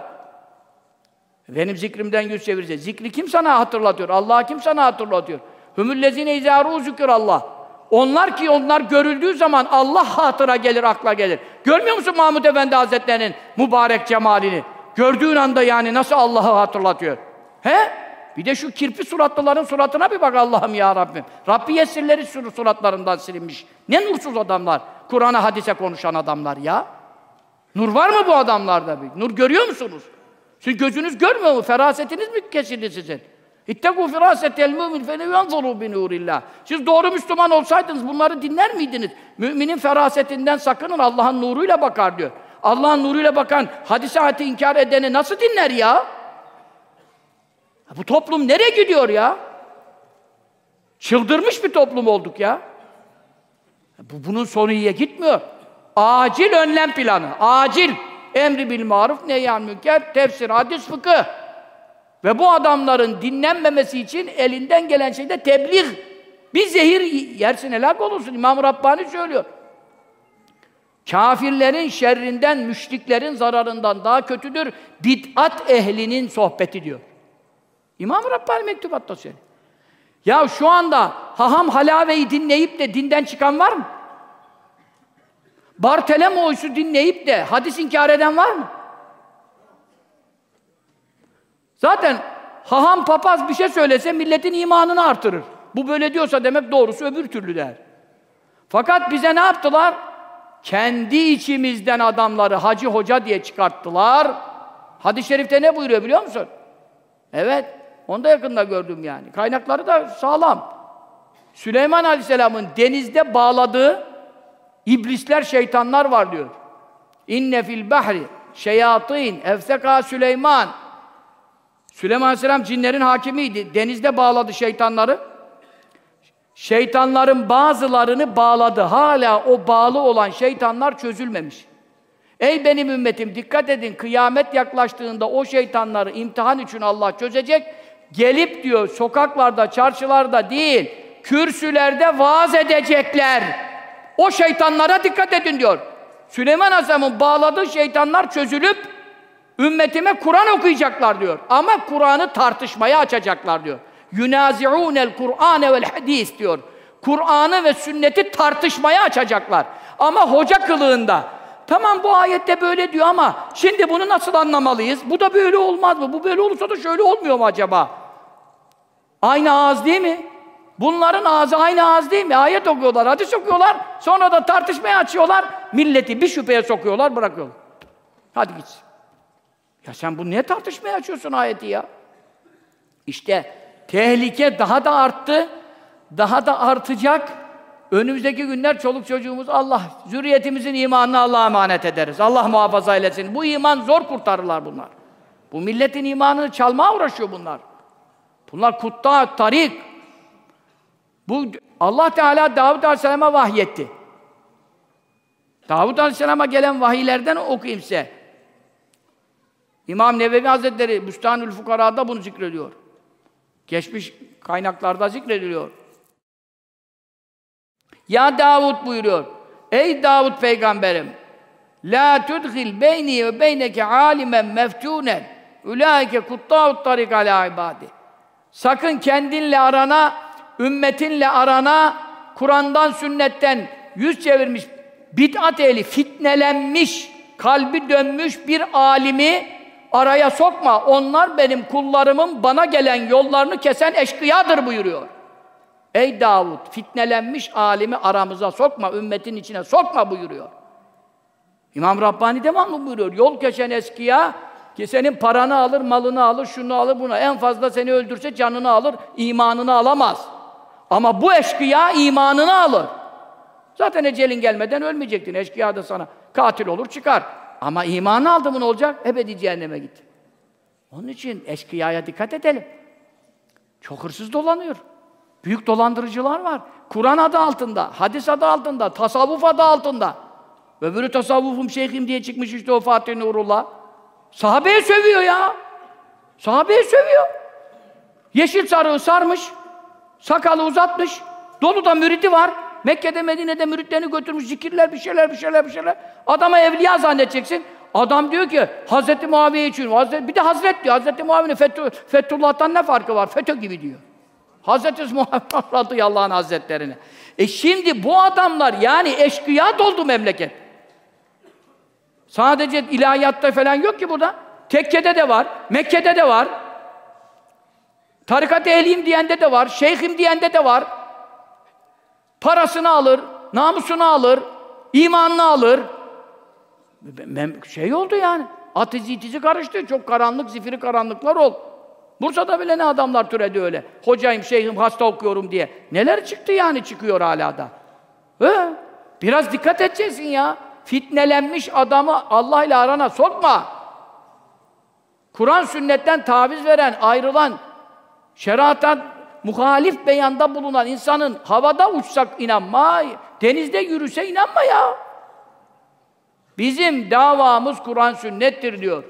Benim zikrimden yüz çevirirse. Zikri kim sana hatırlatıyor? Allah kim sana hatırlatıyor? Hümüllezine izâru zükür Allah. Onlar ki onlar görüldüğü zaman Allah hatıra gelir, akla gelir. Görmüyor musun Mahmud Efendi Hazretleri'nin mübarek cemalini? Gördüğün anda yani nasıl Allah'ı hatırlatıyor? He? Bir de şu kirpi suratlıların suratına bir bak Allah'ım ya Rabbim. Rabbi yesirleri sur suratlarından silinmiş. Ne nursuz adamlar. Kur'an'a hadise konuşan adamlar ya. Nur var mı bu adamlarda? Bir? Nur görüyor musunuz? Sizin gözünüz görmüyor mu? Ferasetiniz mi kesildi sizin? İttegû firâsetel mümin fe neyanzurû bi nûrillah. Siz doğru Müslüman olsaydınız bunları dinler miydiniz? Müminin ferasetinden sakının Allah'ın nuruyla bakar diyor. Allah'ın nuruyla bakan hadis ayeti inkar edeni nasıl dinler ya? Bu toplum nereye gidiyor ya? Çıldırmış bir toplum olduk ya. Bu bunun sonu iyiye gitmiyor. Acil önlem planı. Acil. Emri bil maruf, nehyan münker, tefsir, hadis, fıkıh. Ve bu adamların dinlenmemesi için elinden gelen şey de tebliğ. Bir zehir yersin helak olursun. İmam Rabbani söylüyor. Kafirlerin şerrinden, müşriklerin zararından daha kötüdür. Bid'at ehlinin sohbeti diyor. İmam-ı Rabbani mektubatta söylüyor. Ya şu anda haham halaveyi dinleyip de dinden çıkan var mı? Bartolomeos'u dinleyip de hadis inkar eden var mı? Zaten haham papaz bir şey söylese milletin imanını artırır. Bu böyle diyorsa demek doğrusu öbür türlü der. Fakat bize ne yaptılar? Kendi içimizden adamları hacı hoca diye çıkarttılar. Hadis-i şerifte ne buyuruyor biliyor musun? Evet, onu da yakında gördüm yani. Kaynakları da sağlam. Süleyman Aleyhisselam'ın denizde bağladığı iblisler, şeytanlar var diyor. İnne fil bahri şeyatin efseka Süleyman. Süleyman Aleyhisselam cinlerin hakimiydi. Denizde bağladı şeytanları. Şeytanların bazılarını bağladı. Hala o bağlı olan şeytanlar çözülmemiş. Ey benim ümmetim dikkat edin kıyamet yaklaştığında o şeytanları imtihan için Allah çözecek. Gelip diyor sokaklarda, çarşılarda değil, kürsülerde vaaz edecekler. O şeytanlara dikkat edin diyor. Süleyman Aleyhisselam'ın bağladığı şeytanlar çözülüp ümmetime Kur'an okuyacaklar diyor. Ama Kur'an'ı tartışmaya açacaklar diyor. Yunazi'ûnel Kur'ane vel hadis diyor. Kur'an'ı ve sünneti tartışmaya açacaklar. Ama hoca kılığında. Tamam bu ayette böyle diyor ama şimdi bunu nasıl anlamalıyız? Bu da böyle olmaz mı? Bu böyle olursa da şöyle olmuyor mu acaba? Aynı ağız değil mi? Bunların ağzı aynı ağız değil mi? Ayet okuyorlar, hadis okuyorlar, sonra da tartışmaya açıyorlar, milleti bir şüpheye sokuyorlar, bırakıyorlar. Hadi git. Ya sen bu niye tartışmaya açıyorsun ayeti ya? İşte tehlike daha da arttı, daha da artacak. Önümüzdeki günler çoluk çocuğumuz Allah, zürriyetimizin imanını Allah'a emanet ederiz. Allah muhafaza eylesin. Bu iman zor kurtarırlar bunlar. Bu milletin imanını çalmaya uğraşıyor bunlar. Bunlar kutta, tarik. Bu Allah Teala Davud Aleyhisselam'a vahyetti. Davud Aleyhisselam'a gelen vahiylerden okuyayım size. İmam Nevevi Hazretleri Büstanül Fukara'da bunu zikrediyor. Geçmiş kaynaklarda zikrediliyor. Ya Davud buyuruyor. Ey Davud peygamberim La tudhil beyni ve beyneke alimen meftunen ulaike kutta'ut tarik ala ibadi. Sakın kendinle arana, ümmetinle arana, Kur'an'dan, sünnetten yüz çevirmiş, bid'at ehli, fitnelenmiş, kalbi dönmüş bir alimi araya sokma. Onlar benim kullarımın bana gelen yollarını kesen eşkıyadır buyuruyor. Ey Davud, fitnelenmiş alimi aramıza sokma, ümmetin içine sokma buyuruyor. İmam Rabbani devamlı buyuruyor. Yol geçen eskiya ki senin paranı alır, malını alır, şunu alır, buna. En fazla seni öldürse canını alır, imanını alamaz. Ama bu eşkıya imanını alır. Zaten ecelin gelmeden ölmeyecektin. Eşkıya da sana katil olur, çıkar. Ama imanı aldı mı ne olacak? Ebedi cehenneme gitti. Onun için eşkıyaya dikkat edelim. Çok hırsız dolanıyor. Büyük dolandırıcılar var. Kur'an adı altında, hadis adı altında, tasavvuf adı altında. Öbürü tasavvufum şeyhim diye çıkmış işte o Fatih Nurullah. Sahabeye sövüyor ya. Sahabeye sövüyor. Yeşil sarığı sarmış, sakalı uzatmış, dolu da müridi var. Mekke'de, Medine'de müritlerini götürmüş, zikirler, bir şeyler, bir şeyler, bir şeyler. Adama evliya zannedeceksin. Adam diyor ki, Hazreti Muaviye için, Hazreti, bir de Hazret diyor, Hazreti Muaviye'nin Fethu, Fethullah'tan ne farkı var? FETÖ gibi diyor. Hazreti Muhammed radıyallahu anh hazretlerine. E şimdi bu adamlar yani eşkıya doldu memleket. Sadece ilahiyatta falan yok ki burada. Tekkede de var, Mekke'de de var. Tarikat ehliyim diyende de var, şeyhim diyende de var. Parasını alır, namusunu alır, imanını alır. Şey oldu yani. Atizi itizi karıştı. Çok karanlık, zifiri karanlıklar oldu. Bursa'da bile ne adamlar türedi öyle. Hocayım, şeyhim, hasta okuyorum diye. Neler çıktı yani çıkıyor hala da. He? Biraz dikkat edeceksin ya. Fitnelenmiş adamı Allah ile arana sokma. Kur'an sünnetten taviz veren, ayrılan, şeriattan muhalif beyanda bulunan insanın havada uçsak inanma, denizde yürüse inanma ya. Bizim davamız Kur'an sünnettir diyor.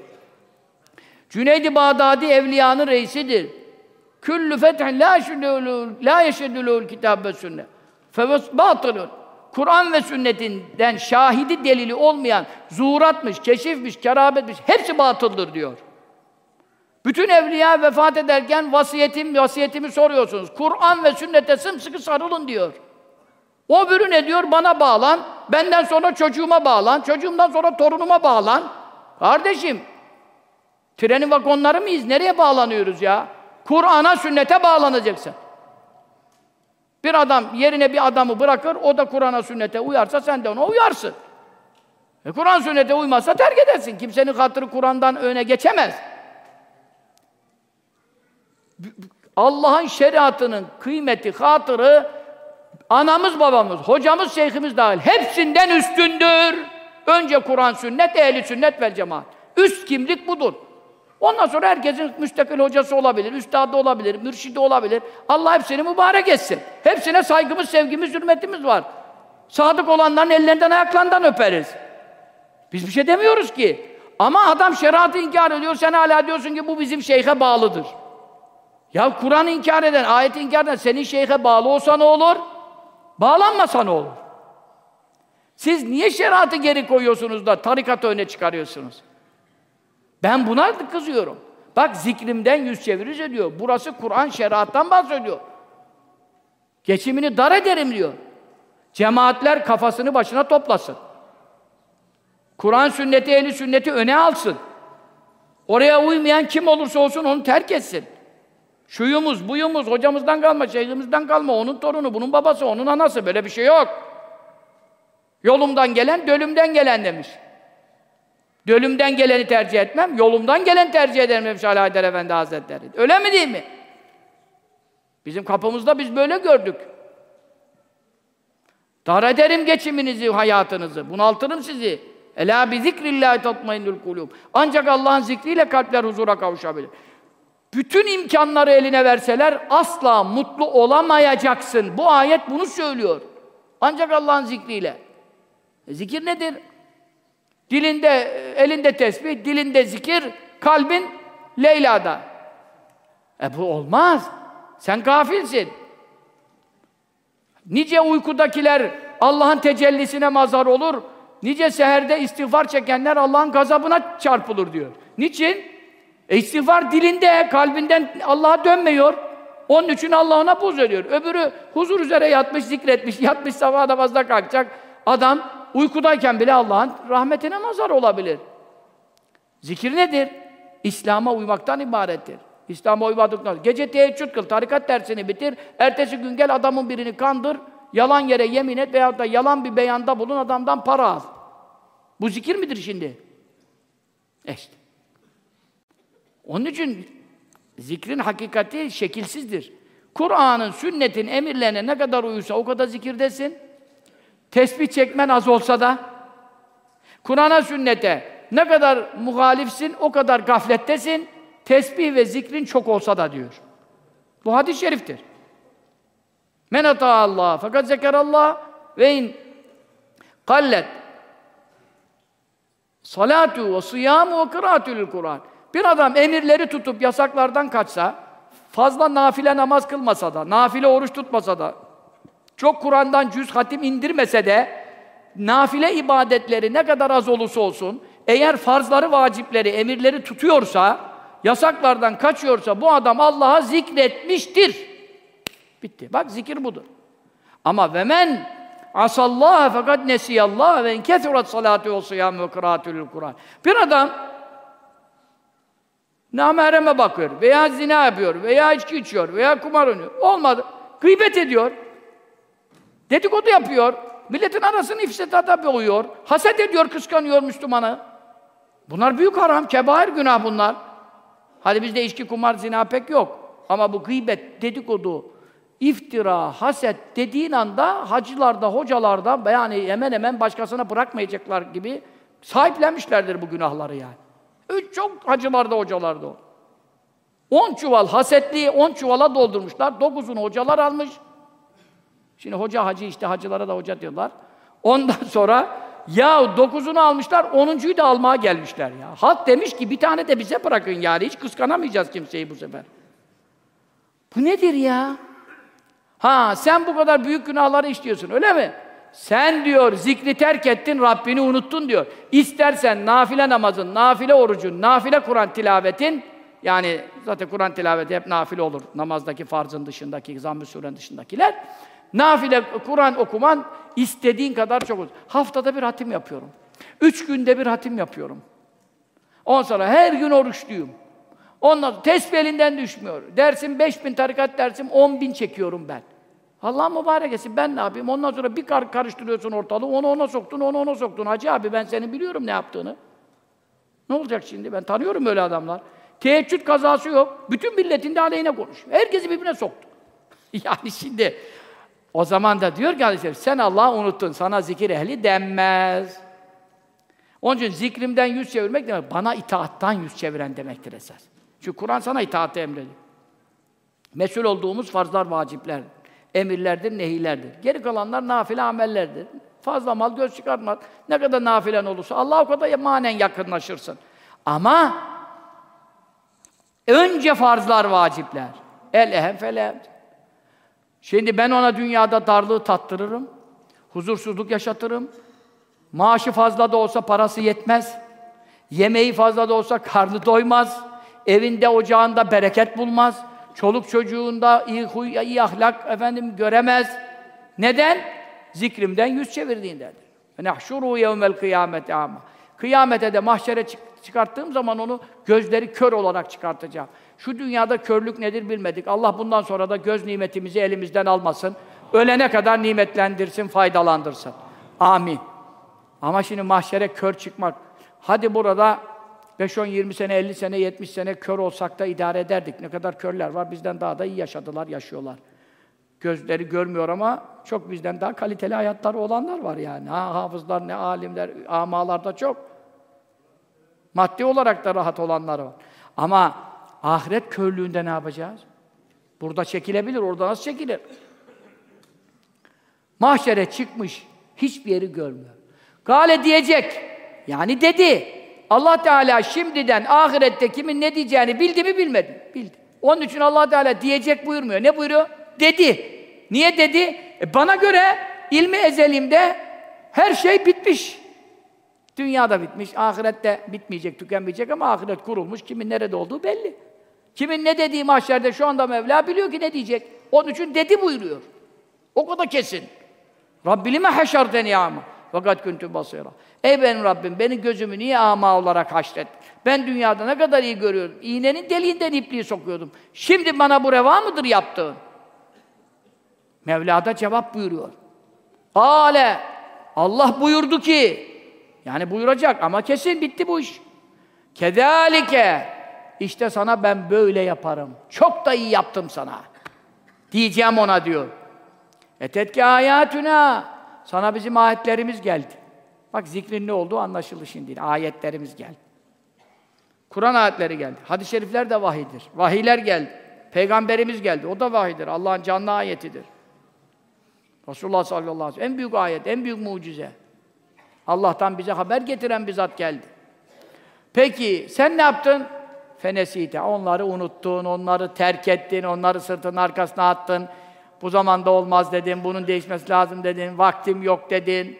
Cüneyd-i Bağdadi evliyanın reisidir. Küllü fethin la yeşedülül la yeşedülül kitab ve sünnet. Kur'an ve sünnetinden şahidi delili olmayan zuhuratmış, keşifmiş, kerabetmiş hepsi batıldır diyor. Bütün evliya vefat ederken vasiyetim, vasiyetimi soruyorsunuz. Kur'an ve sünnete sımsıkı sarılın diyor. O bürü ne diyor? Bana bağlan, benden sonra çocuğuma bağlan, çocuğumdan sonra torunuma bağlan. Kardeşim, trenin vagonları mıyız? Nereye bağlanıyoruz ya? Kur'an'a, sünnete bağlanacaksın. Bir adam yerine bir adamı bırakır, o da Kur'an'a, sünnete uyarsa sen de ona uyarsın. E Kur'an sünnete uymazsa terk edersin. Kimsenin hatırı Kur'an'dan öne geçemez. Allah'ın şeriatının kıymeti, hatırı anamız, babamız, hocamız, şeyhimiz dahil hepsinden üstündür. Önce Kur'an, sünnet, ehli sünnet ve cemaat. Üst kimlik budur. Ondan sonra herkesin müstakil hocası olabilir, üstadı olabilir, mürşidi olabilir. Allah hepsini mübarek etsin. Hepsine saygımız, sevgimiz, hürmetimiz var. Sadık olanların ellerinden, ayaklarından öperiz. Biz bir şey demiyoruz ki. Ama adam şeriatı inkar ediyor, sen hala diyorsun ki bu bizim şeyhe bağlıdır. Ya Kur'an inkar eden, ayet inkar eden senin şeyhe bağlı olsa ne olur? Bağlanmasa ne olur? Siz niye şeriatı geri koyuyorsunuz da tarikatı öne çıkarıyorsunuz? Ben buna kızıyorum. Bak zikrimden yüz çeviririz diyor. Burası Kur'an şeriattan bahsediyor. Geçimini dar ederim diyor. Cemaatler kafasını başına toplasın. Kur'an sünneti, ehli sünneti öne alsın. Oraya uymayan kim olursa olsun onu terk etsin. Şuyumuz, buyumuz, hocamızdan kalma, şeyhimizden kalma, onun torunu, bunun babası, onun anası, böyle bir şey yok. Yolumdan gelen, dölümden gelen demiş. Dölümden geleni tercih etmem, yolumdan gelen tercih ederim demiş Ali Haydar Efendi Hazretleri. Öyle mi değil mi? Bizim kapımızda biz böyle gördük. Dar ederim geçiminizi, hayatınızı, bunaltırım sizi. Ela bi zikrillahi tatmainnul kulub. Ancak Allah'ın zikriyle kalpler huzura kavuşabilir. Bütün imkanları eline verseler asla mutlu olamayacaksın. Bu ayet bunu söylüyor. Ancak Allah'ın zikriyle. E, zikir nedir? Dilinde, elinde tesbih, dilinde zikir, kalbin Leyla'da. E bu olmaz. Sen gafilsin. Nice uykudakiler Allah'ın tecellisine mazhar olur. Nice seherde istiğfar çekenler Allah'ın gazabına çarpılır diyor. Niçin? E dilinde, kalbinden Allah'a dönmüyor. Onun için Allah ona buz ediyor. Öbürü huzur üzere yatmış, zikretmiş, yatmış sabah namazda kalkacak. Adam uykudayken bile Allah'ın rahmetine mazhar olabilir. Zikir nedir? İslam'a uymaktan ibarettir. İslam'a uymadıktan Gece teheccüd kıl, tarikat dersini bitir. Ertesi gün gel adamın birini kandır. Yalan yere yemin et veyahut da yalan bir beyanda bulun adamdan para al. Bu zikir midir şimdi? E işte. Onun için zikrin hakikati şekilsizdir. Kur'an'ın, sünnetin emirlerine ne kadar uyursa o kadar zikirdesin. Tesbih çekmen az olsa da Kur'an'a, sünnete ne kadar muhalifsin o kadar gaflettesin. Tesbih ve zikrin çok olsa da diyor. Bu hadis-i şeriftir. Men Allah fakat zekerallah ve in kallet salatu ve siyamu ve kıraatül Kur'an. Bir adam emirleri tutup yasaklardan kaçsa, fazla nafile namaz kılmasa da, nafile oruç tutmasa da, çok Kur'an'dan cüz hatim indirmese de, nafile ibadetleri ne kadar az olursa olsun, eğer farzları, vacipleri, emirleri tutuyorsa, yasaklardan kaçıyorsa bu adam Allah'a zikretmiştir. Bitti. Bak zikir budur. Ama ve men asallaha fakat nesiyallah ve inkethurat salatu ve siyam ve kıraatül Kur'an. Bir adam namereme bakıyor veya zina yapıyor veya içki içiyor veya kumar oynuyor. Olmadı. Gıybet ediyor. Dedikodu yapıyor. Milletin arasını ifsadata boğuyor. Haset ediyor, kıskanıyor Müslümanı. Bunlar büyük haram, kebair günah bunlar. Hadi bizde içki, kumar, zina pek yok. Ama bu gıybet, dedikodu, iftira, haset dediğin anda hacılarda, hocalarda yani hemen hemen başkasına bırakmayacaklar gibi sahiplenmişlerdir bu günahları yani. Üç çok hacılarda, hocalarda o. On çuval hasetliği on çuvala doldurmuşlar. Dokuzunu hocalar almış. Şimdi hoca hacı işte hacılara da hoca diyorlar. Ondan sonra ya dokuzunu almışlar, onuncuyu da almaya gelmişler ya. Halk demiş ki bir tane de bize bırakın yani. Hiç kıskanamayacağız kimseyi bu sefer. Bu nedir ya? Ha sen bu kadar büyük günahları işliyorsun öyle mi? Sen diyor zikri terk ettin, Rabbini unuttun diyor. İstersen nafile namazın, nafile orucun, nafile Kur'an tilavetin, yani zaten Kur'an tilaveti hep nafile olur. Namazdaki farzın dışındaki, zamm-ı surenin dışındakiler. Nafile Kur'an okuman istediğin kadar çok olur. Haftada bir hatim yapıyorum. Üç günde bir hatim yapıyorum. Ondan sonra her gün oruçluyum. Ondan sonra tesbih elinden düşmüyor. Dersim 5000 tarikat dersim 10 bin çekiyorum ben. Allah mübarek etsin. Ben ne yapayım? Ondan sonra bir kar karıştırıyorsun ortalığı. Onu ona soktun, onu ona soktun. Hacı abi ben seni biliyorum ne yaptığını. Ne olacak şimdi? Ben tanıyorum öyle adamlar. Teheccüd kazası yok. Bütün milletin de aleyhine konuşuyor. Herkesi birbirine soktu. yani şimdi o zaman da diyor ki sen Allah'ı unuttun. Sana zikir ehli denmez. Onun için zikrimden yüz çevirmek demek, bana itaattan yüz çeviren demektir esas. Çünkü Kur'an sana itaati emrediyor. Mesul olduğumuz farzlar, vacipler, emirlerdir, nehilerdir. Geri kalanlar nafile amellerdir. Fazla mal göz çıkartmaz. Ne kadar nafilen olursa Allah o kadar manen yakınlaşırsın. Ama önce farzlar, vacipler. El ehem fel Şimdi ben ona dünyada darlığı tattırırım. Huzursuzluk yaşatırım. Maaşı fazla da olsa parası yetmez. Yemeği fazla da olsa karnı doymaz. Evinde, ocağında bereket bulmaz. Çoluk çocuğunda iyi huy, iyi ahlak efendim göremez. Neden? Zikrimden yüz çevirdiğindendir. Nahşuru yevmel kıyamete ama. Kıyamete de mahşere çık çıkarttığım zaman onu gözleri kör olarak çıkartacağım. Şu dünyada körlük nedir bilmedik. Allah bundan sonra da göz nimetimizi elimizden almasın. Ölene kadar nimetlendirsin, faydalandırsın. Amin. Ama şimdi mahşere kör çıkmak. Hadi burada 5, 10, 20 sene, 50 sene, 70 sene kör olsak da idare ederdik. Ne kadar körler var, bizden daha da iyi yaşadılar, yaşıyorlar. Gözleri görmüyor ama çok bizden daha kaliteli hayatları olanlar var yani. Ha, hafızlar, ne alimler, amalarda çok. Maddi olarak da rahat olanlar var. Ama ahiret körlüğünde ne yapacağız? Burada çekilebilir, orada nasıl çekilir? Mahşere çıkmış, hiçbir yeri görmüyor. Gale diyecek, yani dedi. Allah Teala şimdiden ahirette kimin ne diyeceğini bildi mi bilmedi. Bildi. Onun için Allah Teala diyecek buyurmuyor. Ne buyuruyor? Dedi. Niye dedi? E bana göre ilmi ezelimde her şey bitmiş. Dünyada bitmiş, ahirette bitmeyecek, tükenmeyecek ama ahiret kurulmuş. Kimin nerede olduğu belli. Kimin ne dediği mahşerde şu anda Mevla biliyor ki ne diyecek. Onun için dedi buyuruyor. O kadar kesin. Rabbilime haşarteni ama. Fakat küntü basira. Ey benim Rabbim, beni gözümü niye ama olarak haşret? Ben dünyada ne kadar iyi görüyorum. İğnenin deliğinden ipliği sokuyordum. Şimdi bana bu reva mıdır yaptığın? Mevla da cevap buyuruyor. Ale, Allah buyurdu ki, yani buyuracak ama kesin bitti bu iş. Kedalike, işte sana ben böyle yaparım. Çok da iyi yaptım sana. Diyeceğim ona diyor. Etetke ayatuna. Sana bizim ayetlerimiz geldi. Bak zikrin ne olduğu anlaşıldı şimdi. Ayetlerimiz geldi. Kur'an ayetleri geldi. Hadis-i şerifler de vahidir. Vahiyler geldi. Peygamberimiz geldi. O da vahidir. Allah'ın canlı ayetidir. Resulullah sallallahu aleyhi ve sellem en büyük ayet, en büyük mucize. Allah'tan bize haber getiren bir zat geldi. Peki sen ne yaptın? Fenesite. Onları unuttun, onları terk ettin, onları sırtın arkasına attın. Bu zamanda olmaz dedin, bunun değişmesi lazım dedin, vaktim yok dedin.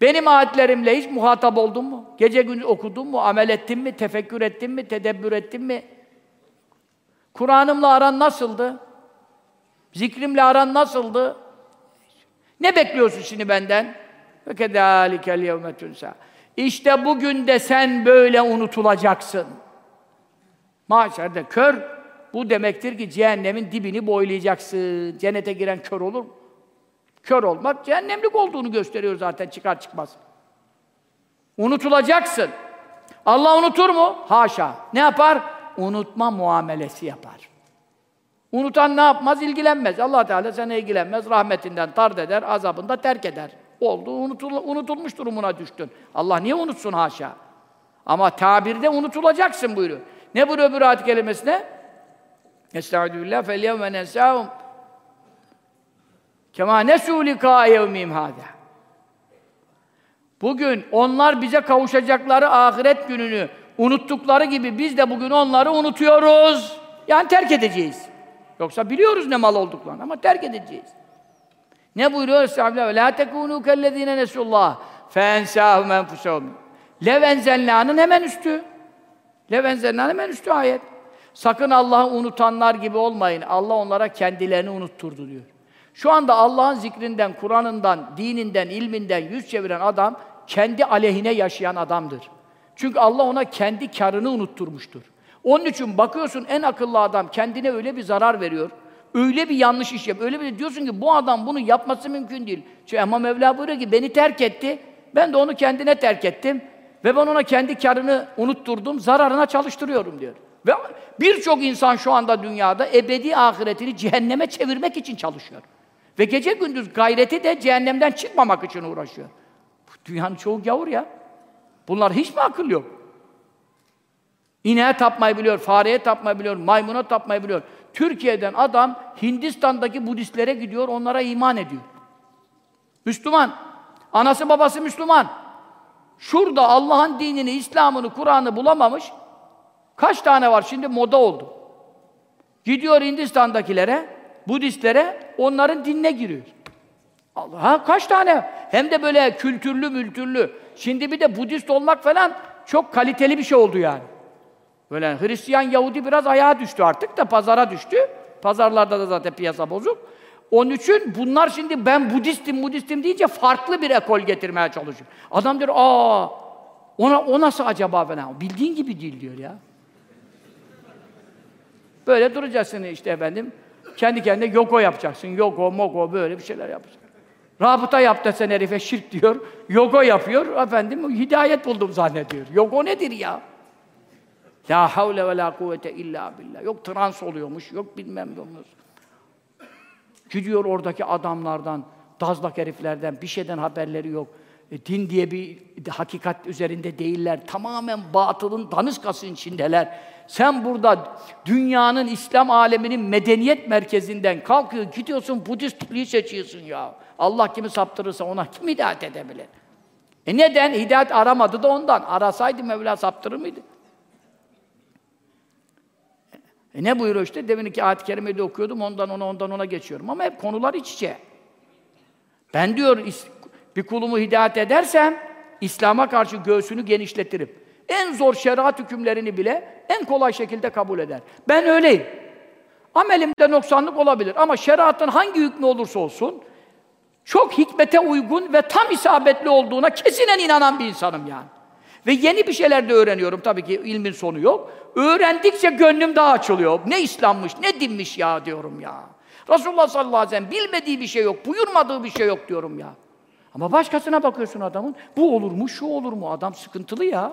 Benim ayetlerimle hiç muhatap oldun mu? Gece gün okudun mu? Amel ettin mi? Tefekkür ettin mi? Tedebbür ettin mi? Kur'an'ımla aran nasıldı? Zikrimle aran nasıldı? Ne bekliyorsun şimdi benden? Ve kedâlikel yevme. İşte bugün de sen böyle unutulacaksın. Mahşerde kör, bu demektir ki cehennemin dibini boylayacaksın. Cennete giren kör olur mu? Kör olmak cehennemlik olduğunu gösteriyor zaten çıkar çıkmaz. Unutulacaksın. Allah unutur mu? Haşa. Ne yapar? Unutma muamelesi yapar. Unutan ne yapmaz? İlgilenmez. allah Teala sana ilgilenmez. Rahmetinden tard eder, azabında terk eder. Oldu, unutul unutulmuş durumuna düştün. Allah niye unutsun haşa? Ama tabirde unutulacaksın buyuruyor. Ne buyuruyor bir ayet kelimesine? Estaizu billah fel yevme nesâhum kemâ nesû likâ yevmîm hâdâ. Bugün onlar bize kavuşacakları ahiret gününü unuttukları gibi biz de bugün onları unutuyoruz. Yani terk edeceğiz. Yoksa biliyoruz ne mal olduklarını ama terk edeceğiz. Ne buyuruyor Estağfirullah? لَا تَكُونُوا كَالَّذ۪ينَ نَسُوا اللّٰهِ فَاَنْسَاهُمْ اَنْفُسَهُمْ Levenzelna'nın hemen üstü. Levenzelna'nın hemen üstü ayet. Sakın Allah'ı unutanlar gibi olmayın. Allah onlara kendilerini unutturdu diyor. Şu anda Allah'ın zikrinden, Kur'an'ından, dininden, ilminden yüz çeviren adam kendi aleyhine yaşayan adamdır. Çünkü Allah ona kendi karını unutturmuştur. Onun için bakıyorsun en akıllı adam kendine öyle bir zarar veriyor. Öyle bir yanlış iş yap. Öyle bir diyorsun ki bu adam bunu yapması mümkün değil. Çünkü ama Mevla buyuruyor ki beni terk etti. Ben de onu kendine terk ettim. Ve ben ona kendi karını unutturdum. Zararına çalıştırıyorum diyor. Ve birçok insan şu anda dünyada ebedi ahiretini cehenneme çevirmek için çalışıyor. Ve gece gündüz gayreti de cehennemden çıkmamak için uğraşıyor. Dünyanın çoğu gavur ya. Bunlar hiç mi akıl yok? İneğe tapmayı biliyor, fareye tapmayı biliyor, maymuna tapmayı biliyor. Türkiye'den adam Hindistan'daki Budistlere gidiyor, onlara iman ediyor. Müslüman. Anası babası Müslüman. Şurada Allah'ın dinini, İslam'ını, Kur'an'ı bulamamış. Kaç tane var? Şimdi moda oldu. Gidiyor Hindistan'dakilere, Budistlere, onların dinine giriyor. Allah kaç tane? Hem de böyle kültürlü mültürlü. Şimdi bir de Budist olmak falan çok kaliteli bir şey oldu yani. Böyle Hristiyan, Yahudi biraz ayağa düştü artık da pazara düştü. Pazarlarda da zaten piyasa bozuk. Onun için bunlar şimdi ben Budistim, Budistim deyince farklı bir ekol getirmeye çalışıyor. Adam diyor, aa, ona, o nasıl acaba falan? Bildiğin gibi değil diyor ya. Böyle duracaksın işte efendim. Kendi kendine yoko yapacaksın. Yoko, moko böyle bir şeyler yapacaksın. Rabıta yap desen herife şirk diyor. Yoko yapıyor. Efendim hidayet buldum zannediyor. Yoko nedir ya? La havle ve la kuvvete illa billah. Yok trans oluyormuş, yok bilmem ne olmuş. Gidiyor oradaki adamlardan, dazlak heriflerden, bir şeyden haberleri yok. E, din diye bir hakikat üzerinde değiller. Tamamen batılın daniskasının içindeler. Sen burada dünyanın, İslam aleminin medeniyet merkezinden kalkıyor, gidiyorsun Budistliği seçiyorsun ya. Allah kimi saptırırsa ona kim hidayet edebilir? E neden? Hidayet aramadı da ondan. Arasaydı Mevla saptırır mıydı? E ne buyuruyor işte? Demin ki ayet-i kerimeyi okuyordum, ondan ona, ondan ona geçiyorum. Ama hep konular iç içe. Ben diyor, bir kulumu hidayet edersem, İslam'a karşı göğsünü genişletirim. En zor şeriat hükümlerini bile en kolay şekilde kabul eder. Ben öyleyim. Amelimde noksanlık olabilir ama şeriatın hangi hükmü olursa olsun, çok hikmete uygun ve tam isabetli olduğuna kesinen inanan bir insanım yani. Ve yeni bir şeyler de öğreniyorum. Tabii ki ilmin sonu yok. Öğrendikçe gönlüm daha açılıyor. Ne İslam'mış, ne dinmiş ya diyorum ya. Resulullah sallallahu aleyhi ve sellem bilmediği bir şey yok, buyurmadığı bir şey yok diyorum ya. Ama başkasına bakıyorsun adamın, bu olur mu, şu olur mu? Adam sıkıntılı ya.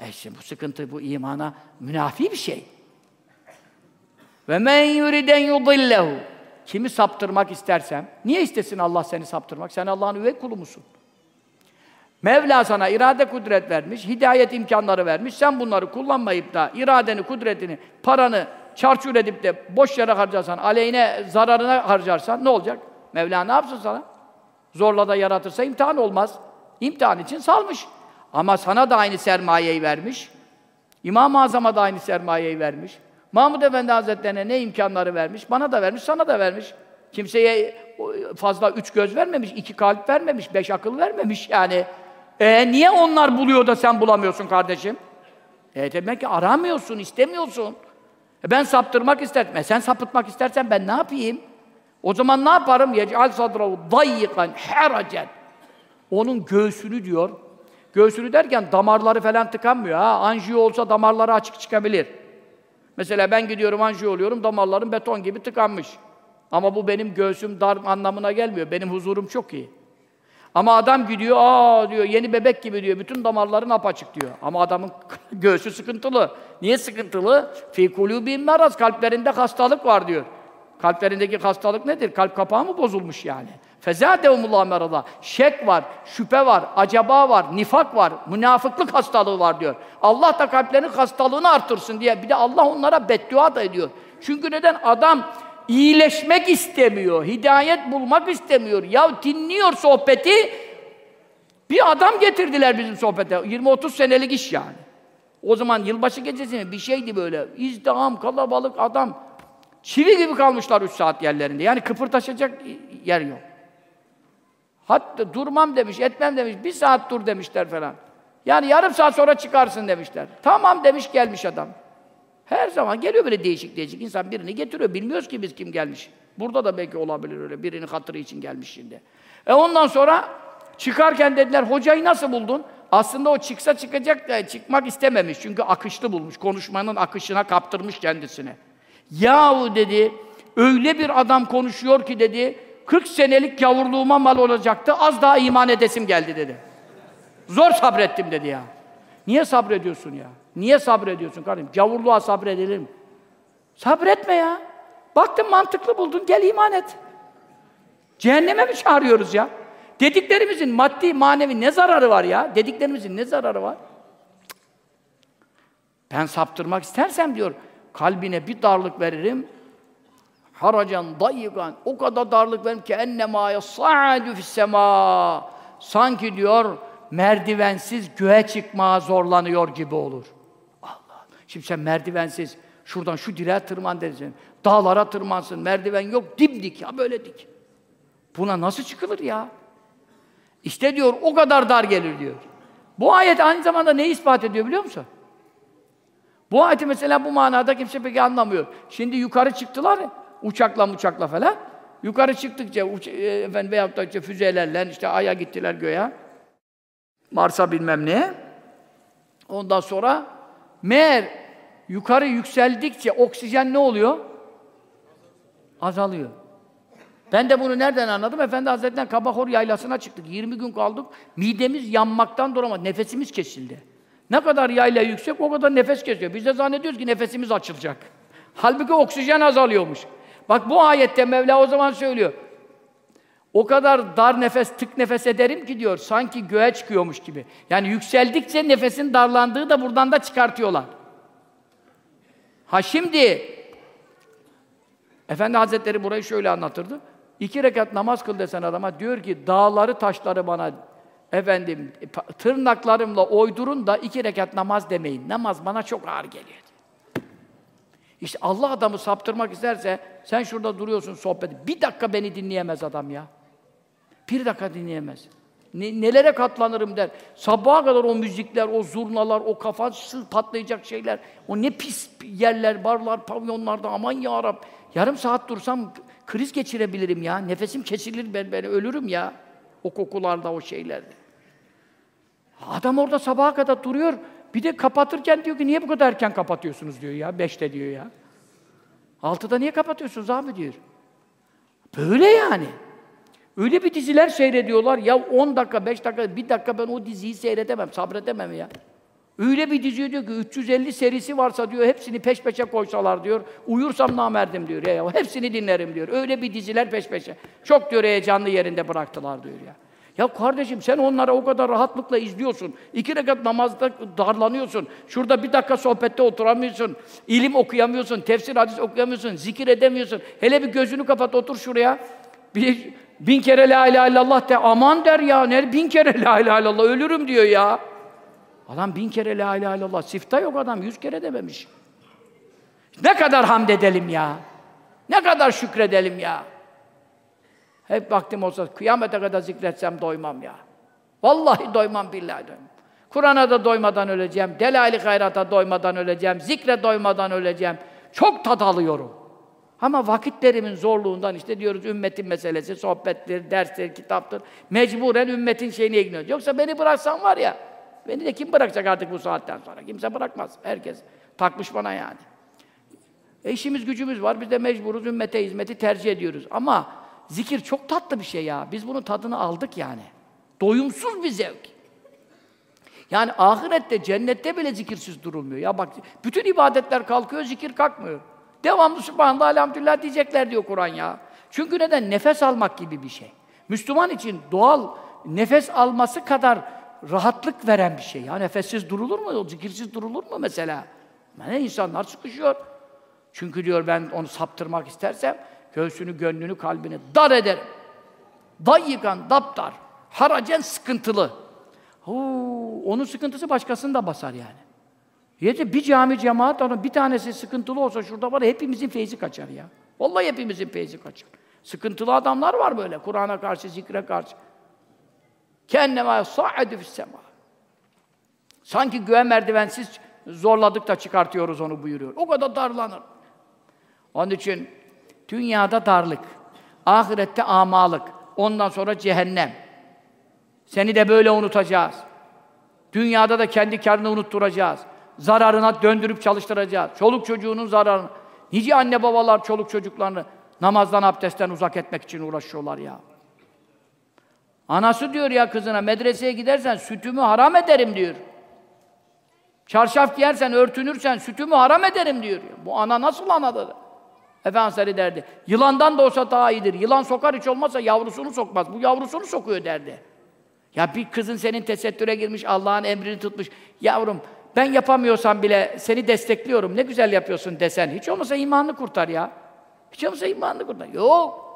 E işte bu sıkıntı, bu imana münafi bir şey. Ve men yuriden yudillehu. Kimi saptırmak istersem, niye istesin Allah seni saptırmak? Sen Allah'ın üvey kulu musun? Mevla sana irade kudret vermiş, hidayet imkanları vermiş. Sen bunları kullanmayıp da iradeni, kudretini, paranı çarçur edip de boş yere harcarsan, aleyhine, zararına harcarsan ne olacak? Mevla ne yapsın sana? Zorla da yaratırsa imtihan olmaz. İmtihan için salmış. Ama sana da aynı sermayeyi vermiş. İmam-ı Azam'a da aynı sermayeyi vermiş. Mahmud Efendi Hazretlerine ne imkanları vermiş? Bana da vermiş, sana da vermiş. Kimseye fazla üç göz vermemiş, iki kalp vermemiş, beş akıl vermemiş yani. E niye onlar buluyor da sen bulamıyorsun kardeşim? E demek ki aramıyorsun, istemiyorsun. E ben saptırmak isterim. E sen sapıtmak istersen ben ne yapayım? O zaman ne yaparım? Yec'al sadrahu dayyikan heracen. Onun göğsünü diyor. Göğsünü derken damarları falan tıkanmıyor ha. Anjiyo olsa damarları açık çıkabilir. Mesela ben gidiyorum anjiyo oluyorum, damarlarım beton gibi tıkanmış. Ama bu benim göğsüm dar anlamına gelmiyor. Benim huzurum çok iyi. Ama adam gidiyor, aa diyor, yeni bebek gibi diyor, bütün damarların apaçık diyor. Ama adamın göğsü sıkıntılı. Niye sıkıntılı? Fî kulûbîm meraz, kalplerinde hastalık var diyor. Kalplerindeki hastalık nedir? Kalp kapağı mı bozulmuş yani? Fezâdevumullâh merada. Şek var, şüphe var, acaba var, nifak var, münafıklık hastalığı var diyor. Allah da kalplerinin hastalığını artırsın diye. Bir de Allah onlara beddua da ediyor. Çünkü neden? Adam iyileşmek istemiyor, hidayet bulmak istemiyor. Ya dinliyor sohbeti, bir adam getirdiler bizim sohbete. 20-30 senelik iş yani. O zaman yılbaşı gecesi mi? Bir şeydi böyle. İzdiham, kalabalık adam. Çivi gibi kalmışlar üç saat yerlerinde. Yani kıpırtaşacak yer yok. Hatta durmam demiş, etmem demiş. Bir saat dur demişler falan. Yani yarım saat sonra çıkarsın demişler. Tamam demiş gelmiş adam. Her zaman geliyor böyle değişik değişik insan birini getiriyor. Bilmiyoruz ki biz kim gelmiş. Burada da belki olabilir öyle. Birinin hatırı için gelmiş şimdi. E ondan sonra çıkarken dediler hocayı nasıl buldun? Aslında o çıksa çıkacak da çıkmak istememiş. Çünkü akışlı bulmuş. Konuşmanın akışına kaptırmış kendisini. Yahu dedi öyle bir adam konuşuyor ki dedi 40 senelik yavurluğuma mal olacaktı. Az daha iman edesim geldi dedi. Zor sabrettim dedi ya. Niye sabrediyorsun ya? Niye sabrediyorsun kardeşim? Gavurluğa sabredilir mi? Sabretme ya. Baktın mantıklı buldun, gel iman et. Cehenneme mi çağırıyoruz ya? Dediklerimizin maddi, manevi ne zararı var ya? Dediklerimizin ne zararı var? Ben saptırmak istersem diyor, kalbine bir darlık veririm. Haracan, dayyigan, o kadar darlık veririm ki ennemâ yas'âdü fissemâ. Sanki diyor, merdivensiz göğe çıkmaya zorlanıyor gibi olur. Allah! Şimdi sen merdivensiz, şuradan şu direğe tırman dersin. Dağlara tırmansın, merdiven yok, dimdik ya böyle dik. Buna nasıl çıkılır ya? İşte diyor, o kadar dar gelir diyor. Bu ayet aynı zamanda neyi ispat ediyor biliyor musun? Bu ayeti mesela bu manada kimse pek anlamıyor. Şimdi yukarı çıktılar uçakla uçakla falan. Yukarı çıktıkça uç, e, efendim veyahut da işte füzelerle işte aya gittiler göğe. Mars'a bilmem ne. Ondan sonra meğer yukarı yükseldikçe oksijen ne oluyor? Azalıyor. Ben de bunu nereden anladım? Efendi Hazretleri'nden Kabahor yaylasına çıktık. 20 gün kaldık. Midemiz yanmaktan duramadı. Nefesimiz kesildi. Ne kadar yayla yüksek o kadar nefes kesiyor. Biz de zannediyoruz ki nefesimiz açılacak. Halbuki oksijen azalıyormuş. Bak bu ayette Mevla o zaman söylüyor. O kadar dar nefes, tık nefes ederim ki diyor, sanki göğe çıkıyormuş gibi. Yani yükseldikçe nefesin darlandığı da buradan da çıkartıyorlar. Ha şimdi, Efendi Hazretleri burayı şöyle anlatırdı. İki rekat namaz kıl desen adama, diyor ki, dağları taşları bana, efendim, tırnaklarımla oydurun da iki rekat namaz demeyin. Namaz bana çok ağır geliyor. İşte Allah adamı saptırmak isterse, sen şurada duruyorsun sohbet. Bir dakika beni dinleyemez adam ya. Bir dakika dinleyemez. Ne, nelere katlanırım der. Sabaha kadar o müzikler, o zurnalar, o kafası patlayacak şeyler, o ne pis yerler, barlar, pavyonlarda aman ya Rab. Yarım saat dursam kriz geçirebilirim ya. Nefesim kesilir ben, ben ölürüm ya. O kokularda, o şeylerde. Adam orada sabaha kadar duruyor. Bir de kapatırken diyor ki niye bu kadar erken kapatıyorsunuz diyor ya. Beşte diyor ya. Altıda niye kapatıyorsunuz abi diyor. Böyle yani. Öyle bir diziler seyrediyorlar. Ya 10 dakika, 5 dakika, 1 dakika ben o diziyi seyredemem, sabredemem ya. Öyle bir dizi diyor ki 350 serisi varsa diyor hepsini peş peşe koysalar diyor. Uyursam namerdim diyor ya. Hepsini dinlerim diyor. Öyle bir diziler peş peşe. Çok diyor heyecanlı yerinde bıraktılar diyor ya. Ya kardeşim sen onlara o kadar rahatlıkla izliyorsun. İki rekat namazda darlanıyorsun. Şurada bir dakika sohbette oturamıyorsun. İlim okuyamıyorsun. Tefsir, hadis okuyamıyorsun. Zikir edemiyorsun. Hele bir gözünü kapat otur şuraya. Bir bin kere la ilahe illallah de. Aman der ya. Ne bin kere la ilahe illallah. Ölürüm diyor ya. Adam bin kere la ilahe illallah. Sifta yok adam. Yüz kere dememiş. Ne kadar hamd edelim ya. Ne kadar şükredelim ya. Hep vaktim olsa kıyamete kadar zikretsem doymam ya. Vallahi doymam billahi doymam. Kur'an'a da doymadan öleceğim, delali hayrata doymadan öleceğim, zikre doymadan öleceğim. Çok tad alıyorum. Ama vakitlerimin zorluğundan işte diyoruz ümmetin meselesi, sohbettir, derstir, kitaptır. Mecburen ümmetin şeyine gidiyoruz. Yoksa beni bıraksan var ya, beni de kim bırakacak artık bu saatten sonra? Kimse bırakmaz. Herkes takmış bana yani. E işimiz gücümüz var, biz de mecburuz, ümmete hizmeti tercih ediyoruz. Ama Zikir çok tatlı bir şey ya. Biz bunun tadını aldık yani. Doyumsuz bir zevk. Yani ahirette, cennette bile zikirsiz durulmuyor. Ya bak, bütün ibadetler kalkıyor, zikir kalkmıyor. Devamlı Sübhanallah, Elhamdülillah diyecekler diyor Kur'an ya. Çünkü neden? Nefes almak gibi bir şey. Müslüman için doğal nefes alması kadar rahatlık veren bir şey. Ya nefessiz durulur mu? Zikirsiz durulur mu mesela? Yani insanlar sıkışıyor. Çünkü diyor ben onu saptırmak istersem Göğsünü, gönlünü, kalbini dar eder. Dayyıkan, daptar. Haracen sıkıntılı. Huu, onun sıkıntısı başkasını da basar yani. Yedi bir cami cemaat onun bir tanesi sıkıntılı olsa şurada var hepimizin feyzi kaçar ya. Vallahi hepimizin feyzi kaçar. Sıkıntılı adamlar var böyle Kur'an'a karşı, zikre karşı. Kennema sa'edü sema. Sanki göğe merdivensiz zorladık da çıkartıyoruz onu buyuruyor. O kadar darlanır. Onun için Dünyada darlık, ahirette amalık, ondan sonra cehennem. Seni de böyle unutacağız. Dünyada da kendi karını unutturacağız. Zararına döndürüp çalıştıracağız. Çoluk çocuğunun zararını. Nice anne babalar çoluk çocuklarını namazdan, abdestten uzak etmek için uğraşıyorlar ya. Anası diyor ya kızına, medreseye gidersen sütümü haram ederim diyor. Çarşaf giyersen, örtünürsen sütümü haram ederim diyor. Bu ana nasıl anadır? Efendimiz derdi. Yılandan da olsa daha iyidir. Yılan sokar hiç olmazsa yavrusunu sokmaz. Bu yavrusunu sokuyor derdi. Ya bir kızın senin tesettüre girmiş, Allah'ın emrini tutmuş. Yavrum ben yapamıyorsam bile seni destekliyorum. Ne güzel yapıyorsun desen. Hiç olmazsa imanını kurtar ya. Hiç olmazsa imanını kurtar. Yok.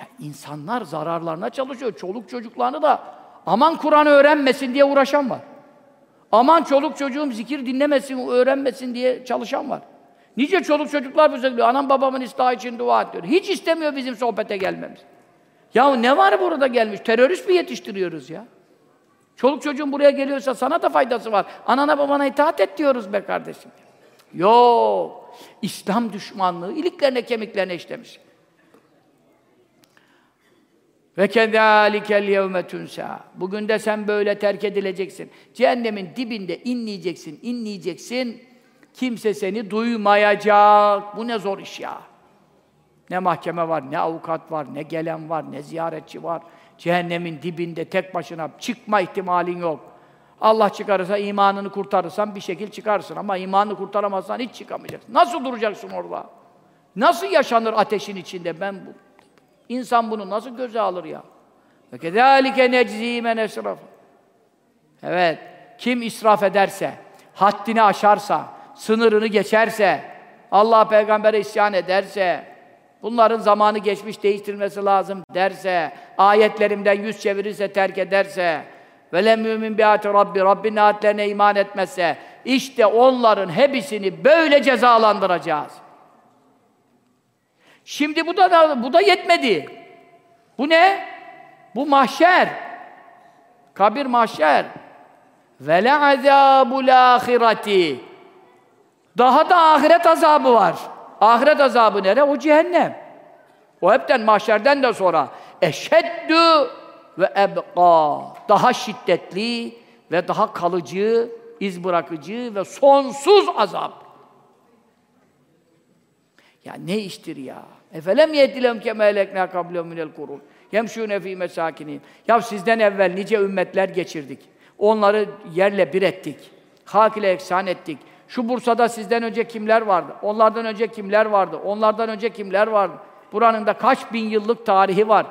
Ya insanlar zararlarına çalışıyor. Çoluk çocuklarını da aman Kur'an öğrenmesin diye uğraşan var. Aman çoluk çocuğum zikir dinlemesin, öğrenmesin diye çalışan var. Nice çoluk çocuklar bize diyor, anam babamın ıslahı için dua et diyor. Hiç istemiyor bizim sohbete gelmemiz. Ya ne var burada gelmiş? Terörist mi yetiştiriyoruz ya? Çoluk çocuğun buraya geliyorsa sana da faydası var. Anana babana itaat et diyoruz be kardeşim. Yok. İslam düşmanlığı iliklerine kemiklerine işlemiş. Ve kezalikel yevme tunsa. Bugün de sen böyle terk edileceksin. Cehennemin dibinde inleyeceksin, inleyeceksin. Kimse seni duymayacak. Bu ne zor iş ya. Ne mahkeme var, ne avukat var, ne gelen var, ne ziyaretçi var. Cehennemin dibinde tek başına çıkma ihtimalin yok. Allah çıkarırsa, imanını kurtarırsan bir şekil çıkarsın. Ama imanını kurtaramazsan hiç çıkamayacaksın. Nasıl duracaksın orada? Nasıl yaşanır ateşin içinde? Ben bu insan bunu nasıl göze alır ya? Ve kezalike neczi men. Evet. Kim israf ederse, haddini aşarsa, sınırını geçerse, Allah peygambere isyan ederse, bunların zamanı geçmiş değiştirmesi lazım derse, ayetlerimden yüz çevirirse, terk ederse, ve lem mümin biati Rabbi, Rabbinin ayetlerine iman etmezse, işte onların hepsini böyle cezalandıracağız. Şimdi bu da bu da yetmedi. Bu ne? Bu mahşer. Kabir mahşer. Ve le azabul ahireti. Daha da ahiret azabı var. Ahiret azabı nere? O cehennem. O hepten mahşerden de sonra eşeddü ve ebqa. Daha şiddetli ve daha kalıcı, iz bırakıcı ve sonsuz azap. Ya ne iştir ya? Efelem yehdilem kema elekna kablehum minel kurun. Yemşûne fî mesâkinîm. Ya sizden evvel nice ümmetler geçirdik. Onları yerle bir ettik. Hak ile eksan ettik. Şu Bursa'da sizden önce kimler vardı? Onlardan önce kimler vardı? Onlardan önce kimler vardı? Buranın da kaç bin yıllık tarihi var.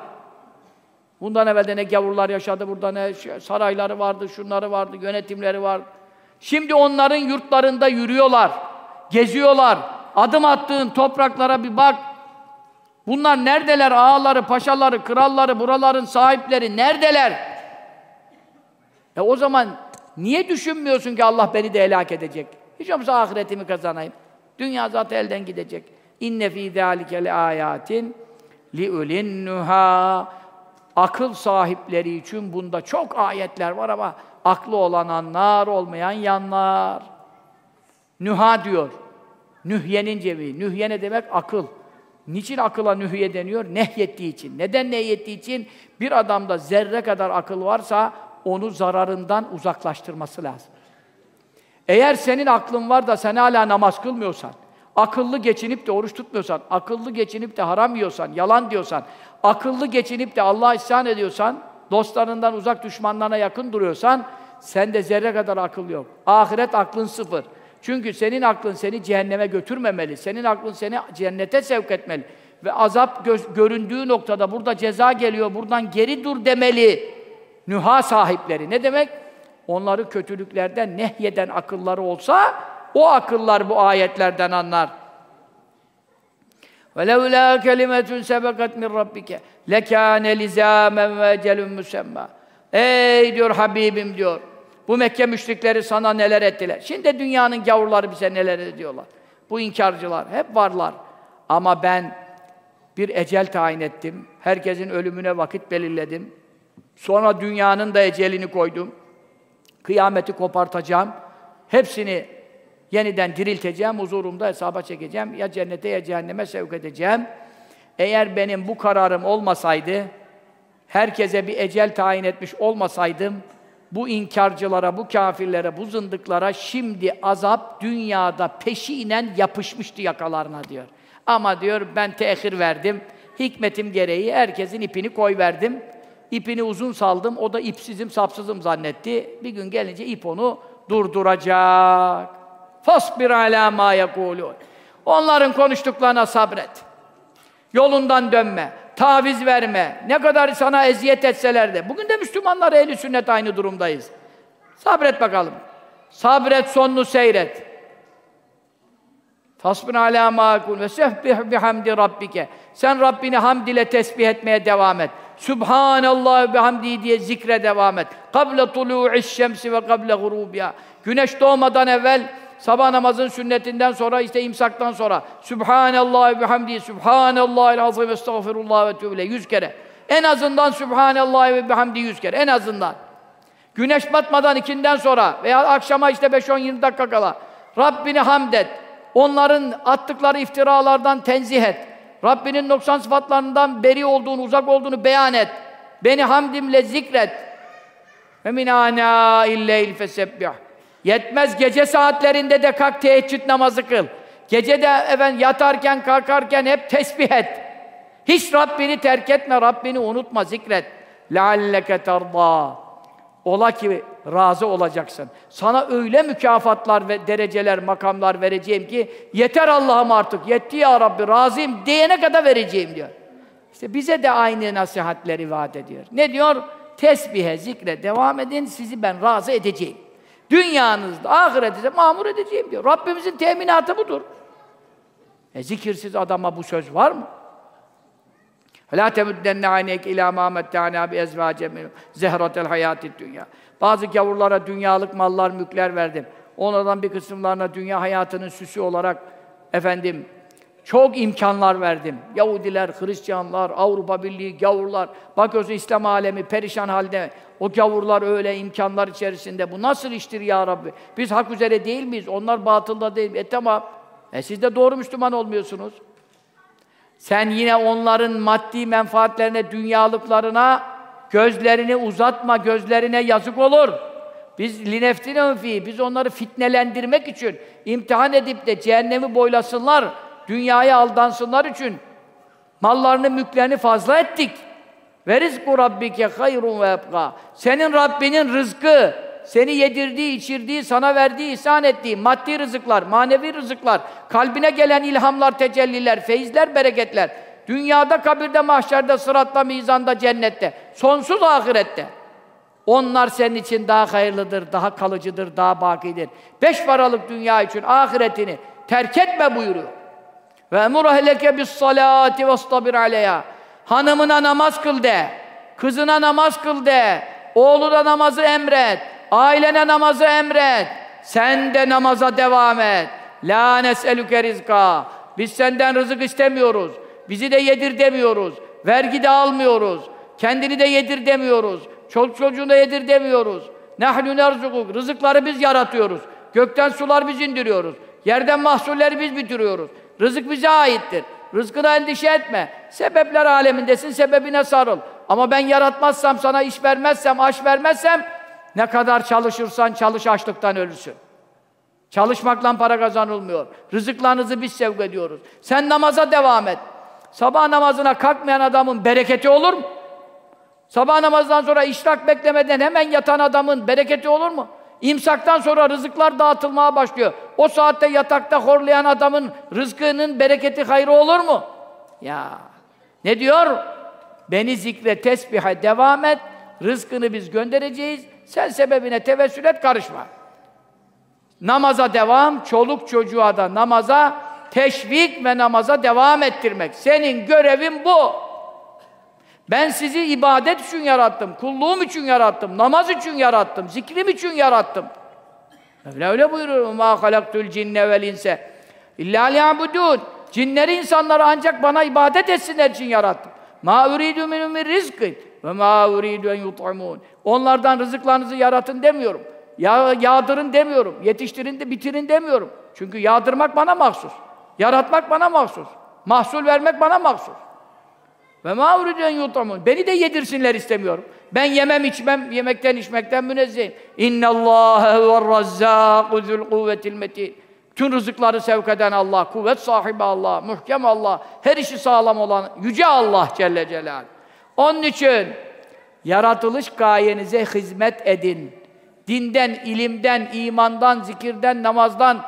Bundan evvel de ne gavurlar yaşadı, burada ne sarayları vardı, şunları vardı, yönetimleri vardı. Şimdi onların yurtlarında yürüyorlar, geziyorlar. Adım attığın topraklara bir bak. Bunlar neredeler? Ağaları, paşaları, kralları, buraların sahipleri neredeler? E o zaman niye düşünmüyorsun ki Allah beni de helak edecek? Hiç olmazsa ahiretimi kazanayım. Dünya zaten elden gidecek. İnne fî zâlike ayatin li ulin nuha akıl sahipleri için bunda çok ayetler var ama aklı olan anlar, olmayan yanlar. Nüha diyor. Nühyenin cevi. Nühye ne demek? Akıl. Niçin akıla nühye deniyor? Nehyettiği için. Neden nehyettiği için? Bir adamda zerre kadar akıl varsa onu zararından uzaklaştırması lazım. Eğer senin aklın var da sen hala namaz kılmıyorsan, akıllı geçinip de oruç tutmuyorsan, akıllı geçinip de haram yiyorsan, yalan diyorsan, akıllı geçinip de Allah'a isyan ediyorsan, dostlarından uzak düşmanlarına yakın duruyorsan, sende zerre kadar akıl yok. Ahiret aklın sıfır. Çünkü senin aklın seni cehenneme götürmemeli. Senin aklın seni cennete sevk etmeli. Ve azap göründüğü noktada burada ceza geliyor, buradan geri dur demeli. Nüha sahipleri. Ne demek? Onları kötülüklerden nehyeden akılları olsa, o akıllar bu ayetlerden anlar. وَلَوْلَا كَلِمَةٌ سَبَقَتْ مِنْ رَبِّكَ لَكَانَ لِزَامًا وَاَجَلٌ مُسَمَّى Ey diyor Habibim diyor, bu Mekke müşrikleri sana neler ettiler. Şimdi dünyanın gavurları bize neler ediyorlar. Bu inkarcılar hep varlar. Ama ben bir ecel tayin ettim. Herkesin ölümüne vakit belirledim. Sonra dünyanın da ecelini koydum. Kıyameti kopartacağım. Hepsini yeniden dirilteceğim, huzurumda hesaba çekeceğim. Ya cennete ya cehenneme sevk edeceğim. Eğer benim bu kararım olmasaydı, herkese bir ecel tayin etmiş olmasaydım, bu inkarcılara, bu kafirlere, bu zındıklara şimdi azap dünyada peşinen yapışmıştı yakalarına diyor. Ama diyor ben tehir verdim. Hikmetim gereği herkesin ipini koy verdim. İpini uzun saldım. O da ipsizim, sapsızım zannetti. Bir gün gelince ip onu durduracak. Fasbir alâ mâ yekûlûn. Onların konuştuklarına sabret. Yolundan dönme taviz verme. Ne kadar sana eziyet etseler de. Bugün de Müslümanlar ehli sünnet aynı durumdayız. Sabret bakalım. Sabret sonunu seyret. Tasbir alâ mâ ve sehbih bihamdi rabbike. Sen Rabbini hamd ile tesbih etmeye devam et. Subhanallah ve bihamdi diye zikre devam et. Kable tulu'iş şemsi ve kable gurubiha. Güneş doğmadan evvel Sabah namazın sünnetinden sonra işte imsaktan sonra Sübhanallah ve bihamdi Sübhanallahil azim estağfirullah ve tübile yüz kere. En azından Sübhanallah ve bihamdi yüz kere. En azından. Güneş batmadan ikinden sonra veya akşama işte 5-10-20 dakika kala Rabbini hamd et. Onların attıkları iftiralardan tenzih et. Rabbinin noksan sıfatlarından beri olduğunu, uzak olduğunu beyan et. Beni hamdimle zikret. Ve min ana illeyl fesebbih. Yetmez gece saatlerinde de kalk teheccüd namazı kıl. Gece de efendim yatarken kalkarken hep tesbih et. Hiç Rabbini terk etme, Rabbini unutma, zikret. لَعَلَّكَ تَرْضَى Ola ki razı olacaksın. Sana öyle mükafatlar ve dereceler, makamlar vereceğim ki yeter Allah'ım artık, yetti ya Rabbi, razıyım diyene kadar vereceğim diyor. İşte bize de aynı nasihatleri vaat ediyor. Ne diyor? Tesbihe, zikre devam edin, sizi ben razı edeceğim. Dünyanızda, ahirette mamur edeceğim diyor. Rabbimizin teminatı budur. E zikirsiz adama bu söz var mı? La temuddenne ayneke ila ma metta'na bi ezvacem zehratel hayatid dünya. Bazı gavurlara dünyalık mallar, mülkler verdim. Onlardan bir kısımlarına dünya hayatının süsü olarak efendim çok imkanlar verdim. Yahudiler, Hristiyanlar, Avrupa Birliği gavurlar, bakıyorsun İslam alemi perişan halde. O gavurlar öyle imkanlar içerisinde. Bu nasıl iştir ya Rabbi? Biz hak üzere değil miyiz? Onlar batılda değil. E tamam. E siz de doğru Müslüman olmuyorsunuz. Sen yine onların maddi menfaatlerine, dünyalıklarına gözlerini uzatma, gözlerine yazık olur. Biz lineftine fi, biz onları fitnelendirmek için, imtihan edip de cehennemi boylasınlar, dünyaya aldansınlar için mallarını, mülklerini fazla ettik. Ve rizku rabbike hayrun ve ebqa. Senin Rabbinin rızkı, seni yedirdiği, içirdiği, sana verdiği, ihsan ettiği maddi rızıklar, manevi rızıklar, kalbine gelen ilhamlar, tecelliler, feyizler, bereketler, dünyada, kabirde, mahşerde, sıratta, mizanda, cennette, sonsuz ahirette. Onlar senin için daha hayırlıdır, daha kalıcıdır, daha bakidir. Beş paralık dünya için ahiretini terk etme buyuruyor. Ve emur ehleke bis salati vestabir aleyha. Hanımına namaz kıl de, kızına namaz kıl de, oğluna namazı emret, ailene namazı emret. Sen de namaza devam et. La nes'elüke rizka. Biz senden rızık istemiyoruz. Bizi de yedir demiyoruz. Vergi de almıyoruz. Kendini de yedir demiyoruz. Çoluk çocuğunu da yedir demiyoruz. Nahnu nerzukuk. Rızıkları biz yaratıyoruz. Gökten sular biz indiriyoruz. Yerden mahsulleri biz bitiriyoruz. Rızık bize aittir. Rızkına endişe etme. Sebepler alemindesin, sebebine sarıl. Ama ben yaratmazsam, sana iş vermezsem, aş vermezsem ne kadar çalışırsan çalış açlıktan ölürsün. Çalışmakla para kazanılmıyor. Rızıklarınızı biz sevk ediyoruz. Sen namaza devam et. Sabah namazına kalkmayan adamın bereketi olur mu? Sabah namazından sonra işrak beklemeden hemen yatan adamın bereketi olur mu? İmsaktan sonra rızıklar dağıtılmaya başlıyor. O saatte yatakta horlayan adamın rızkının bereketi hayrı olur mu? Ya ne diyor? Beni zikre, tesbihe devam et. Rızkını biz göndereceğiz. Sen sebebine tevessül et, karışma. Namaza devam, çoluk çocuğa da namaza teşvik ve namaza devam ettirmek. Senin görevin bu. Ben sizi ibadet için yarattım, kulluğum için yarattım, namaz için yarattım, zikrim için yarattım. Mevla öyle buyuruyor. Ma halaktul cinne vel inse illa liyabudun. Cinleri insanları ancak bana ibadet etsinler için yarattım. Ma uridu minhum min rizkin ve ma uridu en. Onlardan rızıklarınızı yaratın demiyorum. Ya, yağdırın demiyorum. Yetiştirin de bitirin demiyorum. Çünkü yağdırmak bana mahsus. Yaratmak bana mahsus. Mahsul vermek bana mahsus. Ve ma uridun yutamun. Beni de yedirsinler istemiyorum. Ben yemem içmem, yemekten içmekten münezzehim. İnna Allah huve'r razzâku zul kuvvetil metin. Tüm rızıkları sevk eden Allah, kuvvet sahibi Allah, muhkem Allah, her işi sağlam olan yüce Allah Celle Celal. Onun için yaratılış gayenize hizmet edin. Dinden, ilimden, imandan, zikirden, namazdan,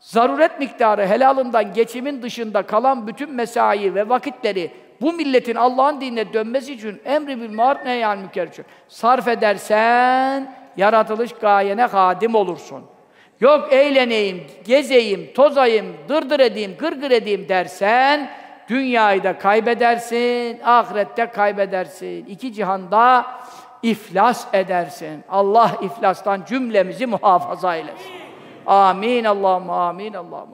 zaruret miktarı helalından geçimin dışında kalan bütün mesai ve vakitleri bu milletin Allah'ın dinine dönmesi için emri bil maruf nehyan müker için sarf edersen yaratılış gayene hadim olursun. Yok eğleneyim, gezeyim, tozayım, dırdır edeyim, gırgır edeyim dersen dünyayı da kaybedersin, ahirette kaybedersin. İki cihanda iflas edersin. Allah iflastan cümlemizi muhafaza eylesin. Amin Allah'ım amin Allah'ım.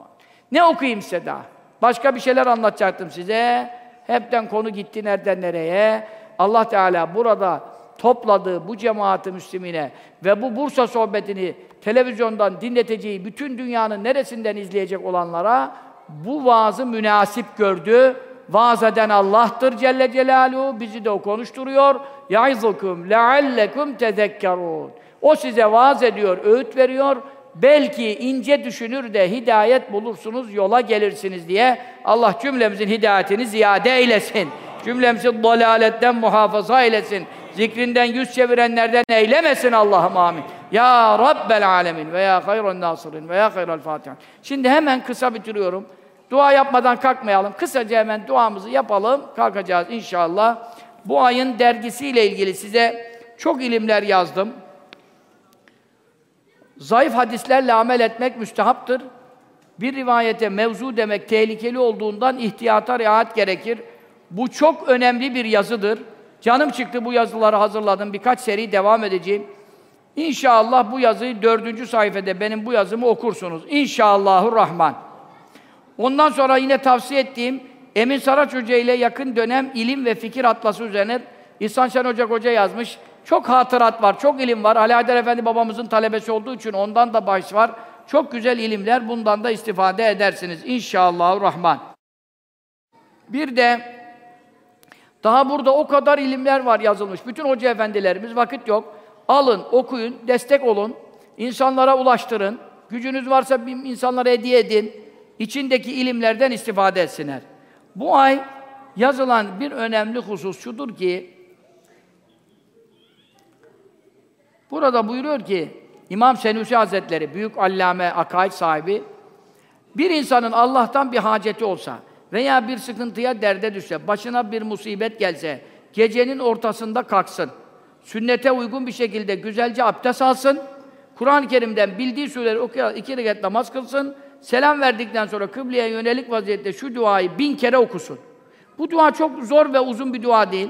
Ne okuyayım size daha? Başka bir şeyler anlatacaktım size. Hepten konu gitti nereden nereye. Allah Teala burada topladığı bu cemaati müslimine ve bu Bursa sohbetini televizyondan dinleteceği bütün dünyanın neresinden izleyecek olanlara bu vaazı münasip gördü. Vaaz eden Allah'tır Celle Celaluhu. Bizi de o konuşturuyor. يَعِظُكُمْ لَعَلَّكُمْ تَذَكَّرُونَ O size vaaz ediyor, öğüt veriyor. Belki ince düşünür de hidayet bulursunuz, yola gelirsiniz diye Allah cümlemizin hidayetini ziyade eylesin. Cümlemizi dalaletten muhafaza eylesin. Zikrinden yüz çevirenlerden eylemesin Allah'ım amin. Ya Rabbel alemin ve ya hayran nasirin ve ya hayral fatiha. Şimdi hemen kısa bitiriyorum. Dua yapmadan kalkmayalım. Kısaca hemen duamızı yapalım. Kalkacağız inşallah. Bu ayın dergisiyle ilgili size çok ilimler yazdım. Zayıf hadislerle amel etmek müstehaptır. Bir rivayete mevzu demek tehlikeli olduğundan ihtiyata riayet gerekir. Bu çok önemli bir yazıdır. Canım çıktı bu yazıları hazırladım. Birkaç seri devam edeceğim. İnşallah bu yazıyı dördüncü sayfada benim bu yazımı okursunuz. İnşallahurrahman. Ondan sonra yine tavsiye ettiğim Emin Saraç Hoca ile yakın dönem ilim ve fikir atlası üzerine İhsan Şen Hoca Hoca yazmış. Çok hatırat var, çok ilim var. Ali Haydar Efendi babamızın talebesi olduğu için ondan da bahis var. Çok güzel ilimler, bundan da istifade edersiniz. İnşallahurrahman. Bir de daha burada o kadar ilimler var yazılmış. Bütün hoca efendilerimiz vakit yok. Alın, okuyun, destek olun. insanlara ulaştırın. Gücünüz varsa insanlara hediye edin. İçindeki ilimlerden istifade etsinler. Bu ay yazılan bir önemli husus şudur ki Burada buyuruyor ki İmam Senusi Hazretleri, büyük allame, akaid sahibi bir insanın Allah'tan bir haceti olsa veya bir sıkıntıya derde düşse, başına bir musibet gelse, gecenin ortasında kalksın, sünnete uygun bir şekilde güzelce abdest alsın, Kur'an-ı Kerim'den bildiği sureleri okuyarak iki rekat namaz kılsın, selam verdikten sonra kıbleye yönelik vaziyette şu duayı bin kere okusun. Bu dua çok zor ve uzun bir dua değil.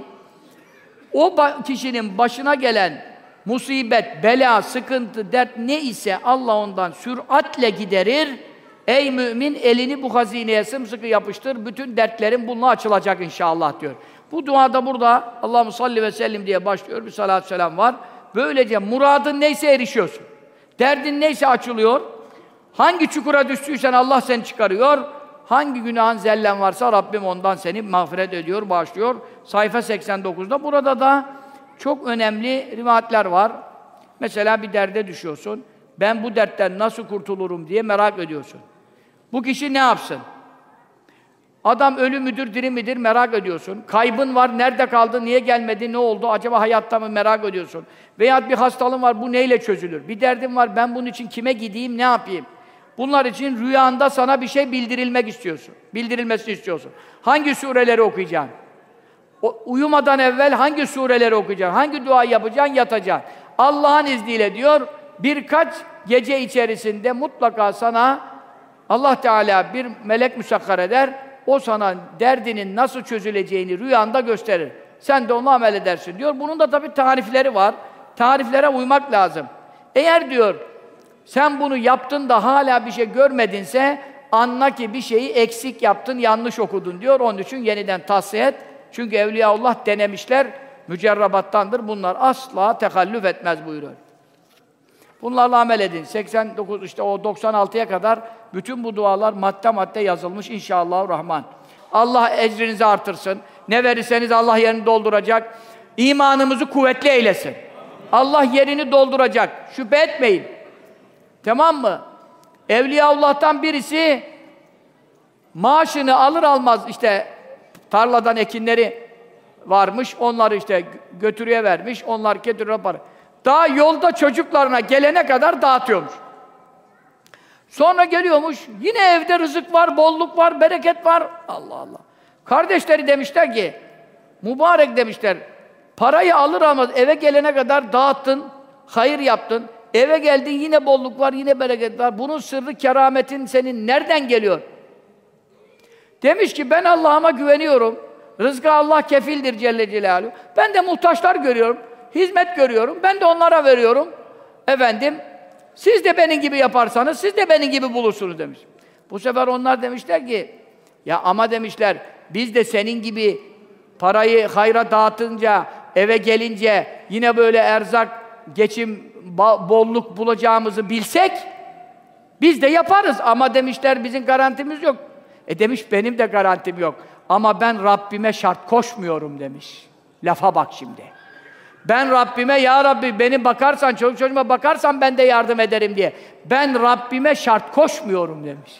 O kişinin başına gelen musibet, bela, sıkıntı, dert ne ise Allah ondan süratle giderir. Ey mümin elini bu hazineye sımsıkı yapıştır. Bütün dertlerin bununla açılacak inşallah diyor. Bu duada burada Allahu salli ve sellim diye başlıyor. Bir salat selam var. Böylece muradın neyse erişiyorsun. Derdin neyse açılıyor. Hangi çukura düştüysen Allah seni çıkarıyor. Hangi günahın zellen varsa Rabbim ondan seni mağfiret ediyor, bağışlıyor. Sayfa 89'da. Burada da çok önemli rivayetler var. Mesela bir derde düşüyorsun. Ben bu dertten nasıl kurtulurum diye merak ediyorsun. Bu kişi ne yapsın? Adam ölü müdür, diri midir merak ediyorsun. Kaybın var, nerede kaldı, niye gelmedi, ne oldu, acaba hayatta mı merak ediyorsun. Veya bir hastalığın var, bu neyle çözülür? Bir derdin var, ben bunun için kime gideyim, ne yapayım? Bunlar için rüyanda sana bir şey bildirilmek istiyorsun. Bildirilmesini istiyorsun. Hangi sureleri okuyacaksın? O, uyumadan evvel hangi sureleri okuyacaksın? Hangi dua yapacaksın? Yatacaksın. Allah'ın izniyle diyor, birkaç gece içerisinde mutlaka sana Allah Teala bir melek müsakkar eder, o sana derdinin nasıl çözüleceğini rüyanda gösterir. Sen de onu amel edersin diyor. Bunun da tabii tarifleri var. Tariflere uymak lazım. Eğer diyor, sen bunu yaptın da hala bir şey görmedinse, anla ki bir şeyi eksik yaptın, yanlış okudun diyor. Onun için yeniden tahsiye et. Çünkü Evliyaullah denemişler, mücerrabattandır. Bunlar asla tekallüf etmez buyuruyor. Bunlarla amel edin. 89 işte o 96'ya kadar bütün bu dualar madde madde yazılmış inşallah rahman. Allah ecrinizi artırsın. Ne verirseniz Allah yerini dolduracak. İmanımızı kuvvetli eylesin. Allah yerini dolduracak. Şüphe etmeyin. Tamam mı? Evliyaullah'tan birisi maaşını alır almaz işte tarladan ekinleri varmış. Onları işte götürüye vermiş. Onlar getiriyor para. Daha yolda çocuklarına gelene kadar dağıtıyormuş. Sonra geliyormuş, yine evde rızık var, bolluk var, bereket var. Allah Allah. Kardeşleri demişler ki, mübarek demişler, parayı alır almaz eve gelene kadar dağıttın, hayır yaptın. Eve geldin yine bolluk var, yine bereket var. Bunun sırrı kerametin senin nereden geliyor? Demiş ki ben Allah'ıma güveniyorum. Rızkı Allah kefildir Celle Celaluhu. Ben de muhtaçlar görüyorum hizmet görüyorum, ben de onlara veriyorum. Efendim, siz de benim gibi yaparsanız, siz de benim gibi bulursunuz demiş. Bu sefer onlar demişler ki, ya ama demişler, biz de senin gibi parayı hayra dağıtınca, eve gelince yine böyle erzak, geçim, bolluk bulacağımızı bilsek, biz de yaparız ama demişler bizim garantimiz yok. E demiş benim de garantim yok. Ama ben Rabbime şart koşmuyorum demiş. Lafa bak şimdi. Ben Rabbime ya Rabbi beni bakarsan, çocuk çocuğuma bakarsan ben de yardım ederim diye. Ben Rabbime şart koşmuyorum demiş.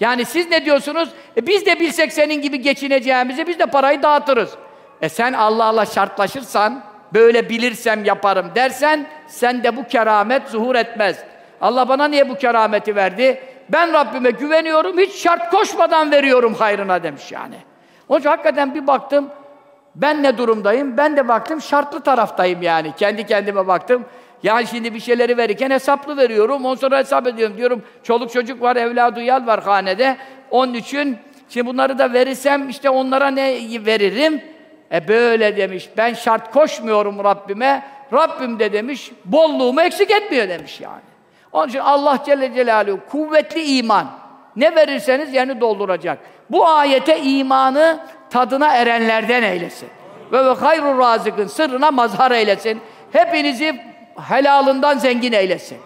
Yani siz ne diyorsunuz? E biz de bilsek senin gibi geçineceğimizi biz de parayı dağıtırız. E sen Allah'la şartlaşırsan böyle bilirsem yaparım dersen, sen de bu keramet zuhur etmez. Allah bana niye bu kerameti verdi? Ben Rabbime güveniyorum, hiç şart koşmadan veriyorum hayrına demiş yani. Onun için hakikaten bir baktım, ben ne durumdayım? Ben de baktım şartlı taraftayım yani. Kendi kendime baktım. Yani şimdi bir şeyleri verirken hesaplı veriyorum. Ondan sonra hesap ediyorum. Diyorum çoluk çocuk var, evladı yal var hanede. Onun için şimdi bunları da verirsem işte onlara ne veririm? E böyle demiş. Ben şart koşmuyorum Rabbime. Rabbim de demiş bolluğumu eksik etmiyor demiş yani. Onun için Allah Celle Celaluhu kuvvetli iman. Ne verirseniz yani dolduracak. Bu ayete imanı tadına erenlerden eylesin. Ve ve hayrul razıkın sırrına mazhar eylesin. Hepinizi helalından zengin eylesin.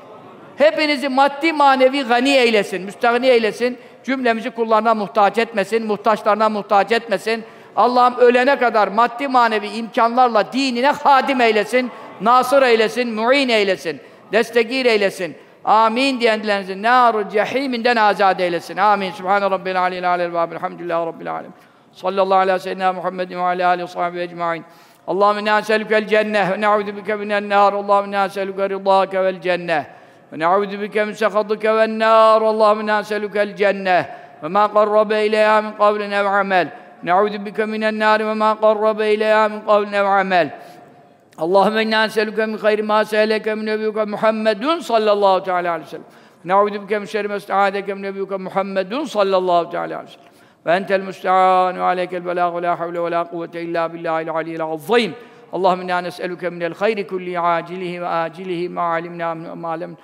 Hepinizi maddi manevi gani eylesin, müstahni eylesin. Cümlemizi kullarına muhtaç etmesin, muhtaçlarına muhtaç etmesin. Allah'ım ölene kadar maddi manevi imkanlarla dinine hadim eylesin, nasır eylesin, muin eylesin, destekir eylesin. Amin diyenlerinizi nâru cehîminden azad eylesin. Amin. Sübhane Rabbil alil alel vâbil hamdülillâhi Rabbil alem. Sallallahu aleyhi ve sellem Muhammedin ve alâ aleyhi ve sahbihi ecma'in. Allahümme nâ selükel cenneh ve ne'ûdü bike minen nâr. Allahümme nâ selüke rıdâke vel cenneh. Ve ne'ûdü bike min sekhatike vel nâr. Allahümme nâ selükel cenneh. Ve mâ qarrabe ileyâ min kavlin ev amel. Ne'ûdü bike minen nâr ve mâ qarrabe ileyâ min kavlin ev amel. اللهم إنا نسألك من خير ما سألك من نبيك محمد صلى الله تعالى عليه وسلم. نعوذ بك من شر ما استعاذك من نبيك محمد صلى الله تعالى عليه وسلم. وأنت المستعان وعليك البلاغ ولا حول ولا قوة إلا بالله العلي العظيم. اللهم إنا نسألك من الخير كل عاجله وآجله ما علمنا منه وما لم نعلم.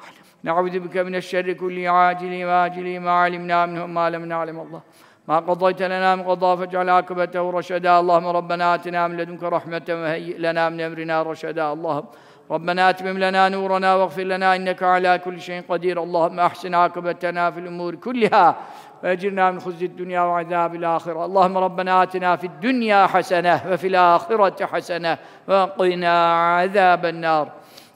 نعوذ بك من الشر كل عاجله وآجله ما علمنا منه وما لم نعلم. الله ما قضيت لنا من قضاء فاجعل عاقبته رشدا. اللهم ربنا آتنا من لدنك رحمة وهيئ لنا من أمرنا رشدا. اللهم ربنا أتمم لنا نورنا واغفر لنا إنك على كل شيء قدير. اللهم أحسن عاقبتنا في الأمور كلها وأجرنا من خزي الدنيا وعذاب الآخرة. اللهم ربنا آتنا في الدنيا حسنة وفي الآخرة حسنة وقنا عذاب النار.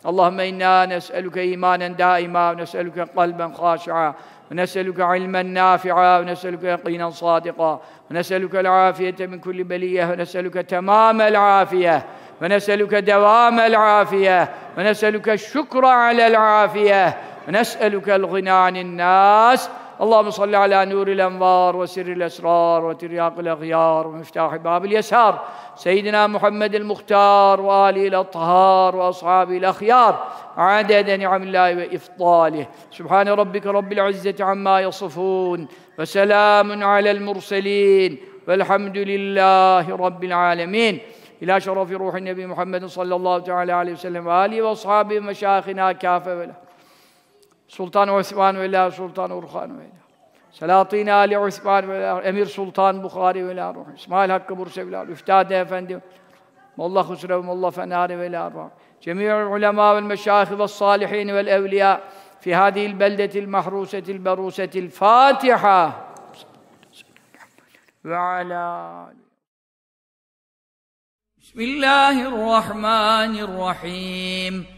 اللهم إنا نسألك إيمانا دائما ونسألك قلبا خاشعا ونسألك علما نافعا ونسألك يقينا صادقا ونسألك العافية من كل بلية ونسألك تمام العافية ونسألك دوام العافية ونسألك الشكر على العافية ونسألك الغنى عن الناس اللهم صل على نور الأنوار وسر الأسرار وترياق الأغيار ومفتاح باب اليسار. سيدنا محمد المختار وآله الأطهار وأصحابه الأخيار. عدد نعم الله وإفضاله. سبحان ربك رب العزة عما يصفون وسلام على المرسلين. والحمد لله رب العالمين. إلى شرف روح النبي محمد صلى الله تعالى عليه وسلم وآله وأصحابه ومشايخنا كافة Osman ve la Sultan Urhan ve la. Selatin Ali Osman ve. Emir Sultan Bukhari ve ruh. İsmail Hakkı Bursa ve. Üftade Efendi. Molla Husrev, Molla Fenari ve ruh. Cemi'ul ulema vel meşayih ve salihin vel evliya fi hadihil beldetil mahrusetil berusetil Fatiha. Ve ala بسم الله الرحمن الرحيم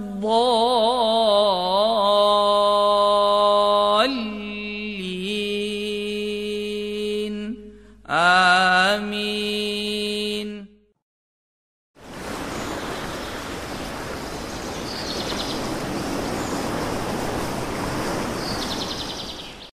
الضالين. آمين.